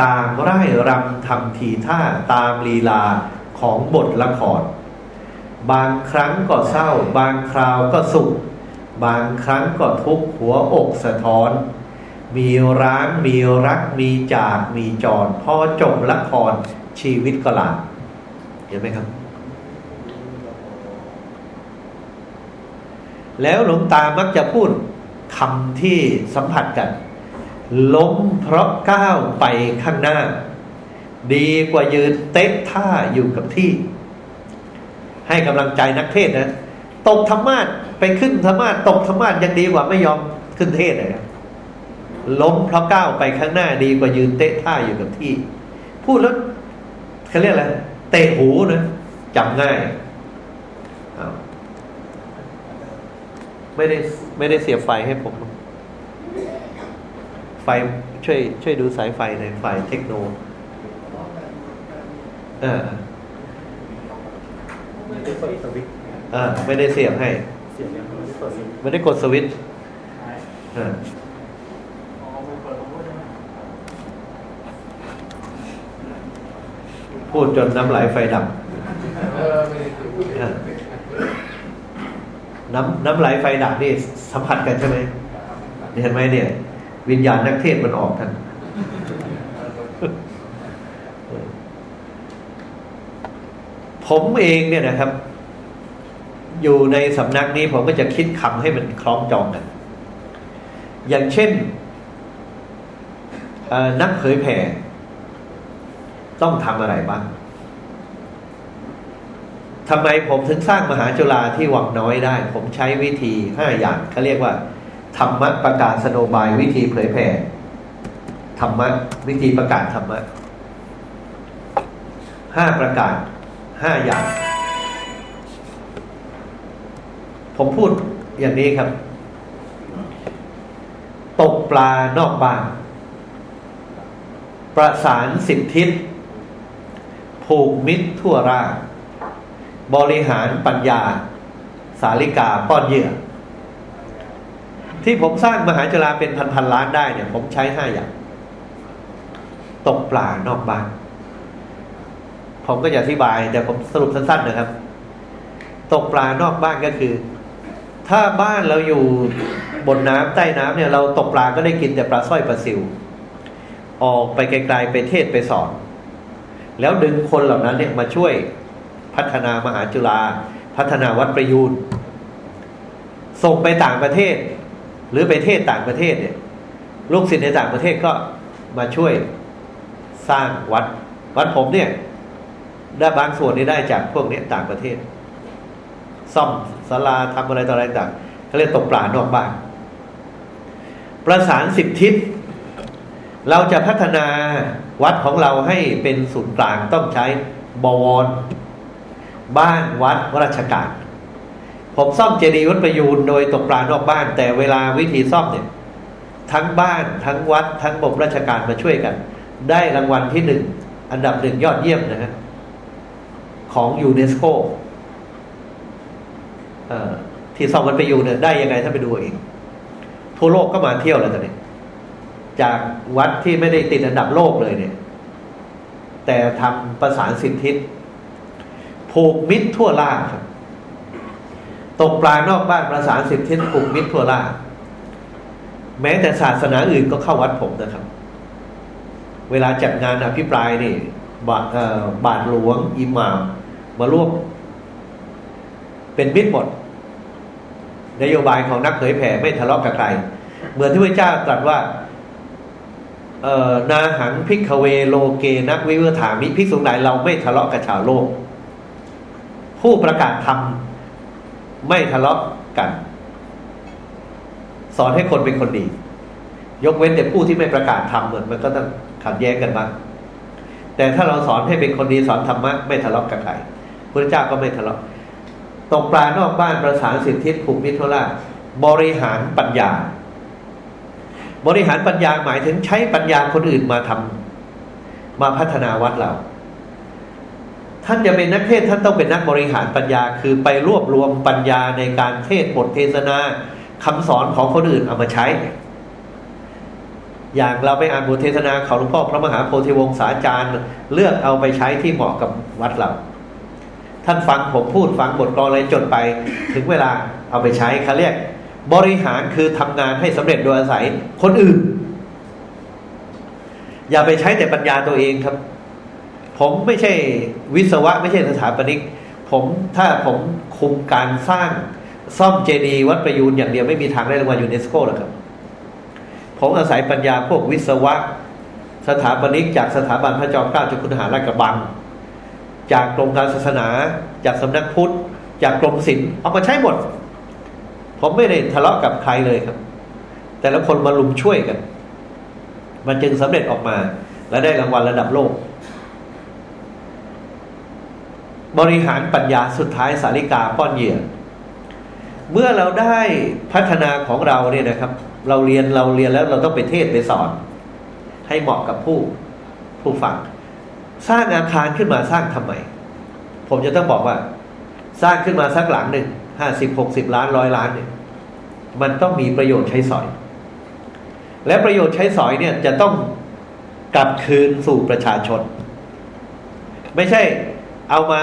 ตามไร่รำทำทีท่าตามลีลาของบทละคร บางครั้งก็เศร้า บางคราวก็สุข บางครั้งก็ทุกข์หัวอกสะท้อน มีร้างมีรักมีจากมีจรพอจบละครชีวิตก็ลาเห็นไหมครับ แล้วหลวงตามักจะพูดคำที่สัมผัสกัน ล้มเพราะก้าวไปข้างหน้า ดีกว่ายืนเต๊ะท่าอยู่กับที่ ให้กำลังใจนักเทศนะตกธรรมาทไปขึ้นธรรมาทตกธรรมาทยังดีกว่าไม่ยอมขึ้นเทศเลยล้มเพราะก้าวไปข้างหน้า ดีกว่ายืนเตะท่าอยู่กับที่ พูดแล้วเขาเรียกอะไรเตะหูนะจำง่ายไม่ได้ไม่ได้เสียไฟให้ผม ไฟช่วยช่วยดูสายไฟในไฟเทคโนเออไม่ได้กดสวิตอ่าไม่ได้เสียบให้ เสียบยังไม่ได้กดสวิตช์อ่าพูดจนน้ำไหลไฟดับน้ำน้ำไหลไฟดับนี่สัมผัสกันใช่ไหมเห็นไหมเนี่ย วิญญาณนักเทศมันออกกันผมเองเนี่ยนะครับ อยู่ในสำนักนี้ผมก็จะคิดคำให้มันคล้องจองกัน อย่างเช่นนักเผยแผ่ต้องทำอะไรบ้างทำไมผมถึงสร้างมหาจุฬาที่วังน้อยได้ ผมใช้วิธีห้าอย่างเขาเรียกว่า ธรรมะประกาศสโนบายวิธีเผยแผ่ธรรมะวิธีประกาศธรรมะห้าประกาศห้าอย่าง ผมพูดอย่างนี้ครับ ตกปลานอกบ้าน ประสานสิบทิศผูกมิตรทั่วร่าง บริหารปัญญา สาลิกาป้อนเยื่อ ที่ผมสร้างมหาจุฬาเป็นพันพันล้านได้เนี่ย ผมใช้ห้าอย่าง ตกปลานอกบ้าน ผมก็จะอธิบาย แต่ผมสรุปสั้นๆนะครับ ตกปลานอกบ้านก็คือ ถ้าบ้านเราอยู่บนน้ำใต้น้ำเนี่ย เราตกปลาก็ได้กินแต่ปลาสร้อยปลาซิว ออกไปไกลๆไปเทศไปสอน แล้วดึงคนเหล่านั้นเนี่ยมาช่วยพัฒนามหาจุฬาพัฒนาวัดประยูนส่งไปต่างประเทศ หรือไปเทศต่างประเทศเนี่ยลูกศิษย์ในต่างประเทศก็มาช่วยสร้างวัด วัดผมเนี่ยได้บางส่วนนี้ได้จากพวกนี้ต่างประเทศ ซ่อมศาลาทำอะไรต่ออะไรต่างเขาเรียกตกปลานอกบ้าน ประสานสิบทิศ เราจะพัฒนาวัดของเราให้เป็นศูนย์กลางต้องใช้บวร บ้านวัดราชการ ผมซ่อมเจดีย์วัดประยูนโดยตกปลานอกบ้าน แต่เวลาวิธีซ่อมเนี่ย ทั้งบ้านทั้งวัด ทั้งบ่มราชการมาช่วยกัน ได้รางวัลที่หนึ่งอันดับหนึ่งยอดเยี่ยมนะฮะของยูเนสโกที่ซ่อมมันไปอยู่เนี่ยได้ยังไงถ้าไปดูเองทั่วโลกก็มาเที่ยวแล้วตอนนี้จากวัดที่ไม่ได้ติดอันดับโลกเลยเนี่ย แต่ทำประสานสิทธิผูกมิตรทั่วล่าครับ ตกปลานอกบ้านประสานสิบทธิผูกมิตรทั่วล่าแม้แต่ศาสนาอื่นก็เข้าวัดผมนะครับ เวลาจัดงานอภิปรายนี่บาบาทหลวงอิหม่ามมาร่วมเป็นมิตรหมดนโยบายของนักเผยแผ่ไม่ทะเลาะกับใคร เหมือนที่พระเจ้าตรัสว่านาหังพิกเวโลเกนักวิเวถามิพิกษุไหนเราไม่ทะเลาะกับชาวโลก ผู้ประกาศธรรม ไม่ทะเลาะกัน สอนให้คนเป็นคนดี ยกเว้นแต่ผู้ที่ไม่ประกาศธรรมเหมือนมันก็ต้องขัดแย้งกันบ้างแต่ถ้าเราสอนให้เป็นคนดีสอนธรรมะไม่ทะเลาะกับใครพระเจ้าก็ไม่ทะเลาะตกปลานอกบ้านประสานสิทธิผูมิตรโทราบริหารปัญญา บริหารปัญญาหมายถึงใช้ปัญญาคนอื่นมาทำมาพัฒนาวัดเรา ท่านจะเป็นนักเทศท่านต้องเป็นนักบริหารปัญญา คือไปรวบรวมปัญญาในการเทศบทเทศนาคำสอนของคนอื่นเอามาใช้ อย่างเราไปอ่านบทเทศนาของหลวงพ่อพระมหาโพธิวงศาจารย์ เลือกเอาไปใช้ที่เหมาะกับวัดเรา ท่านฟังผมพูดฟังบทกลอนอะไรจดไป ถึงเวลาเอาไปใช้เขาเรียก บริหารคือทำงานให้สำเร็จโดยอาศัยคนอื่น อย่าไปใช้แต่ปัญญาตัวเองครับ ผมไม่ใช่วิศวะ ไม่ใช่สถาปนิก ผมถ้าผมคุมการสร้างซ่อมเจดีย์วัดประยูนอย่างเดียวไม่มีทางได้รางวัลยูเนสโกหรอกครับ ผมอาศัยปัญญาพวกวิศวะ สถาปนิก จากสถาบันพระจอมเกล้าจุฬาลงกรณ์ราชกระบัง จากกรมการศาสนา จากสำนักพุทธ จากกรมศิลป์เอามาใช้หมด ผมไม่ได้ทะเลาะกับใครเลยครับ แต่ละคนมาลุมช่วยกัน มันจึงสำเร็จออกมาและได้รางวัลระดับโลก บริหารปัญญาสุดท้ายสาริกาป้อนเหยื่อเมื่อเราได้พัฒนาของเราเนี่ยนะครับ เราเรียนเราเรียนแล้วเราต้องไปเทศไปสอน ให้เหมาะกับผู้ผู้ฟัง สร้างอาคารขึ้นมาสร้างทำไม ผมจะต้องบอกว่า สร้างขึ้นมาสักหลังหนึ่งห้าสิบหกสิบล้านร้อยล้านเนี่ยมันต้องมีประโยชน์ใช้สอย และประโยชน์ใช้สอยเนี่ยจะต้องกลับคืนสู่ประชาชน ไม่ใช่ เอามา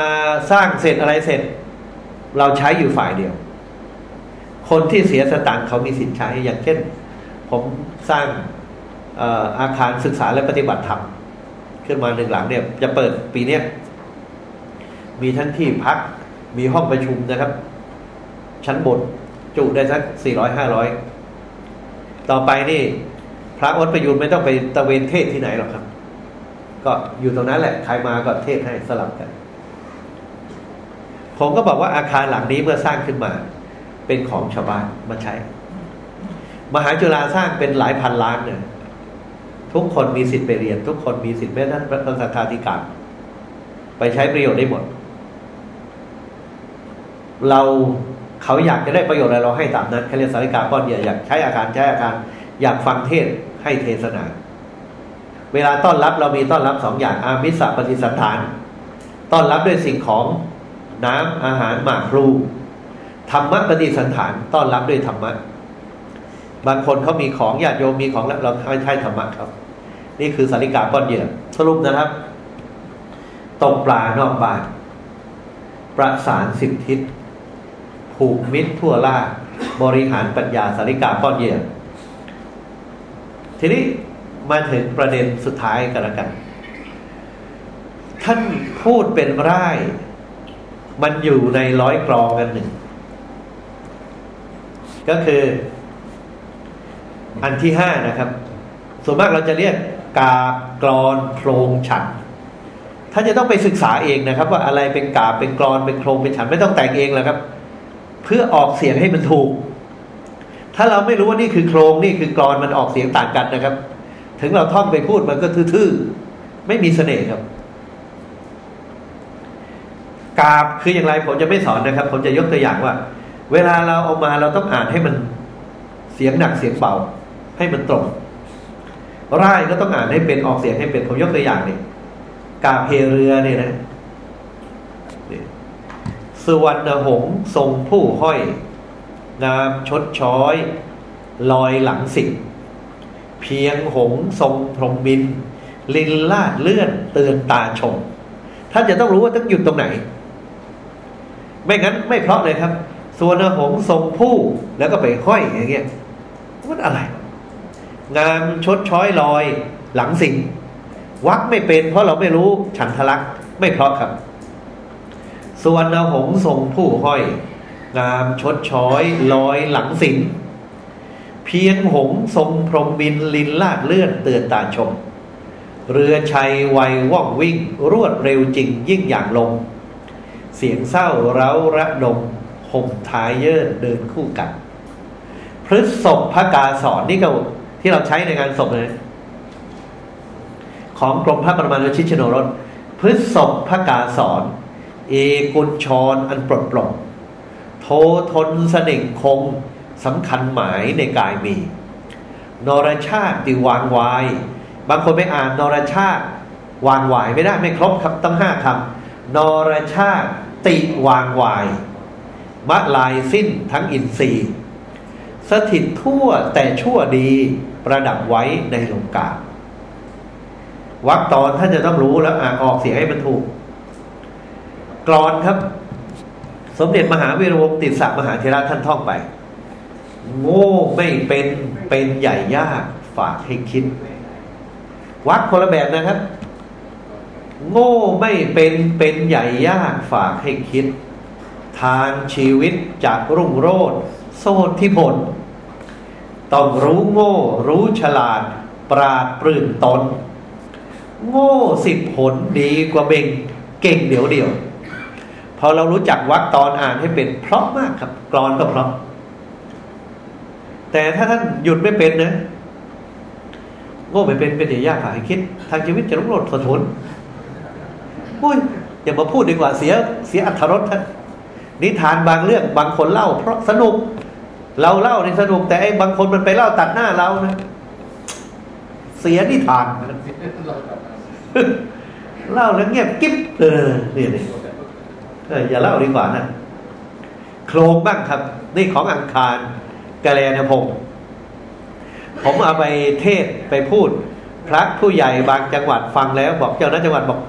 สร้างเสร็จอะไรเสร็จ เราใช้อยู่ฝ่ายเดียว คนที่เสียสตางค์เขามีสิทธิ์ใช้ อย่างเช่น ผมสร้างอาคารศึกษาและปฏิบัติธรรมขึ้นมาหนึ่งหลังเนี่ย จะเปิดปีเนี้ยมีทั้งที่พักมีห้องประชุมนะครับ ชั้นบนจุได้สักสี่ร้อยห้าร้อยต่อไปนี่ พระวัดประยุนไม่ต้องไปตะเวนเทศที่ไหนหรอกครับ ก็อยู่ตรงนั้นแหละ ใครมาก็เทศให้สลับกัน ผมก็บอกว่าอาคารหลังนี้เมื่อสร้างขึ้นมา เป็นของชาวบ้านมาใช้ มหาจุฬาสร้างเป็นหลายพันล้านเนี่ยทุกคนมีสิทธิ์ไปเรียน ทุกคนมีสิทธิ์แม้ท่านพระสังฆาธิการ ไปใช้ประโยชน์ได้หมด เราเขาอยากจะได้ประโยชน์อะไรเราให้ตามนั้นแค่เรียนสาริกาก้อนเดียวอยากใช้อาการใช้อาการอยากฟังเทศให้เทศนา เวลาต้อนรับเรามีต้อนรับสองอย่างอามิสปฏิสันฐาน ต้อนรับด้วยสิ่งของ น้ำอาหารหมากพลูธรรมะปฏิสันฐานต้อนรับด้วยธรรมะ บางคนเขามีของญาติโยมมีของแล้วเราให้ใช้ธรรมะครับ นี่คือสาริกาก้อนเหยื่อสรุปนะครับตกปลานอกบ้าน ประสานสิบทิศผูกมิตรทั่วล่าบริหารปัญญาสาริกาก้อนเหยื่อทีนี้มาถึงประเด็นสุดท้ายกันละกัน ท่านพูดเป็นร่าย มันอยู่ในร้อยกรองกันหนึ่ง ก็คือ อันที่ห้านะครับ ส่วนมากเราจะเรียกกาบกรอนโครงฉันท่านจะต้องไปศึกษาเองนะครับ ว่าอะไรเป็นกาบเป็นกรอนเป็นโครงเป็นฉันไม่ต้องแต่งเองหรอกครับ เพื่อออกเสียงให้มันถูก ถ้าเราไม่รู้ว่านี่คือโครงนี่คือกรอนมันออกเสียงต่างกันนะครับ ถึงเราท่องไปพูดมันก็ทื่อๆไม่มีเสน่ห์ครับ กาบคืออย่างไรผมจะไม่สอนนะครับ ผมจะยกตัวอย่างว่า เวลาเราเอามาเราต้องอ่านให้มันเสียงหนักเสียงเบาให้มันตรงร่ายก็ต้องอ่านให้เป็นออกเสียงให้เป็นผมยกตัวอย่างนี่กาเพเรือเนี่ยนะสวรรณหงทรงผู้ห้อยงามชดช้อย ลอยหลังสิงเพียงหงทรงพรมบิน ลินลาดเลื่อนเตือนตาชมท่านจะต้องรู้ว่าต้องหยุดตรงไหน ไม่งั้นไม่เพราะเลยครับส่วนหงทรงผู้แล้วก็ไปห้อยอย่างเงี้ยมันอะไร งามชดช้อยลอย หลังสิงวักไม่เป็นเพราะเราไม่รู้ฉันทลักษ์ไม่เพราะครับส่วนหงทรงผู้ห้อย งามชดช้อยลอยหลังสิงเพียงหงทรงพรมบินลินลาดเลื่อนเตือนตาชม เรือชัยไวว่องวิ่ง รวดเร็วจริงยิ่งอย่างลง เสียงเศร้าเร้าระดมห่มทายเยินเดินคู่กัน พฤษภพระกาสอนนี่ก็ที่เราใช้ในงานศพเลย ของกรมพระประมาณชิชโนรสพฤษภพระกาสอน เอกุลชรอันปลดปลงโททนเสน่งคงสำคัญหมายในกายมี นรชาติติวางวาย บางคนไม่อ่านนรชาติ วางวายไม่ได้ไม่ครบครับตั้งห้าคำนรชาติ ติวางวาย มะลายสิ้นทั้งอินทรีย์ สถิตทั่วแต่ชั่วดีประดับไว้ในลงกาวักตอนท่านจะต้องรู้แล้วอ่านออกเสียงให้มันถูก กรอนครับ สมเด็จมหาวีรวงศ์ติดสักมหาเทระท่านท่องไป โง่ไม่เป็นเป็นใหญ่ยากฝากให้คิด วักคนละแบบนะครับ โง่ไม่เป็นเป็นใหญ่ยากฝากให้คิด ทางชีวิตจากรุ่งโรดโซดที่ผลต้องรู้โง่รู้ฉลาด ปราดปรื่นตน โง่สิบผลดีกว่าเบ่งเก่งเดี๋ยวเดียวพอเรารู้จักวักตอนอ่านให้เป็นเพราะมากครับกรอนก็เพราะ แต่ถ้าท่านหยุดไม่เป็นนะโง่ไม่เป็นเป็นอย่ายากหายคิด ทางชีวิตจะรุ่งโรจน์สะทน อุ้ยอย่ามาพูดดีกว่าเสียเสียอัธรสท่านนิทานบางเรื่องบางคนเล่า เพราะสนุก เราเล่าในสนุก แต่ไอ้บางคนมันไปเล่าตัดหน้าเรานะเสียนิทานเล่าแล้วเงียบกิ๊บเออนี่นี่เอออย่าเล่าดีกว่านะโครงบ้างครับ นี่ของอังคารกะแลนพงศ์ผมเอาไปเทศไปพูด พระผู้ใหญ่บางจังหวัดฟังแล้ว บอกเจ้าหน้าจังหวัดบอก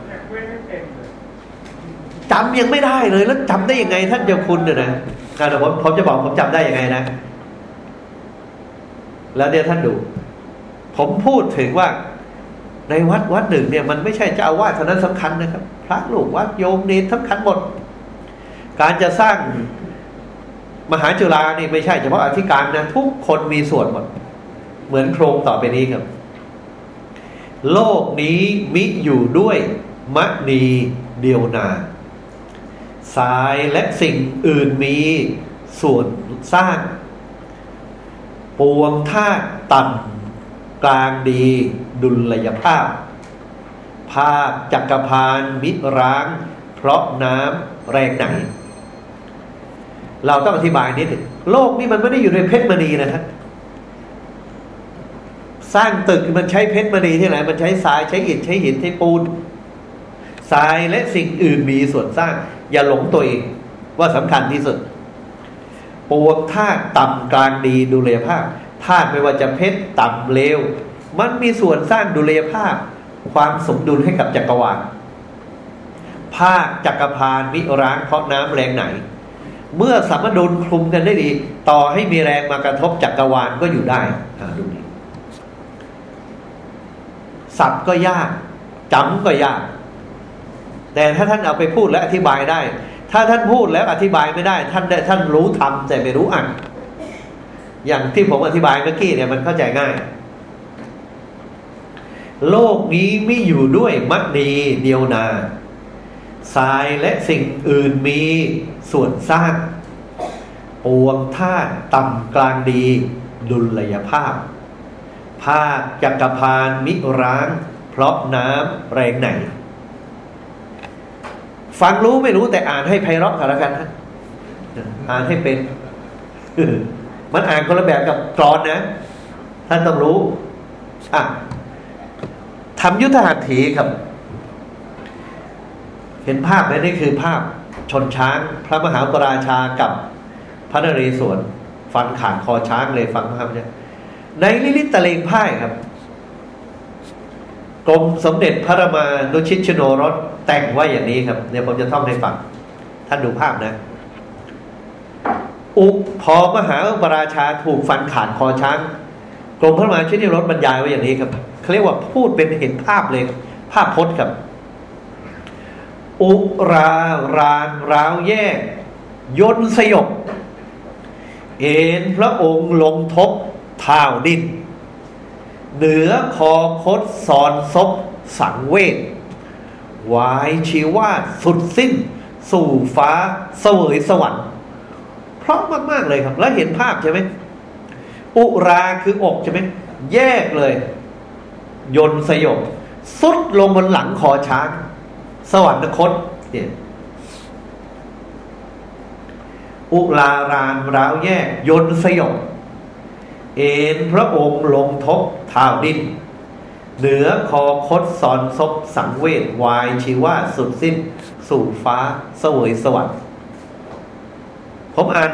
จำยังไม่ได้เลย แล้วจำได้ยังไง ท่านเจ้าคุณเนี่ยนะเดี๋ยวผมผมจะบอกผมจำได้ยังไงนะ แล้วเดี๋ยวท่านดู ผมพูดถึงว่า ในวัดวัดหนึ่งเนี่ย มันไม่ใช่เจ้าอาวาสเท่านั้นสำคัญนะครับ พระลูกวัดโยมเนรสำคัญหมด การจะสร้างมหาจุฬานี่ไม่ใช่เฉพาะอธิการนะทุกคนมีส่วนหมด เหมือนโครงต่อไปนี้ครับ โลกนี้มิอยู่ด้วยมณีเดียวนา สายและสิ่งอื่นมีส่วนสร้าง ปวงธาตุต่ำกลางดีดุลยภาพ ภาคจักรพานมิร้าง เพราะน้ำแรงไหน เราต้องอธิบายนิดหนึ่งโลกนี้มันไม่ได้อยู่ในเพชรมณีนะครับสร้างตึกมันใช้เพชรมณีที่ไหนมันใช้ทรายใช้อิฐใช้หินใช้ปูนทรายและสิ่งอื่นมีส่วนสร้าง อย่าหลงตัวเองว่าสำคัญที่สุดปวงธาตุต่ำกลางดีดูเลภาพธาตุไม่ว่าจะเพชรต่ำเลว มันมีส่วนสร้างดูเลภาพ ความสมดุลให้กับจักรวาลภาคจักรพานมิร้างเพราะน้ำแรงไหน เมื่อสมดุลคลุมกันได้ดี ต่อให้มีแรงมากระทบจักรวาลก็อยู่ได้ดูนี่สับก็ยากจำก็ยาก แต่ถ้าท่านเอาไปพูดและอธิบายได้ ถ้าท่านพูดแล้วอธิบายไม่ได้ ท่านได้ท่านรู้ทำแต่ไม่รู้อ่านอย่างที่ผมอธิบายเมื่อกี้เนี่ยมันเข้าใจง่าย โลกนี้ไม่อยู่ด้วยมัดนีเดียวนาทรายและสิ่งอื่นมีส่วนสร้างปวงธาตุต่ำกลางดี ดุลยภาพ ภาคจักรพานมิร้าง เพราะน้ำแรงไหน ฟังรู้ไม่รู้แต่อ่านให้ไพเราะกันแล้วกันฮะอ่านให้เป็นมันอ่านคนละแบบกับกรอนนะท่านต้องรู้อะทำยุทธหัตถีครับ เห็นภาพไหมนี่คือภาพชนช้าง พระมหากราชากับพระนเรศวรฟันขาดคอช้างเลยฟังภาพเนี่ยในลิลิตตะเลงพ่ายครับก รมสมเด็จพระรามานุชิตชโนรสแต่งไว่าอย่างนี้ครับเดี๋ยวผมจะท่องให้ฟัง ท่านดูภาพนะ อุพอมหาปราชาถูกฟันขาดคอช้างกรมพระมหาชิชโนรสบรรยายไว้อย่างนี้ครับเขาเรียกว่าพูดเป็นเห็นภาพเลยภาพพจน์ครับ อุรารานร้าวแยก ยนสยบเอ็นพระองค์ลงทบท่าวดิน เหนือคอคดสอนซบสังเวชวายชีวาสุดสิ้น สู่ฟ้าเสวยสวรรค์เพราะมาก ๆ เลยครับ แล้วเห็นภาพใช่ไหมอุราคืออกใช่ไหมแยกเลย ยนสยบสุดลงบนหลังคอช้าง สวรรคตเนี่ยอุลารานร้าวแยก ยนสยบ เอ็นพระองค์ลงทบท่าวดิน เหนือคอคดสอนซบสังเวชวายชีวาสุดสิ้น สู่ฟ้าเสวยสวรรค์ผมอ่าน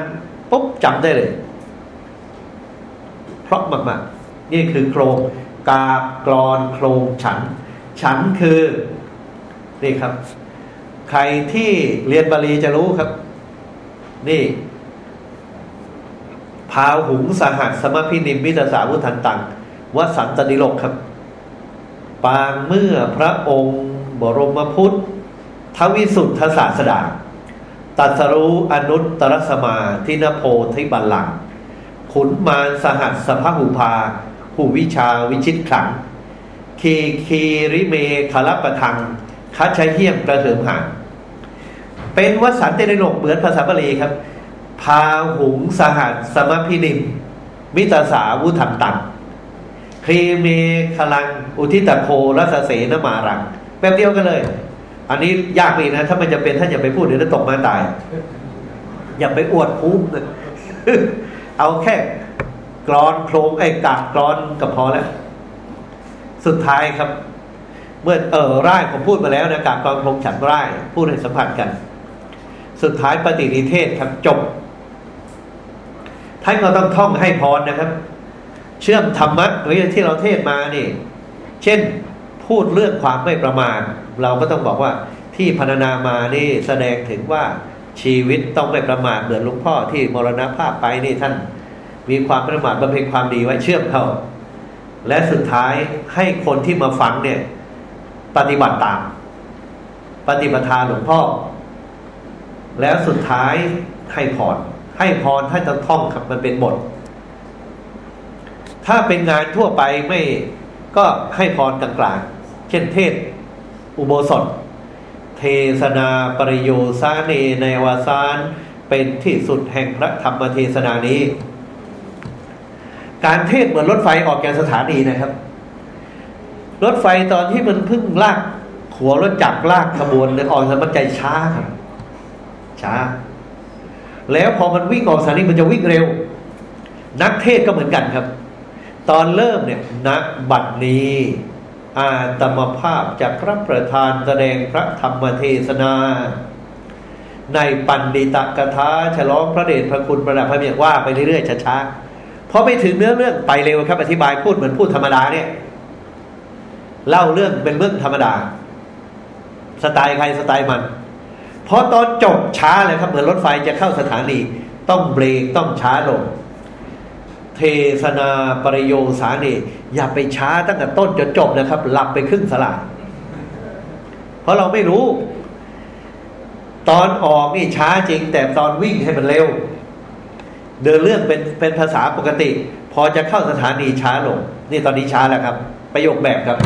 ปุ๊บจำได้เลย เพราะมากๆ นี่คือโครงกาบกรอนโครงฉัน ฉันคือนี่ครับ ใครที่เรียนบาลีจะรู้ครับ นี่ พาหุงสหัสสมพินิมิตสาวุทันตังวสันตนิโลกครับ ปางเมื่อพระองค์บรมพุทธทวิสุทธศาสดาตัสรู้อนุตตรสมาทินโพธิบัลลัง ขุนมารสหัสสภหุภาหูวิชาวิชิตขังเคคีริเมคลปะทังคัชเฮียมกระเถิมหางเป็นวสันตนิโลกเหมือนภาษาบาลีครับ พาหุงสหัสสมพินิมมิตรสาวุธันตังครีเมคลัง อุทิตโครัสเสนมารังแป๊บเดียวกันเลย อันนี้ยากไปนะ ถ้ามันจะเป็นท่านอย่าไปพูดเดี๋ยวจะตกมาตาย อย่าไปอวดภูมิเอาแค่กรอนโครงไอ้กากกรอนก็พอแล้ว สุดท้ายครับ เมื่อเออร่ายผมพูดมาแล้วนะกากกรอนโครงฉันร่ายพูดให้สัมผัสกัน สุดท้ายปฏินิเทศครับจบ ท่านก็ต้องท่องให้พรนะครับ เชื่อมธรรมะเรื่อที่เราเทศมานี่ เช่นพูดเรื่องความไม่ประมาทเราก็ต้องบอกว่าที่พรรณนามานี่แสดงถึงว่าชีวิตต้องไม่ประมาทเหมือนหลวงพ่อที่มรณภาพไปนี่ท่าน มีความประมาทบำเพ็ญความดีไว้เชื่อมเขาและสุดท้ายให้คนที่มาฟังเนี่ย ปฏิบัติตาม ปฏิบัติทาหลวงพ่อ แล้วสุดท้ายให้พร ให้พรท่านต้องท่องครับมันเป็นบท ถ้าเป็นงานทั่วไปไม่ก็ให้พรกลางๆเช่นเทศ อุโบสถ เทศนาปริโยสาเนในวาสานเป็นที่สุดแห่งพระธรรมเทศนานี้ การเทศเหมือนรถไฟออกจากสถานีนะครับ รถไฟตอนที่มันเพิ่งลากขัวรถจักรลากขบวนเนี่ยออกมันใจช้าครับช้า แล้วพอมันวิ่งออกสถานีมันจะวิ่งเร็ว นักเทศก็เหมือนกันครับ ตอนเริ่มเนี่ยนักบัดนี้ อาตมภาพจากพระประธานแสดงพระธรรมเทศนา ในปันดิตกถาฉลองพระเดชพระคุณประดับพระเมียว่าไปเรื่อยๆช้าๆพอไปถึงเนื้อเรื่องไปเร็วครับอธิบายพูดเหมือนพูดธรรมดาเนี่ยเล่าเรื่องเป็นเรื่องธรรมดา สไตล์ใครสไตล์มัน พอตอนจบช้าเลยครับเหมือนรถไฟจะเข้าสถานี ต้องเบรกต้องช้าลง เทศนาปริโยสานีอย่าไปช้าตั้งแต่ต้นจนจบนะครับ หลับไปครึ่งสลายเพราะเราไม่รู้ ตอนออกนี่ช้าจริง แต่ตอนวิ่งให้มันเร็ว เดินเรื่องเป็นเป็นภาษาปกติ พอจะเข้าสถานีช้าลง นี่ตอนนี้ช้าแล้วครับ ประโยคแบบครับ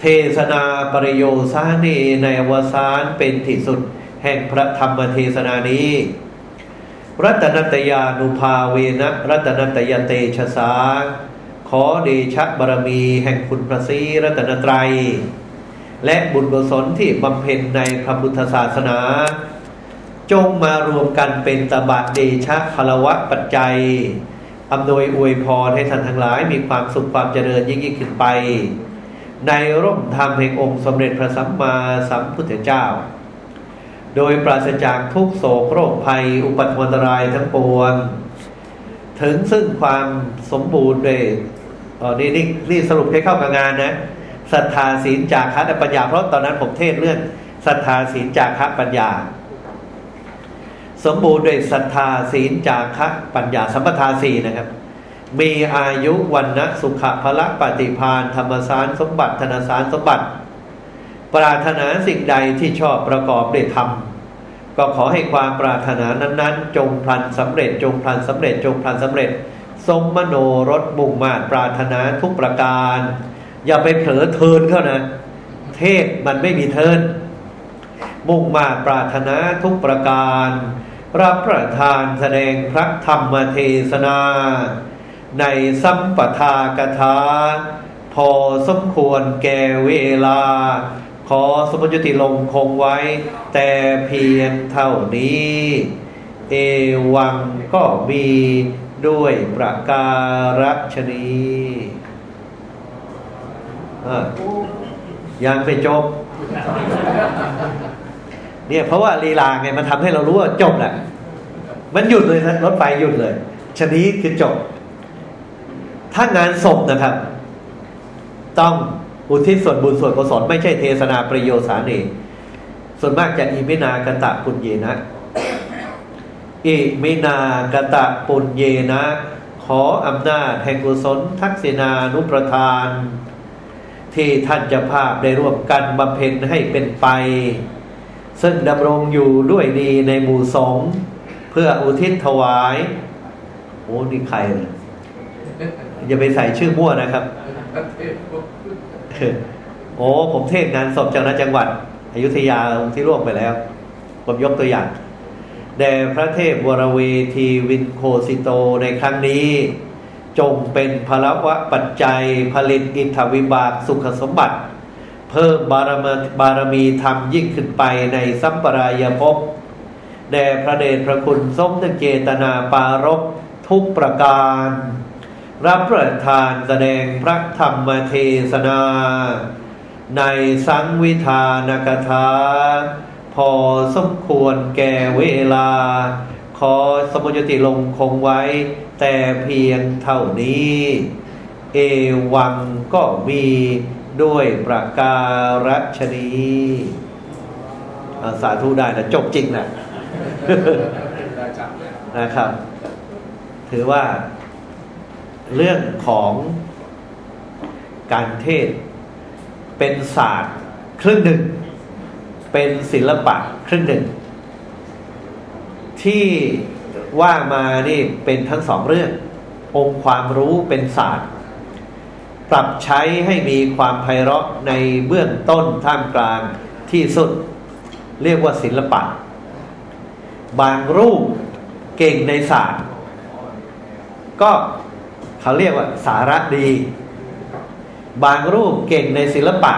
เทศนาปริโยสานีในอวสานเป็นที่สุดแห่งพระธรรมเทศนานี้ รัตนตยานุภาเวนะรัตนตยเตชะสา ขอเดชะบารมีแห่งคุณพระศรีรัตนตรัย และบุญกุศลที่บำเพ็ญในพระพุทธศาสนา จงมารวมกันเป็นตบะเดชะพลวะปัจจัยอำนวยอวยพรให้ท่านทั้งหลายมีความสุขความเจริญยิ่งยิ่งขึ้นไป ในร่มธรรมแห่งองค์สมเด็จพระสัมมาสัมพุทธเจ้า โดยปราศจากทุกโศกโรคภัย อุปัตวันตรายทั้งปวง ถึงซึ่งความสมบูรณ์ด้วยอ๋อนี่นี่นี่สรุปให้เข้ากับงานนะศรัทธาศีลจาคะและปัญญาเพราะตอนนั้นผมเทศเรื่องศรัทธาศีลจากคะปัญญา สมบูรณ์ด้วยศรัทธาศีลจากคะปัญญาสัมปทาสีนะครับ มีอายุวันนะสุขภละปฏิพานธรรมสารสมบัติธนสารสมบัติ ปรารถนาสิ่งใดที่ชอบประกอบได้ทำก็ขอให้ความปรารถนานั้น ๆ จงพลันสำเร็จ จงพลันสำเร็จ จงพลันสำเร็จ สมมโนรสมุ่งมาปรารถนาทุกประการ อย่าไปเผลอเทินเขานะ เทศมันไม่มีเทินมุ่งมาปรารถนาทุกประการ รับประทานแสดงพระธรรมเทศนา ในสัมปทากถาพอสมควรแก่เวลา ขอสมุติลงคงไว้ แต่เพียงเท่านี้ เอวังก็มีด้วยประการชนีอะยังไปจบ เนี่ยเพราะว่าลีลาไงมันทำให้เรารู้ว่าจบแหละมันหยุดเลยรถไฟหยุดเลยชนี้คือจบ ถ้างานศพนะครับ ต้องอุทิศส่วนบุญส่วนกุศลไม่ใช่เทศนาประโยชน์สานีส่วนมากจะอิมินากตะปุญเยนะอิมินากตะปุญเยนะ ขออำนาจแห่งกุศลทักษิณานุประทาน ที่ท่านจะภาพได้ร่วมกันบำเพ็ญให้เป็นไป ซึ่งดำรงอยู่ด้วยดีในหมู่สงเพื่ออุทิศถวาย โอ้นี่ใครเลย อย่าไปใส่ชื่อมั่วนะครับโอ้ผมเทศงานศพจากนั้นจังหวัดอยุธยาที่ร่วมไปแล้ว ผมยกตัวอย่างแด่พระเทพวรเวทีวินโคสิโตในครั้งนี้ จงเป็นพลวะปัจจัยผลิตอิทธวิบากสุขสมบัติ เพิ่มบารมีบารมีธรรมยิ่งขึ้นไปในสัมปรายภพแด่พระเดชพระคุณสมนึกเจตนาปารกทุกประการ รับประทานแสดงพระธรรมเทศนา ในสังวิธานกถาพอสมควรแก่เวลา ขอสมุติลงคงไว้ แต่เพียงเท่านี้ เอวังก็มีด้วยประการชนีสาธุได้นะจบจริงนะนะครับ ถือว่า เรื่องของการเทศ เป็นศาสตร์ครึ่งหนึ่ง เป็นศิลปะครึ่งหนึ่ง ที่ว่ามานี่เป็นทั้งสองเรื่อง องค์ความรู้เป็นศาสตร์ ปรับใช้ให้มีความไพเราะในเบื้องต้นท่ามกลางที่สุด เรียกว่าศิลปะ บางรูปเก่งในศาสตร์ ก็ เขาเรียกว่าสาระดี บางรูปเก่งในศิลปะ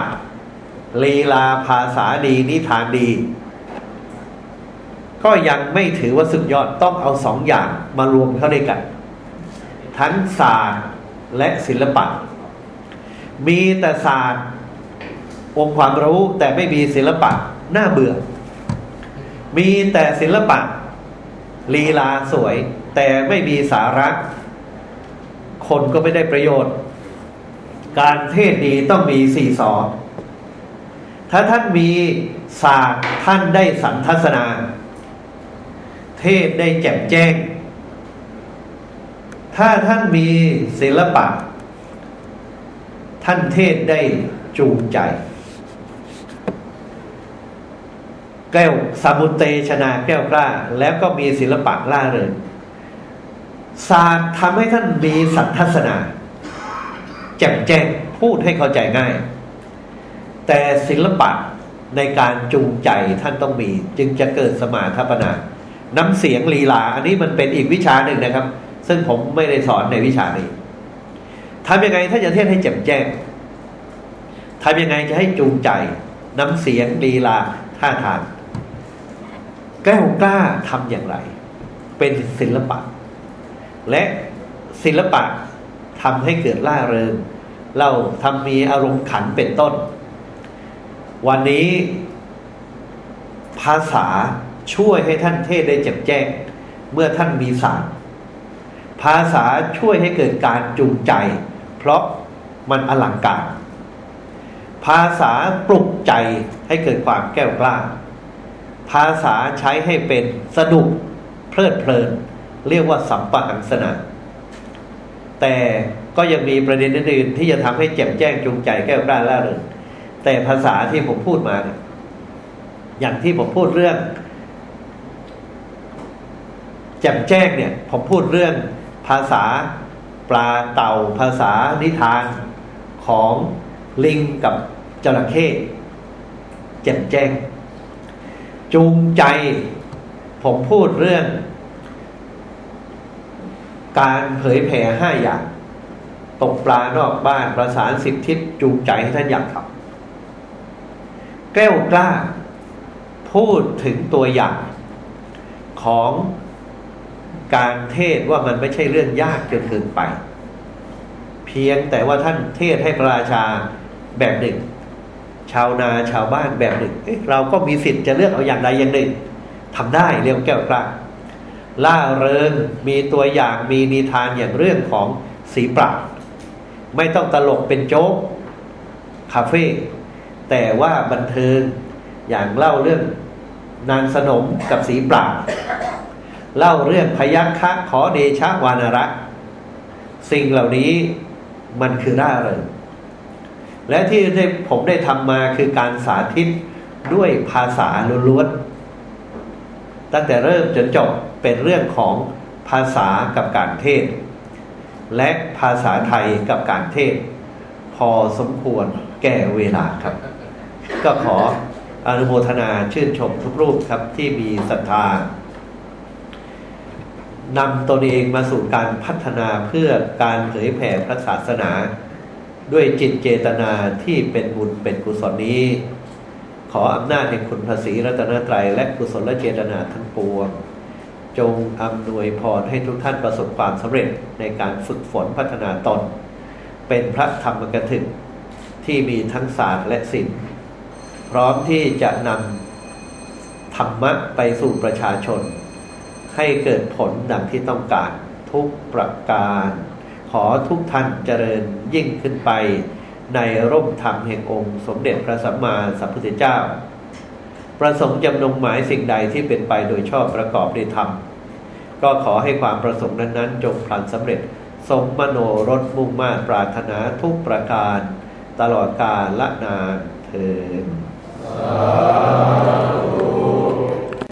ลีลาภาษาดีนิทานดี ก็ยังไม่ถือว่าสุดยอดต้องเอาสองอย่างมารวมเข้าด้วยกัน ทั้งศาสตร์และศิลปะ มีแต่ศาสตร์องค์ความรู้แต่ไม่มีศิลปะน่าเบื่อ มีแต่ศิลปะ ลีลาสวย แต่ไม่มีสาระ คนก็ไม่ได้ประโยชน์ การเทศดีต้องมีสี่สอถ้าท่านมีศาสตร์ท่านได้สันทัศนา เทศได้แจ่มแจ้ง ถ้าท่านมีศิลปะ ท่านเทศได้จูงใจ แก้วสามุเตชนาแก้วกล้า แล้วก็มีศิลปะล่าเริง ศาสตร์ทำให้ท่านมีสันทัศนาแจ่มแจ้งพูดให้เข้าใจง่าย แต่ศิลปะในการจูงใจท่านต้องมี จึงจะเกิดสมาธิปนาน้ำเสียงลีลา อันนี้มันเป็นอีกวิชาหนึ่งนะครับ ซึ่งผมไม่ได้สอนในวิชานี้ทำยังไงถ้าจะเทศให้แจ่มแจ้งทำยังไงจะให้จูงใจ น้ำเสียงลีลาท่าทางแก้วกล้าทำอย่างไร เป็นศิลปะ และศิลปะทำให้เกิดล่าเริงเราทำมีอารมณ์ขันเป็นต้น วันนี้ภาษาช่วยให้ท่านเทศได้แจ่มแจ้ง เมื่อท่านมีศาสตร์ภาษาช่วยให้เกิดการจูงใจ เพราะมันอลังการ ภาษาปลุกใจให้เกิดความแก้วกล้า ภาษาใช้ให้เป็นสนุกเพลิดเพลิน เรียกว่าสัมปะหังสนาแต่ก็ยังมีประเด็นอื่นๆที่จะทำให้แจ่มแจ้งจูงใจแก้วกล้าล่าเริงแต่ภาษาที่ผมพูดมาเนี่ยอย่างที่ผมพูดเรื่อง แจ่มแจ้งเนี่ย ผมพูดเรื่องภาษาปลาเต่าภาษานิทานของลิงกับจระเข้แจ่มแจ้งจูงใจ ผมพูดเรื่อง การเผยแผ่ห้าอย่างตกปลานอกบ้านประสานสิบทิศจูงใจให้ท่านอยากทำแก้วกล้า พูดถึงตัวอย่างของการเทศว่ามันไม่ใช่เรื่องยากจนเกินไป เพียงแต่ว่าท่านเทศให้ประราชาแบบหนึ่ง ชาวนาชาวบ้านแบบหนึ่งเเราก็มีสิทธิ์จะเลือกเอาอย่างใดอย่างหนึ่งทำได้เรียกแก้วกล้า ล่าเริงมีตัวอย่างมีนิทานอย่างเรื่องของสีปราบไม่ต้องตลกเป็นโจ๊กคาเฟ่แต่ว่าบันเทิงอย่างเล่าเรื่องนางสนมกับสีปราบเล่าเรื่องพยัคฆะขอเดชะวานระสิ่งเหล่านี้มันคือร่าเริงและที่ได้ผมได้ทำมาคือการสาธิตด้วยภาษาล้วนๆตั้งแต่เริ่มจนจบ เป็นเรื่องของภาษากับการเทศ และภาษาไทยกับการเทศ พอสมควรแก่เวลาครับ ก็ขออนุโมทนาชื่นชมทุกรูปครับที่มีศรัทธานำตนเองมาสู่การพัฒนาเพื่อการเผยแผ่พระศาสนา ด้วยจิตเจตนาที่เป็นบุญเป็นกุศลนี้ ขออำนาจแห่งคุณพระศรีรัตนตรัยและกุศลเจตนาทั้งปวง จงอำนวยพรให้ทุกท่านประสบความสำเร็จในการฝึกฝนพัฒนาตน เป็นพระธรรมกถึกที่มีทั้งศาสตร์และศิลป์พร้อมที่จะนำธรรมะไปสู่ประชาชน ให้เกิดผลดังที่ต้องการทุกประการ ขอทุกท่านเจริญยิ่งขึ้นไป ในร่มธรรมแห่งองค์ สมเด็จพระสัมมาสัมพุทธเจ้า ประสงค์จำนงหมายสิ่งใดที่เป็นไปโดยชอบประกอบด้วยธรรม ก็ขอให้ความประสงค์นั้นๆ จงพลันสำเร็จสมมโนรสมุ่งมา่ปรารถนาทุกประการ ตลอดกาลละนานเทิน